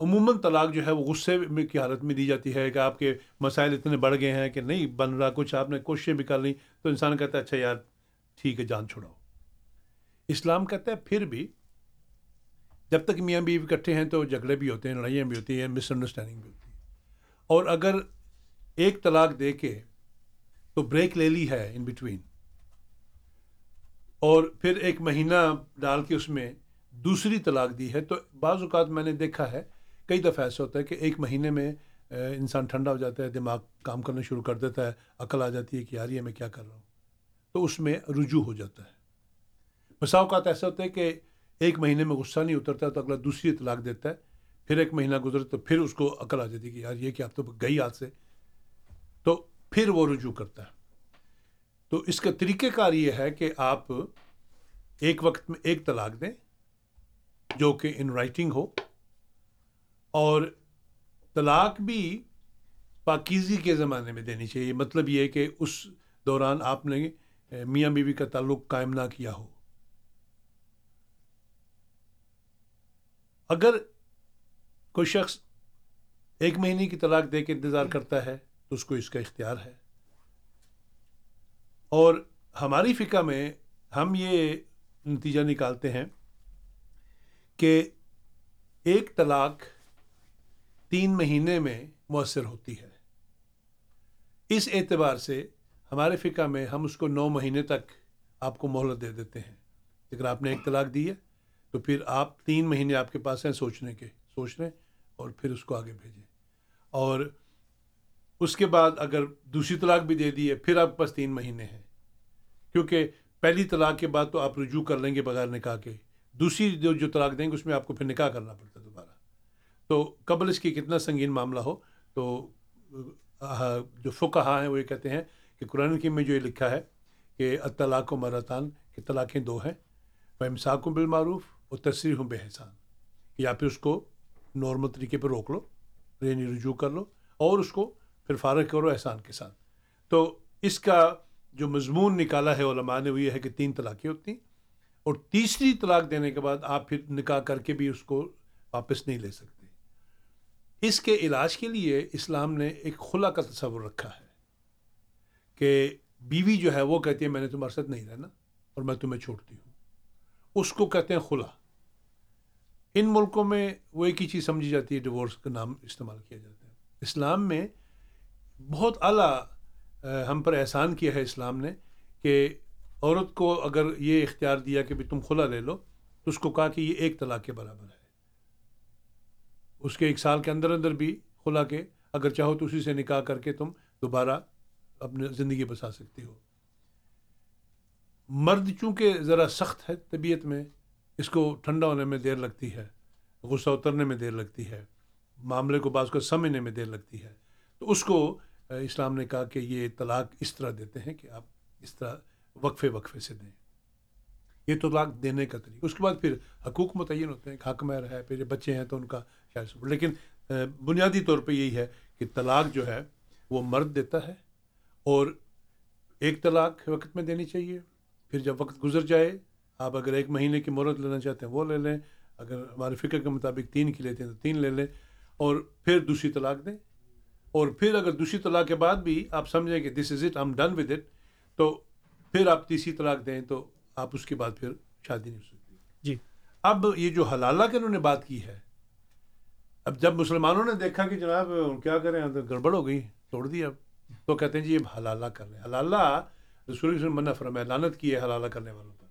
عموماً طلاق جو ہے وہ غصے میں کی حالت میں دی جاتی ہے کہ آپ کے مسائل اتنے بڑھ گئے ہیں کہ نہیں، بن رہا کچھ، آپ نے کوششیں بھی کر لی تو انسان کہتا ہے اچھا یار، ٹھیک ہے، جان چھوڑاؤ اسلام کہتا ہے پھر بھی جب تک میاں بیوی اکٹھے ہیں تو جھگڑے بھی ہوتے ہیں، لڑائیاں بھی ہوتی ہیں مس انڈرسٹینڈنگ بھی ہوتی ہے اور اگر ایک طلاق دے کے تو بریک لے لی ہے ان بٹوین اور پھر ایک مہینہ ڈال کے اس میں دوسری طلاق دی ہے، تو بعض اوقات میں نے دیکھا ہے کئی دفعہ ایسا ہوتا ہے کہ ایک مہینے میں انسان ٹھنڈا ہو جاتا ہے، دماغ کام کرنا شروع کر دیتا ہے، عقل آ جاتی ہے کہ یار یہ میں کیا کر رہا ہوں؟ تو اس میں رجوع ہو جاتا ہے۔ بسا اوقات ایسا ہوتا ہے کہ ایک مہینے میں غصہ نہیں اترتا تو اگلا دوسری طلاق دیتا ہے، پھر ایک مہینہ گزرے تو پھر اس کو عقل آ جاتی ہے کہ یار یہ کہ آپ تو گئی ہاتھ سے۔ تو پھر وہ رجوع کرتا ہے۔ تو اس کا طریقہ کار یہ ہے کہ آپ ایک وقت میں ایک طلاق دیں جو کہ ان رائٹنگ ہو اور طلاق بھی پاکیزی کے زمانے میں دینی چاہیے۔ مطلب یہ کہ اس دوران آپ نے میاں بیوی کا تعلق قائم نہ کیا ہو۔ اگر کوئی شخص ایک مہینے کی طلاق دے کے انتظار کرتا ہے تو اس کو اس کا اختیار ہے۔ اور ہماری فقہ میں ہم یہ نتیجہ نکالتے ہیں کہ ایک طلاق تین مہینے میں مؤثر ہوتی ہے۔ اس اعتبار سے ہمارے فقہ میں ہم اس کو نو مہینے تک آپ کو مہلت دے دیتے ہیں۔ اگر آپ نے ایک طلاق دی ہے، تو پھر آپ تین مہینے آپ کے پاس ہیں سوچنے کے، سوچ لیں اور پھر اس کو آگے بھیجیں۔ اور اس کے بعد اگر دوسری طلاق بھی دے دی ہے، پھر آپ کے پاس تین مہینے ہیں۔ کیونکہ پہلی طلاق کے بعد تو آپ رجوع کر لیں گے بغیر نکاح کے۔ دوسری جو جو طلاق دیں گے، اس میں آپ کو پھر نکاح کرنا پڑتا ہے۔ تو قبل اس کی کتنا سنگین معاملہ ہو، تو جو فقہا ہیں، وہ یہ کہتے ہیں کہ قرآن کی میں جو یہ لکھا ہے کہ اطلاق و مرتان کہ طلاقیں دو ہیں وہ امساک و بالمعروف اور تصریح ہوں بے احسان یا پھر اس کو نارمل طریقے پہ روک لو یعنی رجوع کر لو، اور اس کو پھر فارغ کرو احسان کے ساتھ۔ تو اس کا جو مضمون نکالا ہے علماء نے، وہ یہ ہے کہ تین طلاقیں ہوتی ہیں اور تیسری طلاق دینے کے بعد آپ پھر نکاح کر کے بھی اس کو واپس نہیں لے سکتے۔ اس کے علاج کے لیے اسلام نے ایک خلا کا تصور رکھا ہے کہ بیوی جو ہے وہ کہتی ہے میں نے تمہارے ساتھ نہیں رہنا اور میں تمہیں چھوڑتی ہوں۔ اس کو کہتے ہیں خلا۔ ان ملکوں میں وہ ایک ہی چیز سمجھی جاتی ہے، ڈیورس کا نام استعمال کیا جاتا ہے۔ اسلام میں بہت اعلیٰ ہم پر احسان کیا ہے اسلام نے کہ عورت کو اگر یہ اختیار دیا کہ بھی تم خلا لے لو، تو اس کو کہا کہ یہ ایک طلاق کے برابر ہے۔ اس کے ایک سال کے اندر اندر بھی خلا کے اگر چاہو تو اسی سے نکاح کر کے تم دوبارہ اپنی زندگی بسا سکتی ہو۔ مرد چونکہ ذرا سخت ہے طبیعت میں، اس کو ٹھنڈا ہونے میں دیر لگتی ہے، غصہ اترنے میں دیر لگتی ہے، معاملے کو بعض کو سمجھنے میں دیر لگتی ہے۔ تو اس کو اسلام نے کہا کہ یہ طلاق اس طرح دیتے ہیں کہ آپ اس طرح وقفے وقفے سے دیں۔ یہ طلاق دینے کا طریقہ۔ اس کے بعد پھر حقوق متعین ہوتے ہیں حق مہر ہے پھر بچے ہیں تو ان کا شاید لیکن بنیادی طور پہ یہی ہے کہ طلاق جو ہے وہ مرد دیتا ہے اور ایک طلاق وقت میں دینی چاہیے۔ پھر جب وقت گزر جائے آپ اگر ایک مہینے کی مہرت لینا چاہتے ہیں وہ لے لیں۔ اگر ہمارے فکر کے مطابق تین کی لیتے ہیں تو تین لے لیں۔ اور پھر دوسری طلاق دیں۔ اور پھر اگر دوسری طلاق کے بعد بھی آپ سمجھیں کہ this is it I'm done with it تو پھر آپ تیسری طلاق دیں تو آپ اس کے بعد پھر شادی نہیں ہو سکتی۔ جی۔ اب یہ جو حلالہ کے انہوں نے بات کی ہے اب جب مسلمانوں نے دیکھا کہ جناب کیا کریں، تو گڑبڑ ہو گئی، توڑ دی اب تو کہتے ہیں جی یہ حلالہ کر رہے ہیں۔ حلالہ رسول منع فرمایا لانت کی ہے حلالہ کرنے والوں پر۔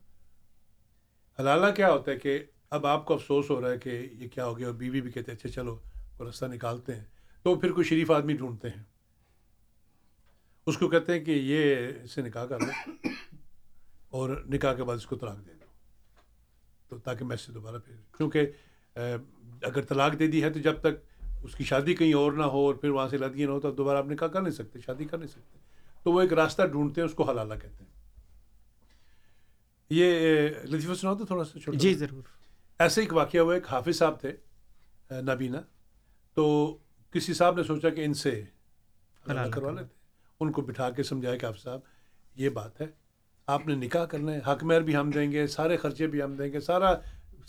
حلالہ کیا ہوتا ہے کہ اب آپ کو افسوس ہو رہا ہے کہ یہ کیا ہو گیا، اور بیوی بھی کہتے ہیں اچھا چلو، وہ رستہ نکالتے ہیں۔ تو پھر کوئی شریف آدمی ڈھونڈتے ہیں۔ اس کو کہتے ہیں کہ یہ اس سے نکاح کر لو، اور نکاح کے بعد اس کو طلاق دے دو، تو تاکہ میں اس سے دوبارہ پھر کیونکہ اگر طلاق دے دی ہے تو جب تک اس کی شادی کہیں اور نہ ہو اور پھر وہاں سے لدگی نہ ہو تو دوبارہ آپ نکاح کر نہیں سکتے شادی کر نہیں سکتے۔ تو وہ ایک راستہ ڈھونڈتے ہیں اس کو حلالہ کہتے ہیں۔ یہ لطیفہ سنا تو تھوڑا سا چھوٹا جی ضرور۔ ایسے ایک واقعہ ہوا ایک حافظ صاحب تھے نابینا۔ تو کسی صاحب نے سوچا کہ ان سے حلال کروا لیتے ان کو بٹھا کے سمجھایا کہ آپ صاحب یہ بات ہے آپ نے نکاح کرنا ہے حق مہر بھی ہم دیں گے سارے خرچے بھی ہم دیں گے سارا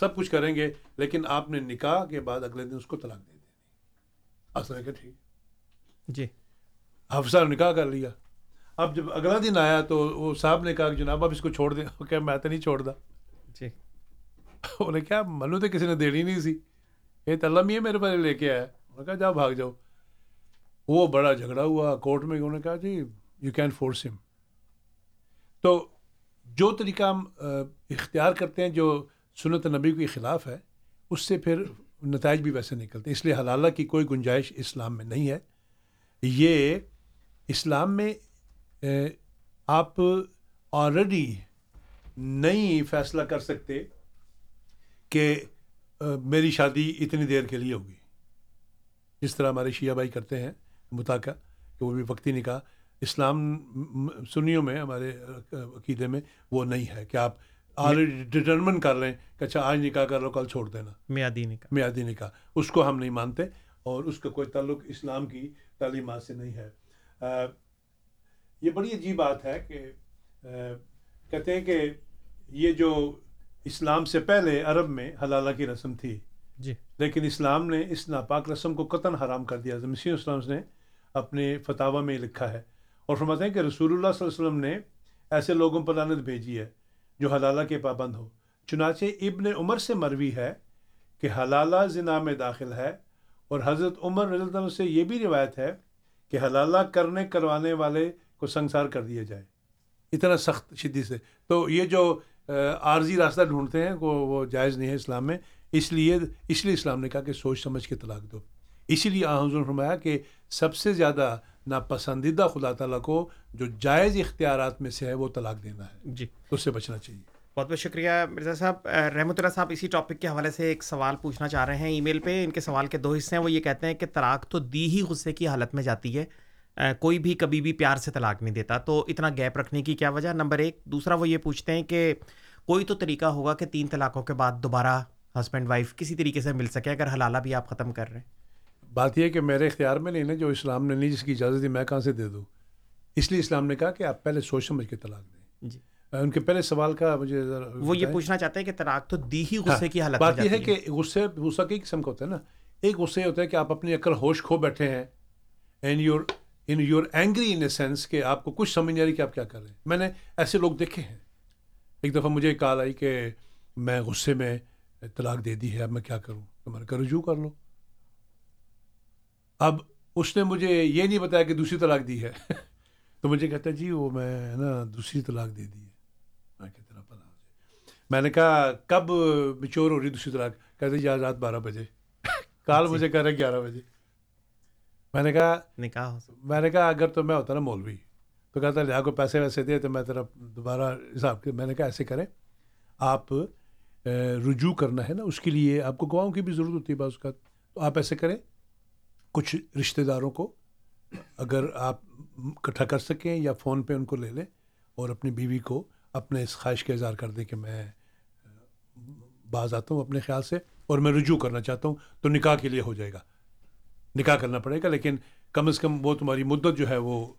سب کچھ کریں گے لیکن آپ نے نکاح کے بعد اگلے دن اس کو طلاق دے دینی۔ اصل کہ ٹھیک۔ جی۔ حفصہ نے نکاح کر لیا۔ اب جب اگلا دن آیا تو وہ صاحب نے کہا کہ جناب اب اس کو چھوڑ دیں۔ کہا میں تو نہیں چھوڑتا۔ جی۔ انہیں کیا منو تو کسی نے دینی نہیں سی۔ یہ تلم ہے میرے پاس لے کے آیا۔ انہوں نے کہا جاؤ بھاگ جاؤ۔ وہ بڑا جھگڑا ہوا۔ کورٹ میں انہوں نے کہا جی یو کین فورس ہم تو جو طریقہ ہم اختیار کرتے ہیں جو سنت نبی کے خلاف ہے، اس سے پھر نتائج بھی ویسے نکلتے ہیں۔ اس لیے حلالہ کی کوئی گنجائش اسلام میں نہیں ہے۔ یہ اسلام میں آپ آلریڈی نہیں فیصلہ کر سکتے کہ میری شادی اتنی دیر کے لیے ہوگی۔ جس طرح ہمارے شیعہ بھائی کرتے ہیں مطالعہ کہ وہ بھی وقتی نکاح۔ اسلام سنیوں میں، ہمارے عقیدے میں وہ نہیں ہے کہ آپ آلریڈی ڈٹرمن کر لیں کہ اچھا آج نکاح کر لو کل چھوڑ دینا۔ میادی نکاح۔ میادی نکاح۔ اس کو ہم نہیں مانتے اور اس کا کوئی تعلق اسلام کی تعلیمات سے نہیں ہے۔ یہ بڑی عجیب بات ہے کہ کہتے ہیں کہ یہ جو اسلام سے پہلے عرب میں حلالہ کی رسم تھی جی۔ لیکن اسلام نے اس ناپاک رسم کو قطن حرام کر دیا۔ مسیح اسلام نے اپنے فتح میں لکھا ہے اور فرماتے ہیں کہ رسول اللہ صلی اللہ علیہ وسلم نے ایسے لوگوں پر لانت بھیجی ہے جو حلالہ کے پابند ہو۔ چنانچہ ابن عمر سے مروی ہے کہ حلالہ زنا میں داخل ہے اور حضرت عمر رضی اللہ عنہ سے یہ بھی روایت ہے کہ حلالہ کرنے کروانے والے کو سنسار کر دیا جائے۔ اتنا سخت شدی سے۔ تو یہ جو عارضی راستہ ڈھونڈتے ہیں، وہ وہ جائز نہیں ہے اسلام میں۔ اس لیے اس لیے اسلام نے کہا کہ سوچ سمجھ کے طلاق دو۔ اسی لیے حضور فرمایا کہ سب سے زیادہ ناپسندیدہ خدا تعالیٰ کو جو جائز اختیارات میں سے ہے وہ طلاق دینا ہے۔ جی۔ اس سے بچنا چاہیے۔ بہت بہت شکریہ مرزا صاحب۔ رحمۃ اللہ صاحب اسی ٹاپک کے حوالے سے ایک سوال پوچھنا چاہ رہے ہیں ای میل پہ۔ ان کے سوال کے دو حصے ہیں۔ وہ یہ کہتے ہیں کہ طلاق تو دی ہی غصے کی حالت میں جاتی ہے۔ کوئی بھی کبھی بھی پیار سے طلاق نہیں دیتا۔ تو اتنا گیپ رکھنے کی کیا وجہ؟ نمبر ایک۔ دوسرا وہ یہ پوچھتے ہیں کہ کوئی تو طریقہ ہوگا کہ تین طلاقوں کے بعد دوبارہ ہسبینڈ وائف کسی طریقے سے مل سکے اگر حلالہ بھی آپ ختم کر رہے ہیں۔ بات یہ کہ میرے اختیار میں نہیں نا جو اسلام نے نہیں جس کی اجازت دی میں کہاں سے دے دوں؟ اس لیے اسلام نے کہا کہ آپ پہلے سوچ سمجھ کے طلاق دیں۔ جی۔ ان کے پہلے سوال کا مجھے وہ یہ پوچھنا چاہتے ہیں کہ طلاق تو دی ہی غصے کی حالت بات یہ ہے کہ غصے غصہ کئی قسم کا ہوتا ہے نا۔ ایک غصے ہوتا ہے کہ آپ اپنی عقل ہوش کھو بیٹھے ہیں and you're in your angry in a sense کہ آپ کو کچھ سمجھ نہیں آ رہی کہ آپ کیا کر رہے ہیں۔ میں نے ایسے لوگ دیکھے ہیں۔ ایک دفعہ مجھے کال آئی کہ میں غصے میں طلاق دے دی ہے اب میں کیا کروں؟ تو میں نے کہا رجوع کر لو۔ اب اس نے مجھے یہ نہیں بتایا کہ دوسری طلاق دی ہے۔ تو مجھے کہتا ہے جی وہ میں نا دوسری طلاق دے دی ہے۔ میں کہتا میں نے کہا کب مچور ہو رہی دوسری طلاق؟ کہتے جی آج رات بارہ بجے۔ کال مجھے کہہ رہے گیارہ بجے۔ میں نے کہا نکاح میں نے کہا اگر تو میں ہوتا نا مولوی تو کہتا لیا کو پیسے ویسے دے تو میں طرف دوبارہ حساب میں نے کہا ایسے کریں۔ آپ رجوع کرنا ہے نا اس کے لیے آپ کو گواہوں کی بھی ضرورت ہوتی ہے بعض کا تو آپ ایسے کریں۔ کچھ رشتہ داروں کو اگر آپ اکٹھا کر سکیں یا فون پہ ان کو لے لیں اور اپنی بیوی کو اپنے اس خواہش کا اظہار کر دیں کہ میں باز آتا ہوں اپنے خیال سے اور میں رجوع کرنا چاہتا ہوں تو نکاح کے لیے ہو جائے گا۔ نکاح کرنا پڑے گا لیکن کم از کم وہ تمہاری مدت جو ہے وہ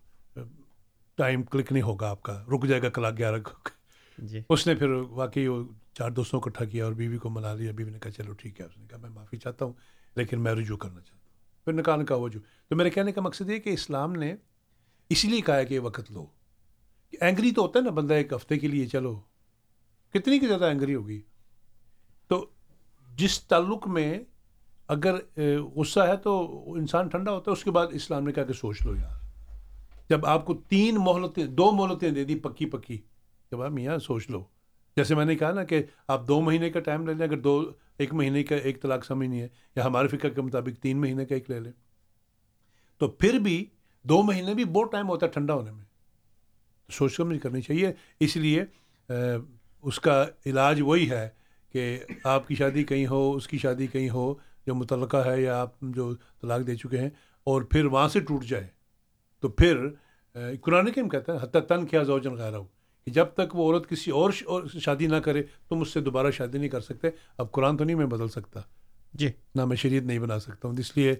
ٹائم کلک نہیں ہوگا آپ کا رک جائے گا کلاک گیارہ۔ جی۔ اس نے پھر واقعی وہ چار دوستوں کو اکٹھا کیا اور بیوی کو منا لیا۔ بیوی نے کہا چلو ٹھیک ہے۔ اس نے کہا میں معافی چاہتا ہوں لیکن میں رجوع کرنا چاہتا ہوں۔ پھر نکاح نکاح جو۔ تو میرے کہنے کا مقصد یہ کہ اسلام نے اسی لیے کہا کہ یہ وقت لو۔ اینگری تو ہوتا ہے نا بندہ ایک ہفتے کے لیے، چلو۔ کتنی کی زیادہ اینگری ہوگی؟ تو جس تعلق میں اگر غصہ ہے تو انسان ٹھنڈا ہوتا ہے، اس کے بعد اسلام نے کہا کہ سوچ لو یار۔ جب آپ کو تین مہلتیں، دو مہلتیں دے دی پکی پکی، جب آپ میاں سوچ لو۔ جیسے میں نے کہا نا کہ آپ دو مہینے کا ٹائم لے لیں، اگر دو ایک مہینے کا ایک طلاق سمجھ نہیں ہے، یا ہمارے فکر کے مطابق تین مہینے کا ایک لے لیں۔ تو پھر بھی دو مہینے بھی بہت ٹائم ہوتا ہے ٹھنڈا ہونے میں۔ سوچ سمجھ کرنی چاہیے۔ اس لیے اس کا علاج وہی ہے کہ آپ کی شادی کہیں ہو، اس کی شادی کہیں ہو، جو متعلقہ ہے یا آپ جو طلاق دے چکے ہیں، اور پھر وہاں سے ٹوٹ جائے۔ تو پھر قرآن کے ہم کہتے ہیں حتیٰ تن کیا زوجن غیر ہو کہ جب تک وہ عورت کسی اور شادی نہ کرے تم اس سے دوبارہ شادی نہیں کر سکتے۔ اب قرآن تو نہیں میں بدل سکتا۔ جی۔ نہ میں شریعت نہیں بنا سکتا ہوں۔ اس لیے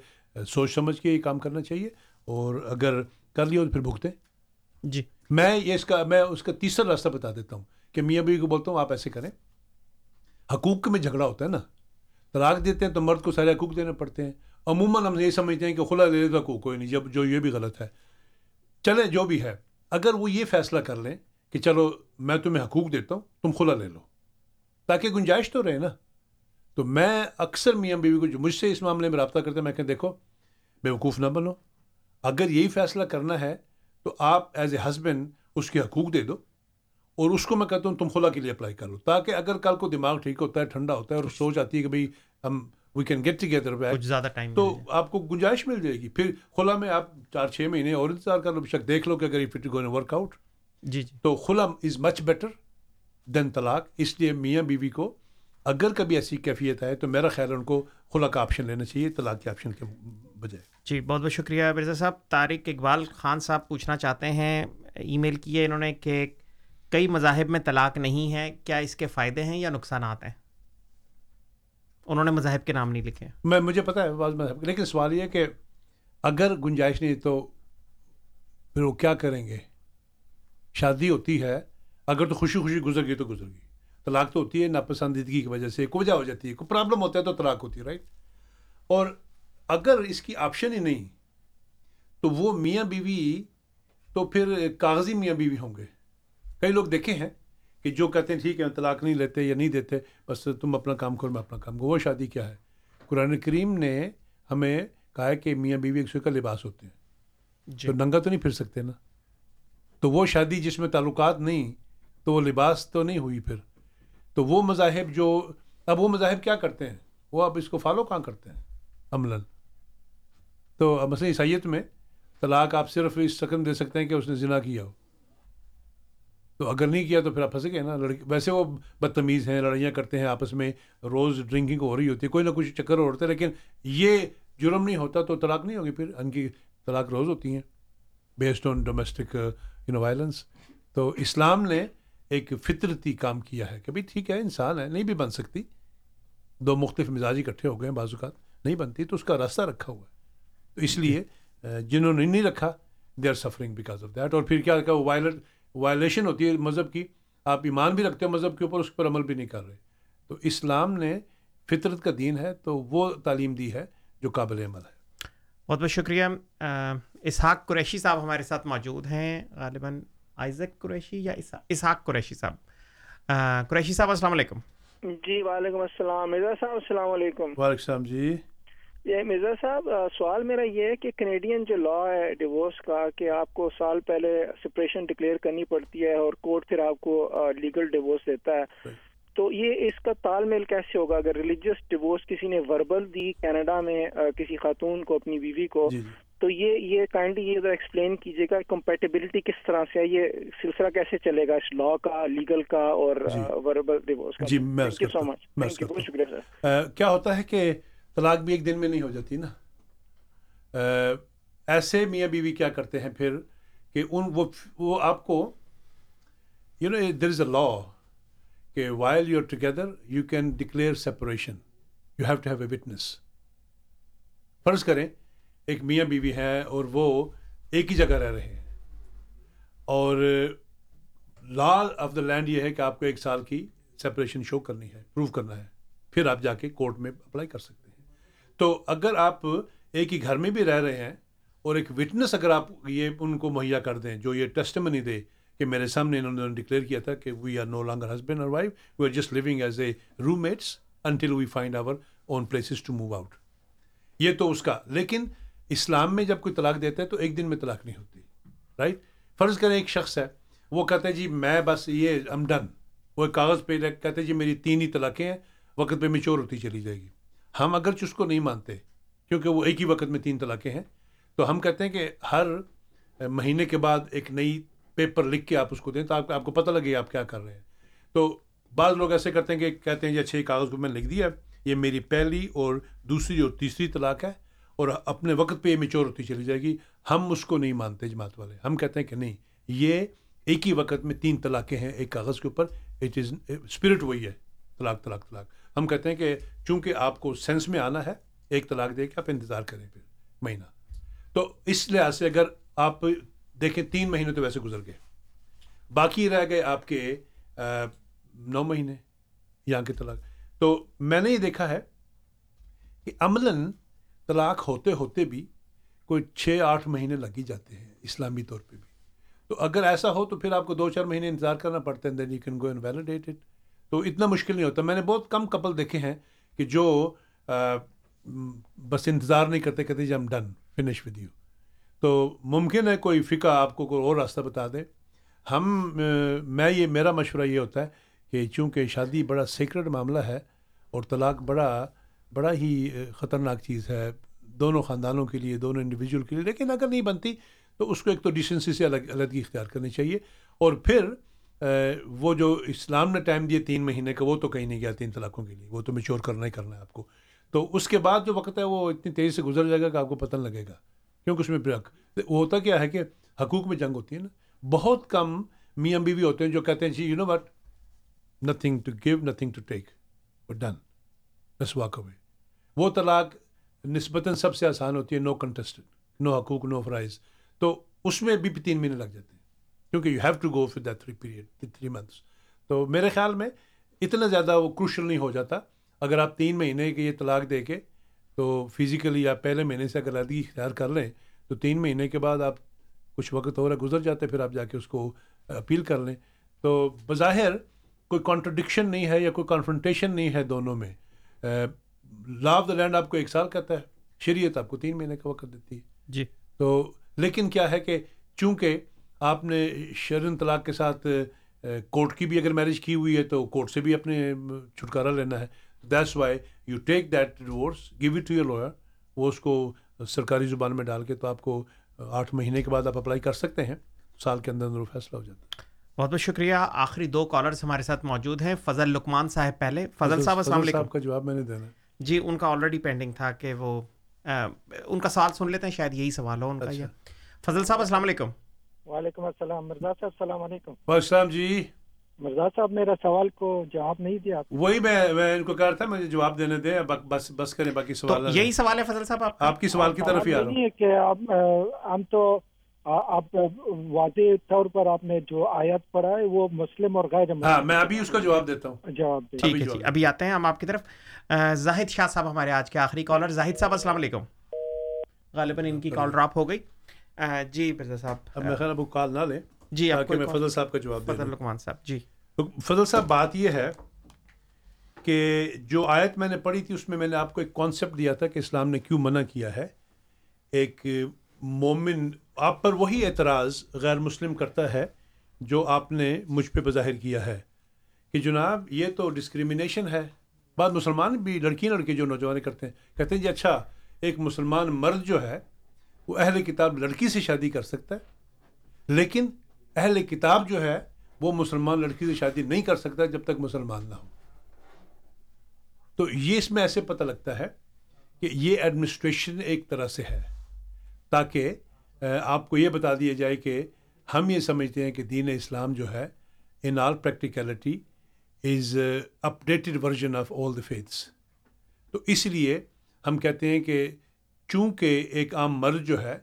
سوچ سمجھ کے یہ کام کرنا چاہیے۔ اور اگر کر لیا تو پھر بھگتے۔ جی۔ میں یہ اس کا میں اس کا تیسرا راستہ بتا دیتا ہوں کہ میاں بیوی کو بولتا ہوں آپ ایسے کریں۔ حقوق میں جھگڑا ہوتا ہے نا۔ طلاق دیتے ہیں تو مرد کو سارے حقوق دینے پڑتے ہیں۔ عموماً ہم یہ سمجھتے ہیں کہ خلا لے لیتا کو کوئی نہیں۔ جب جو یہ بھی غلط ہے۔ چلے جو بھی ہے اگر وہ یہ فیصلہ کر لیں کہ چلو میں تمہیں حقوق دیتا ہوں تم خلا لے لو۔ تاکہ گنجائش تو رہے نا۔ تو میں اکثر میاں بیوی کو جو مجھ سے اس معاملے میں رابطہ کرتے ہیں میں کہ دیکھو بے وقوف نہ بنو۔ اگر یہی فیصلہ کرنا ہے تو آپ ایز اے ہسبینڈ اس کے حقوق دے دو۔ اور اس کو میں کہتا ہوں تم خلا کے لیے اپلائی کر لو۔ تاکہ اگر کل کو دماغ ٹھیک ہوتا ہے ٹھنڈا ہوتا ہے اور سوچ آتی ہے کہ بھائی ہم وی کین گیٹ ٹوگیدر کچھ زیادہ ٹائم تو آپ کو گنجائش مل جائے گی۔ پھر خلا میں آپ چار چھ مہینے اور انتظار کر لو شک دیکھ لو کہ اگر اٹ گوئن ورک آؤٹ جی جی۔ تو خلا از مچ بیٹر دین طلاق اس لیے میاں بیوی کو اگر کبھی ایسی کیفیت ہے تو میرا خیال ہے ان کو خلا کا آپشن لینا چاہیے طلاق کے آپشن کے بجائے۔ جی بہت بہت شکریہ مرزا صاحب۔ طارق اقبال خان صاحب پوچھنا چاہتے ہیں ای میل کیے انہوں نے کہ کئی مذاہب میں طلاق نہیں ہے کیا اس کے فائدے ہیں یا نقصانات ہیں؟ انہوں نے مذاہب کے نام نہیں لکھے۔ میں مجھے پتا ہے بعض مذہب لیکن سوال یہ کہ اگر گنجائش نہیں تو پھر وہ کیا کریں گے؟ شادی ہوتی ہے اگر تو خوشی خوشی گزر گئی تو گزر گئی۔ طلاق تو ہوتی ہے ناپسندیدگی کی وجہ سے کوئی وجہ ہو جاتی ہے۔ کوئی پرابلم ہوتا ہے تو طلاق ہوتی ہے رائٹ اور اگر اس کی آپشن ہی نہیں تو وہ میاں بیوی تو پھر کاغذی میاں بیوی ہوں گے۔ کئی لوگ دیکھے ہیں کہ جو کہتے ہیں ٹھیک ہے طلاق نہیں لیتے یا نہیں دیتے بس تم اپنا کام کرو میں اپنا کام کروں۔ وہ شادی کیا ہے؟ قرآن کریم نے ہمیں کہا ہے کہ میاں بیوی ایک سو کا لباس ہوتے ہیں۔ تو ننگا تو نہیں پھر سکتے نا؟ تو وہ شادی جس میں تعلقات نہیں، تو وہ لباس تو نہیں ہوئی پھر۔ تو وہ مذاہب جو، اب وہ مذاہب کیا کرتے ہیں؟ وہ اب اس کو فالو کہاں کرتے ہیں؟ عملاً۔ تو مثلاً عیسائیت میں طلاق آپ صرف اس سکن دے سکتے ہیں کہ اس نے ذنا کیا ہو۔ تو اگر نہیں کیا تو پھر آپ پھنسے گئے نا۔ لڑکی، ویسے وہ بدتمیز ہیں، لڑائیاں کرتے ہیں، آپس میں روز ڈرنکنگ ہو رہی ہوتی ہے، کوئی نہ کچھ چکر ہوتے لیکن یہ جرم نہیں ہوتا تو طلاق نہیں ہوگی پھر۔ ان کی طلاق روز ہوتی ہیں۔ Based on domestic you know violence تو اسلام نے ایک فطرتی کام کیا ہے کہ بھائی ٹھیک ہے انسان ہے نہیں بھی بن سکتی۔ دو مختلف مزاج اکٹھے ہو گئے ہیں بعض اوقات نہیں بنتی تو اس کا راستہ رکھا ہوا ہے۔ تو اس لیے جنہوں نے نہیں رکھا they are suffering because of that اور پھر کیا رکھا وائلٹ وائلیشن ہوتی ہے مذہب کی۔ آپ ایمان بھی رکھتے ہیں مذہب کے اوپر اس پر عمل بھی نہیں کر رہے۔ تو اسلام نے فطرت کا دین ہے تو وہ تعلیم دی ہے جو قابل عمل ہے۔ بہت بہت شکریہ۔ اسحاق قریشی صاحب ہمارے ساتھ موجود ہیں۔ غالباً آئزک قریشی یا اسحاق؟ قریشی صاحب۔ قریشی صاحب السلام علیکم۔ جی وعلیکم السلام۔ مرزا صاحب السلام علیکم۔ وعلیکم السلام جی۔ یہ مرزا صاحب سوال میرا یہ ہے کہ کینیڈین جو لا ہے ڈیورس کا کہ آپ کو سال پہلے سپریشن ڈکلیئر کرنی پڑتی ہے اور کورٹ پھر آپ کو لیگل ڈیورس دیتا ہے۔ تو یہ اس کا تال میل کیسے ہوگا؟ اگر ریلیجیس ڈیورس کسی نے وربل دی کینیڈا میں کسی خاتون کو اپنی بیوی کو تو یہ یہ کائنڈلی یہ ایکسپلین کیجیے گا کمپیٹیبلٹی کس طرح سے ہے یہ سلسلہ کیسے چلے گا اس لا کا لیگل کا اور وربل ڈیورس کا؟ جی میں سو مچ بہت شکریہ سر۔ کیا ہوتا ہے کہ طلاق بھی ایک دن میں نہیں ہو جاتی نا؟ ایسے میاں بیوی کیا کرتے ہیں پھر کہ ان وہ وہ آپ کو you know there is a law کہ while you are together you can declare separation you have to have a witness فرض کریں، ایک میاں بیوی ہے اور وہ ایک ہی جگہ رہ رہے ہیں۔ اور لا آف دا لینڈ یہ ہے کہ آپ کو ایک سال کی سپریشن شو کرنی ہے پروو کرنا ہے۔ پھر آپ جا کے کورٹ میں اپلائی کر سکتے ہیں۔ تو اگر آپ ایک ہی گھر میں بھی رہ رہے ہیں اور ایک وٹنس اگر آپ یہ ان کو مہیا کر دیں، جو یہ ٹیسٹ منی دے کہ میرے سامنے انہوں نے ڈکلیئر کیا تھا کہ we are no longer husband اور wife we are just living as a roommates until we find our own places to move out یہ تو اس کا لیکن اسلام میں جب کوئی طلاق دیتا ہے تو ایک دن میں طلاق نہیں ہوتی رائٹ فرض کریں ایک شخص ہے، وہ کہتا ہے جی میں بس یہ ایم ڈن وہ کاغذ پہ کہتے ہیں جی میری تین ہی طلاقیں ہیں، وقت پہ میچور ہوتی چلی جائے گی۔ ہم اگر اس کو نہیں مانتے، کیونکہ وہ ایک ہی وقت میں تین طلاقیں ہیں، تو ہم کہتے ہیں کہ ہر مہینے کے بعد ایک نئی پیپر لکھ کے آپ اس کو دیں تو آپ آپ کو پتہ لگے آپ کیا کر رہے ہیں۔ تو بعض لوگ ایسے کرتے ہیں کہ کہتے ہیں جی اچھے کاغذ کو میں نے لکھ دیا یہ میری پہلی اور دوسری اور تیسری طلاق ہے اور اپنے وقت پہ یہ میچور ہوتی چلی جائے گی۔ ہم اس کو نہیں مانتے جماعت والے۔ ہم کہتے ہیں کہ نہیں، یہ ایک ہی وقت میں تین طلاقیں ہیں ایک کاغذ کے اوپر۔ اٹ از اسپرٹ وہی ہے۔ طلاق طلاق طلاق۔ ہم کہتے ہیں کہ چونکہ آپ کو سینس میں آنا ہے، ایک طلاق دے کے آپ انتظار کریں پھر مہینہ۔ تو اس لحاظ سے اگر آپ دیکھیں، تین مہینے تو ویسے گزر گئے۔ باقی رہ گئے آپ کے نو مہینے، یہاں کے طلاق۔ تو میں نے یہ دیکھا ہے کہ عملاً طلاق ہوتے ہوتے بھی کوئی چھ آٹھ مہینے لگ ہی جاتے ہیں اسلامی طور پہ بھی۔ تو اگر ایسا ہو تو پھر آپ کو دو چار مہینے انتظار کرنا پڑتا ہے then you can go and validate it تو اتنا مشکل نہیں ہوتا۔ میں نے بہت کم کپل دیکھے ہیں کہ جو بس انتظار نہیں کرتے، کہتے جی ہم ڈن فنش ود یو تو ممکن ہے کوئی فقہ آپ کو کوئی اور راستہ بتا دے۔ ہم میں یہ، میرا مشورہ یہ ہوتا ہے کہ چونکہ شادی بڑا سیکرٹ معاملہ ہے اور طلاق بڑا بڑا ہی خطرناک چیز ہے دونوں خاندانوں کے لیے، دونوں انڈیویجول کے لیے۔ لیکن اگر نہیں بنتی تو اس کو ایک تو ڈیسنسی سے الگ، علیحدگی اختیار کرنی چاہیے۔ اور پھر وہ جو اسلام نے ٹائم دیا تین مہینے کا، وہ تو کہیں نہیں گیا تین طلاقوں کے لیے۔ وہ تو میچور کرنا ہی کرنا ہے آپ کو۔ تو اس کے بعد جو وقت ہے وہ اتنی تیزی سے گزر جائے گا کہ آپ کو پتہ لگے گا۔ کیونکہ اس میں برق وہ ہوتا کیا ہے کہ حقوق میں جنگ ہوتی ہے نا۔ بہت کم میاں بیوی ہوتے ہیں جو کہتے ہیں جی you know what nothing to give nothing to take done بس واک اوے وہ طلاق نسبتاً سب سے آسان ہوتی ہے نو کنٹسٹڈ نو حقوق نو فرائض۔ تو اس میں بھی تین مہینے لگ جاتے ہیں، کیونکہ you have to go for that three period three months تو میرے خیال میں اتنا زیادہ وہ کروشل نہیں ہو جاتا۔ اگر آپ تین مہینے کے یہ طلاق دے کے تو فزیکلی آپ پہلے مہینے سے اگر علیحدگی اختیار کر لیں تو تین مہینے کے بعد آپ کچھ وقت اور گزر جاتے پھر آپ جا کے اس کو اپیل کر لیں۔ تو بظاہر کوئی کانٹرڈکشن نہیں ہے یا کوئی کانفرنٹیشن نہیں ہے دونوں میں۔ لا آف دا لینڈ آپ کو ایک سال کہتا ہے شریعت آپ کو تین مہینے کا وقت دیتی ہے۔ جی۔ تو لیکن کیا ہے کہ چونکہ آپ نے شرن طلاق کے ساتھ کورٹ کی بھی اگر میرج کی ہوئی ہے تو کورٹ سے بھی اپنے چھٹکارا لینا ہے۔ That's why you take that divorce give it to your lawyer وہ اس کو سرکاری زبان میں ڈال کے تو آپ کو آٹھ مہینے کے بعد آپ اپلائی کر سکتے ہیں سال کے اندر اندر فیصلہ ہو جاتا ہے۔ بہت بہت شکریہ۔ آخری دو کالرز ہمارے ساتھ موجود ہیں فضل لکمان صاحب پہلے فضل صاحب السلام علیکم۔ کا جواب میں نے دینا جی ان کا آلریڈی پینڈنگ تھا کہ وہ ان کا سوال سن لیتے ہیں شاید یہی سوال ہو ان کا اچھا۔ فضل صاحب السلام علیکم۔ وعلیکم السلام مرزا صاحب السلام علیکم۔ السلام جی۔ مرزا صاحب میرا سوال کو جواب نہیں دیا وہی میں میں ان کو کہہ رہا تھا مجھے جواب دینے دیں بس بس کریں باقی سوال یہی سوال ہے فضل صاحب آپ کی سوال کی طرف ہی آ رہا ہوں۔ کہ ہم تو آپ واضح طور پر آپ نے جو آیت پڑھا ہے وہ مسلم اور غیر ہاں میں ابھی اس کا جواب دیتا ہوں۔ جواب ٹھیک ہے جی ابھی آتے ہیں ہم آپ کی طرف۔ زاہد شاہ صاحب ہمارے آج کے آخری کالر۔ زاہد صاحب السلام علیکم۔ غالباً ان کی کال ڈراپ ہو گئی۔ جی مرزا صاحب اب میں خیال اب کال نہ لیں جی آپ میں فضل صاحب کا جواب فضل لکمان صاحب جی۔ فضل صاحب، بات یہ ہے کہ جو آیت میں نے پڑھی تھی، اس میں میں نے آپ کو ایک کانسیپٹ دیا تھا کہ اسلام نے کیوں منع کیا ہے۔ ایک مومن، آپ پر وہی اعتراض غیر مسلم کرتا ہے جو آپ نے مجھ پہ بظاہر کیا ہے کہ جناب، یہ تو ڈسکریمنیشن ہے۔ بعض مسلمان بھی لڑکی لڑکے جو نوجوان کرتے ہیں، کہتے ہیں جی اچھا ایک مسلمان مرد جو ہے، وہ اہل کتاب لڑکی سے شادی کر سکتا ہے، لیکن اہل کتاب جو ہے وہ مسلمان لڑکی سے شادی نہیں کر سکتا جب تک مسلمان نہ ہو۔ تو یہ اس میں ایسے پتہ لگتا ہے کہ یہ ایڈمنسٹریشن ایک طرح سے ہے، تاکہ آپ کو یہ بتا دیا جائے کہ ہم یہ سمجھتے ہیں کہ دین اسلام جو ہے in all practicality is updated version of all the faiths تو اس لیے ہم کہتے ہیں کہ چونکہ ایک عام مرد جو ہے،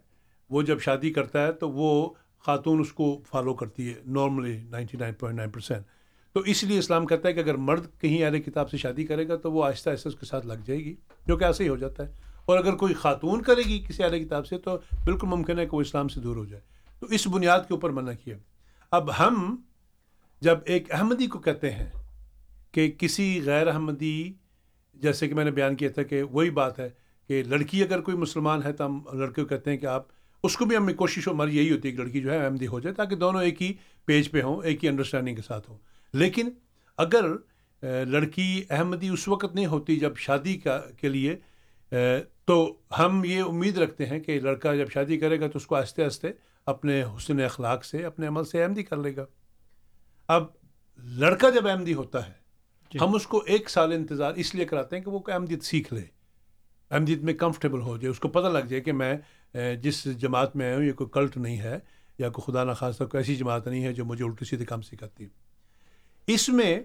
وہ جب شادی کرتا ہے تو وہ خاتون اس کو فالو کرتی ہے normally ninety nine point nine percent تو اس لیے اسلام کہتا ہے کہ اگر مرد کہیں اہل کتاب سے شادی کرے گا تو وہ آہستہ آہستہ اس کے ساتھ لگ جائے گی، جو کہ ایسے ہی ہو جاتا ہے. اور اگر کوئی خاتون کرے گی کسی اعلی کتاب سے تو بالکل ممکن ہے کہ وہ اسلام سے دور ہو جائے. تو اس بنیاد کے اوپر منع کیا. اب ہم جب ایک احمدی کو کہتے ہیں کہ کسی غیر احمدی، جیسے کہ میں نے بیان کیا تھا کہ وہی بات ہے کہ لڑکی اگر کوئی مسلمان ہے تو ہم لڑکے کو کہتے ہیں کہ آپ اس کو بھی ہمیں کوشش ہماری یہی ہوتی ہے کہ لڑکی جو ہے احمدی ہو جائے تاکہ دونوں ایک ہی پیج پہ ہوں ایک ہی انڈرسٹینڈنگ کے ساتھ ہوں۔ لیکن اگر لڑکی احمدی اس وقت نہیں ہوتی جب شادی کا کے لیے تو ہم یہ امید رکھتے ہیں کہ لڑکا جب شادی کرے گا تو اس کو آہستہ آہستہ اپنے حسن اخلاق سے اپنے عمل سے احمدی کر لے گا۔ اب لڑکا جب احمدی ہوتا ہے جی۔ ہم اس کو ایک سال انتظار اس لیے کراتے ہیں کہ وہ احمدیت سیکھ لے احمدیت میں کمفرٹیبل ہو جائے اس کو پتہ لگ جائے کہ میں جس جماعت میں ہوں، یہ کوئی کلٹ نہیں ہے، یا کوئی خدا نخواستہ کوئی ایسی جماعت نہیں ہے جو مجھے الٹی سیدھے کام سکھاتی اس میں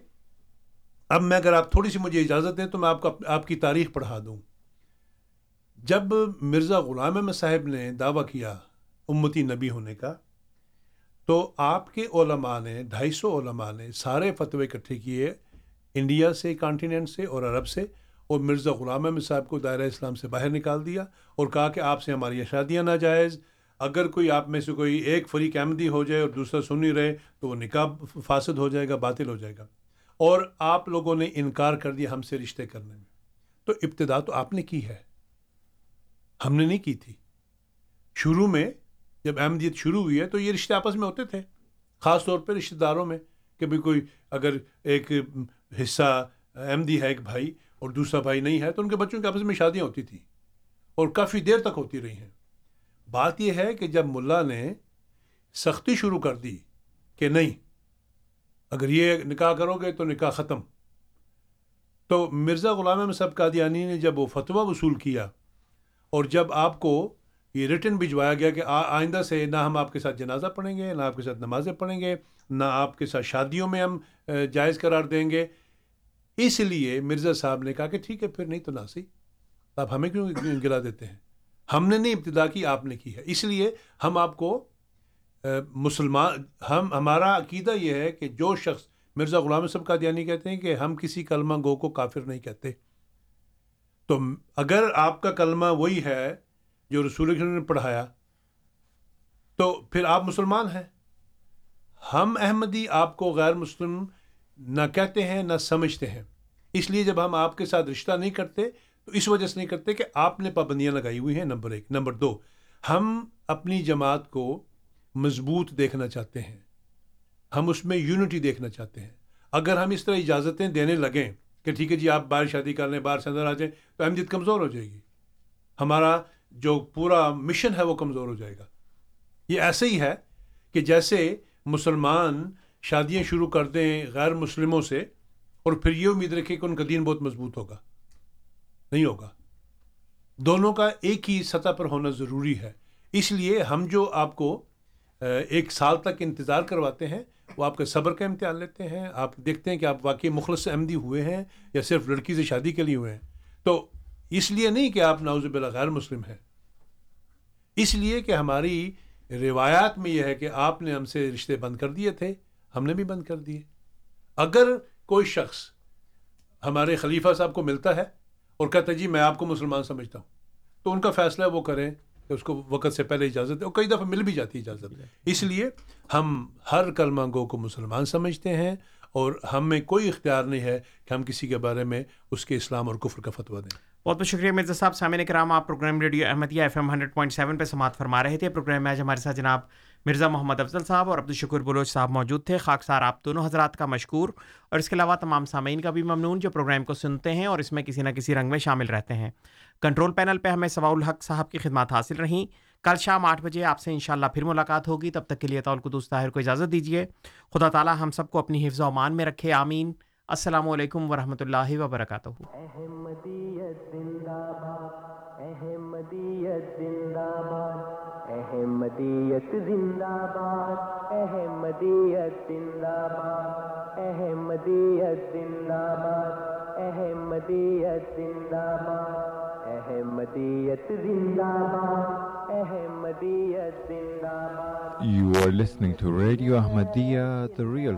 اب میں اگر آپ تھوڑی سی مجھے اجازت دیں تو میں آپ کو آپ کی تاریخ پڑھا دوں۔ جب مرزا غلام احمد صاحب نے دعویٰ کیا امتی نبی ہونے کا، تو آپ کے علماء نے، ڈھائی سو علماء نے سارے فتوے اکٹھے کیے، انڈیا سے، کانٹیننٹ سے اور عرب سے۔ اور مرزا غلام احمد صاحب کو دائرہ اسلام سے باہر نکال دیا اور کہا کہ آپ سے ہماری یہ شادیاں ناجائز، اگر کوئی آپ میں سے کوئی ایک فریق احمدی ہو جائے اور دوسرا سنی رہے تو وہ نکاح فاسد ہو جائے گا، باطل ہو جائے گا۔ اور آپ لوگوں نے انکار کر دیا ہم سے رشتے کرنے میں۔ تو ابتدا تو آپ نے کی ہے۔ ہم نے نہیں کی تھی۔ شروع میں جب احمدیت شروع ہوئی ہے تو یہ رشتے آپس میں ہوتے تھے، خاص طور پہ رشتہ داروں میں کہ بھائی کوئی اگر ایک حصہ احمدی ہے ایک بھائی اور دوسرا بھائی نہیں ہے تو ان کے بچوں کے آپس میں شادیاں ہوتی تھیں اور کافی دیر تک ہوتی رہی ہیں۔ بات یہ ہے کہ جب ملا نے سختی شروع کر دی کہ نہیں، اگر یہ نکاح کرو گے تو نکاح ختم۔ تو مرزا غلام احمد صاحب قادیانی نے جب وہ فتویٰ وصول کیا اور جب آپ کو یہ ریٹن بھجوایا گیا کہ آئندہ سے نہ ہم آپ کے ساتھ جنازہ پڑھیں گے، نہ آپ کے ساتھ نمازیں پڑھیں گے، نہ آپ کے ساتھ شادیوں میں ہم جائز قرار دیں گے اس لیے مرزا صاحب نے کہا کہ ٹھیک ہے، پھر نہیں تو نہ صحیح۔ آپ ہمیں کیوں گلا دیتے ہیں؟ ہم نے نہیں، ابتدا کی آپ نے کی ہے۔ اس لیے ہم آپ کو مسلمان، ہم، ہمارا عقیدہ یہ ہے کہ جو شخص مرزا غلام صاحب کا دیانی کہتے ہیں کہ ہم کسی کلمہ گو کو کافر نہیں کہتے۔ تو اگر آپ کا کلمہ وہی ہے جو رسول نے پڑھایا، تو پھر آپ مسلمان ہیں۔ ہم احمدی، آپ کو غیر مسلم نہ کہتے ہیں، نہ سمجھتے ہیں۔ اس لیے جب ہم آپ کے ساتھ رشتہ نہیں کرتے، تو اس وجہ سے نہیں کرتے کہ آپ نے پابندیاں لگائی ہوئی ہیں، نمبر ایک۔ نمبر دو، ہم اپنی جماعت کو مضبوط دیکھنا چاہتے ہیں۔ ہم اس میں یونٹی دیکھنا چاہتے ہیں۔ اگر ہم اس طرح اجازتیں دینے لگیں کہ ٹھیک ہے جی آپ باہر شادی کر لیں، باہر سے اندر آ جائیں، تو احمدیت کمزور ہو جائے گی۔ ہمارا جو پورا مشن ہے، وہ کمزور ہو جائے گا۔ یہ ایسے ہی ہے کہ جیسے مسلمان شادیاں شروع کر دیں غیر مسلموں سے، اور پھر یہ امید رکھے کہ ان کا دین بہت مضبوط ہوگا۔ نہیں ہوگا۔ دونوں کا ایک ہی سطح پر ہونا ضروری ہے۔ اس لیے ہم جو آپ کو ایک سال تک انتظار کرواتے ہیں، وہ آپ کے صبر کا امتحان لیتے ہیں۔ آپ دیکھتے ہیں کہ آپ واقعی مخلص احمدی ہوئے ہیں یا صرف لڑکی سے شادی کے لیے ہوئے ہیں۔ تو اس لیے نہیں کہ آپ ناوز بلا غیر مسلم ہیں۔ اس لیے کہ ہماری روایات میں یہ ہے کہ آپ نے ہم سے رشتے بند کر دیے تھے۔ ہم نے بھی بند کر دیے۔ اگر کوئی شخص ہمارے خلیفہ صاحب کو ملتا ہے اور کہتا ہے جی میں آپ کو مسلمان سمجھتا ہوں۔ تو ان کا فیصلہ وہ کریں کہ اس کو وقت سے پہلے اجازت ہے اور کئی دفعہ مل بھی جاتی ہے اجازت۔ اس لیے ہم ہر کلمہ گو کو مسلمان سمجھتے ہیں اور ہمیں کوئی اختیار نہیں ہے کہ ہم کسی کے بارے میں اس کے اسلام اور کفر کا فتویٰ دیں۔ بہت بہت شکریہ مرزا صاحب۔ سامعین کرام آپ program radio Ahmadiyya F M hundred point seven پہ سماعت فرما رہے تھے۔ پروگرام میں آج ہمارے ساتھ جناب مرزا محمد افضل صاحب اور عبدالشکر بلوچ صاحب موجود تھے، خاک سار آپ دونوں حضرات کا مشکور۔ اور اس کے علاوہ تمام سامعین کا بھی ممنون جو پروگرام کو سنتے ہیں اور اس میں کسی نہ کسی رنگ میں شامل رہتے ہیں۔ کنٹرول پینل پہ ہمیں ثواء الحق صاحب کی خدمات حاصل رہیں۔ کل شام آٹھ بجے آپ سے انشاءاللہ پھر ملاقات ہوگی۔ تب تک کے لیے طول قدوس طاہر کو اجازت دیجیے۔ خدا تعالیٰ ہم سب کو اپنی حفظ و امان میں رکھے، آمین۔ السلام علیکم ورحمۃ اللہ وبرکاتہ۔ احمدیت زندہ باد احمدیت زندہ باد احمدیت زندہ باد احمدیت زندہ باد احمدیت زندہ باد احمدیت زندہ باد احمدیت زندہ باد احمدیت زندہ باد You are listening to Radio Ahmadiyya, the real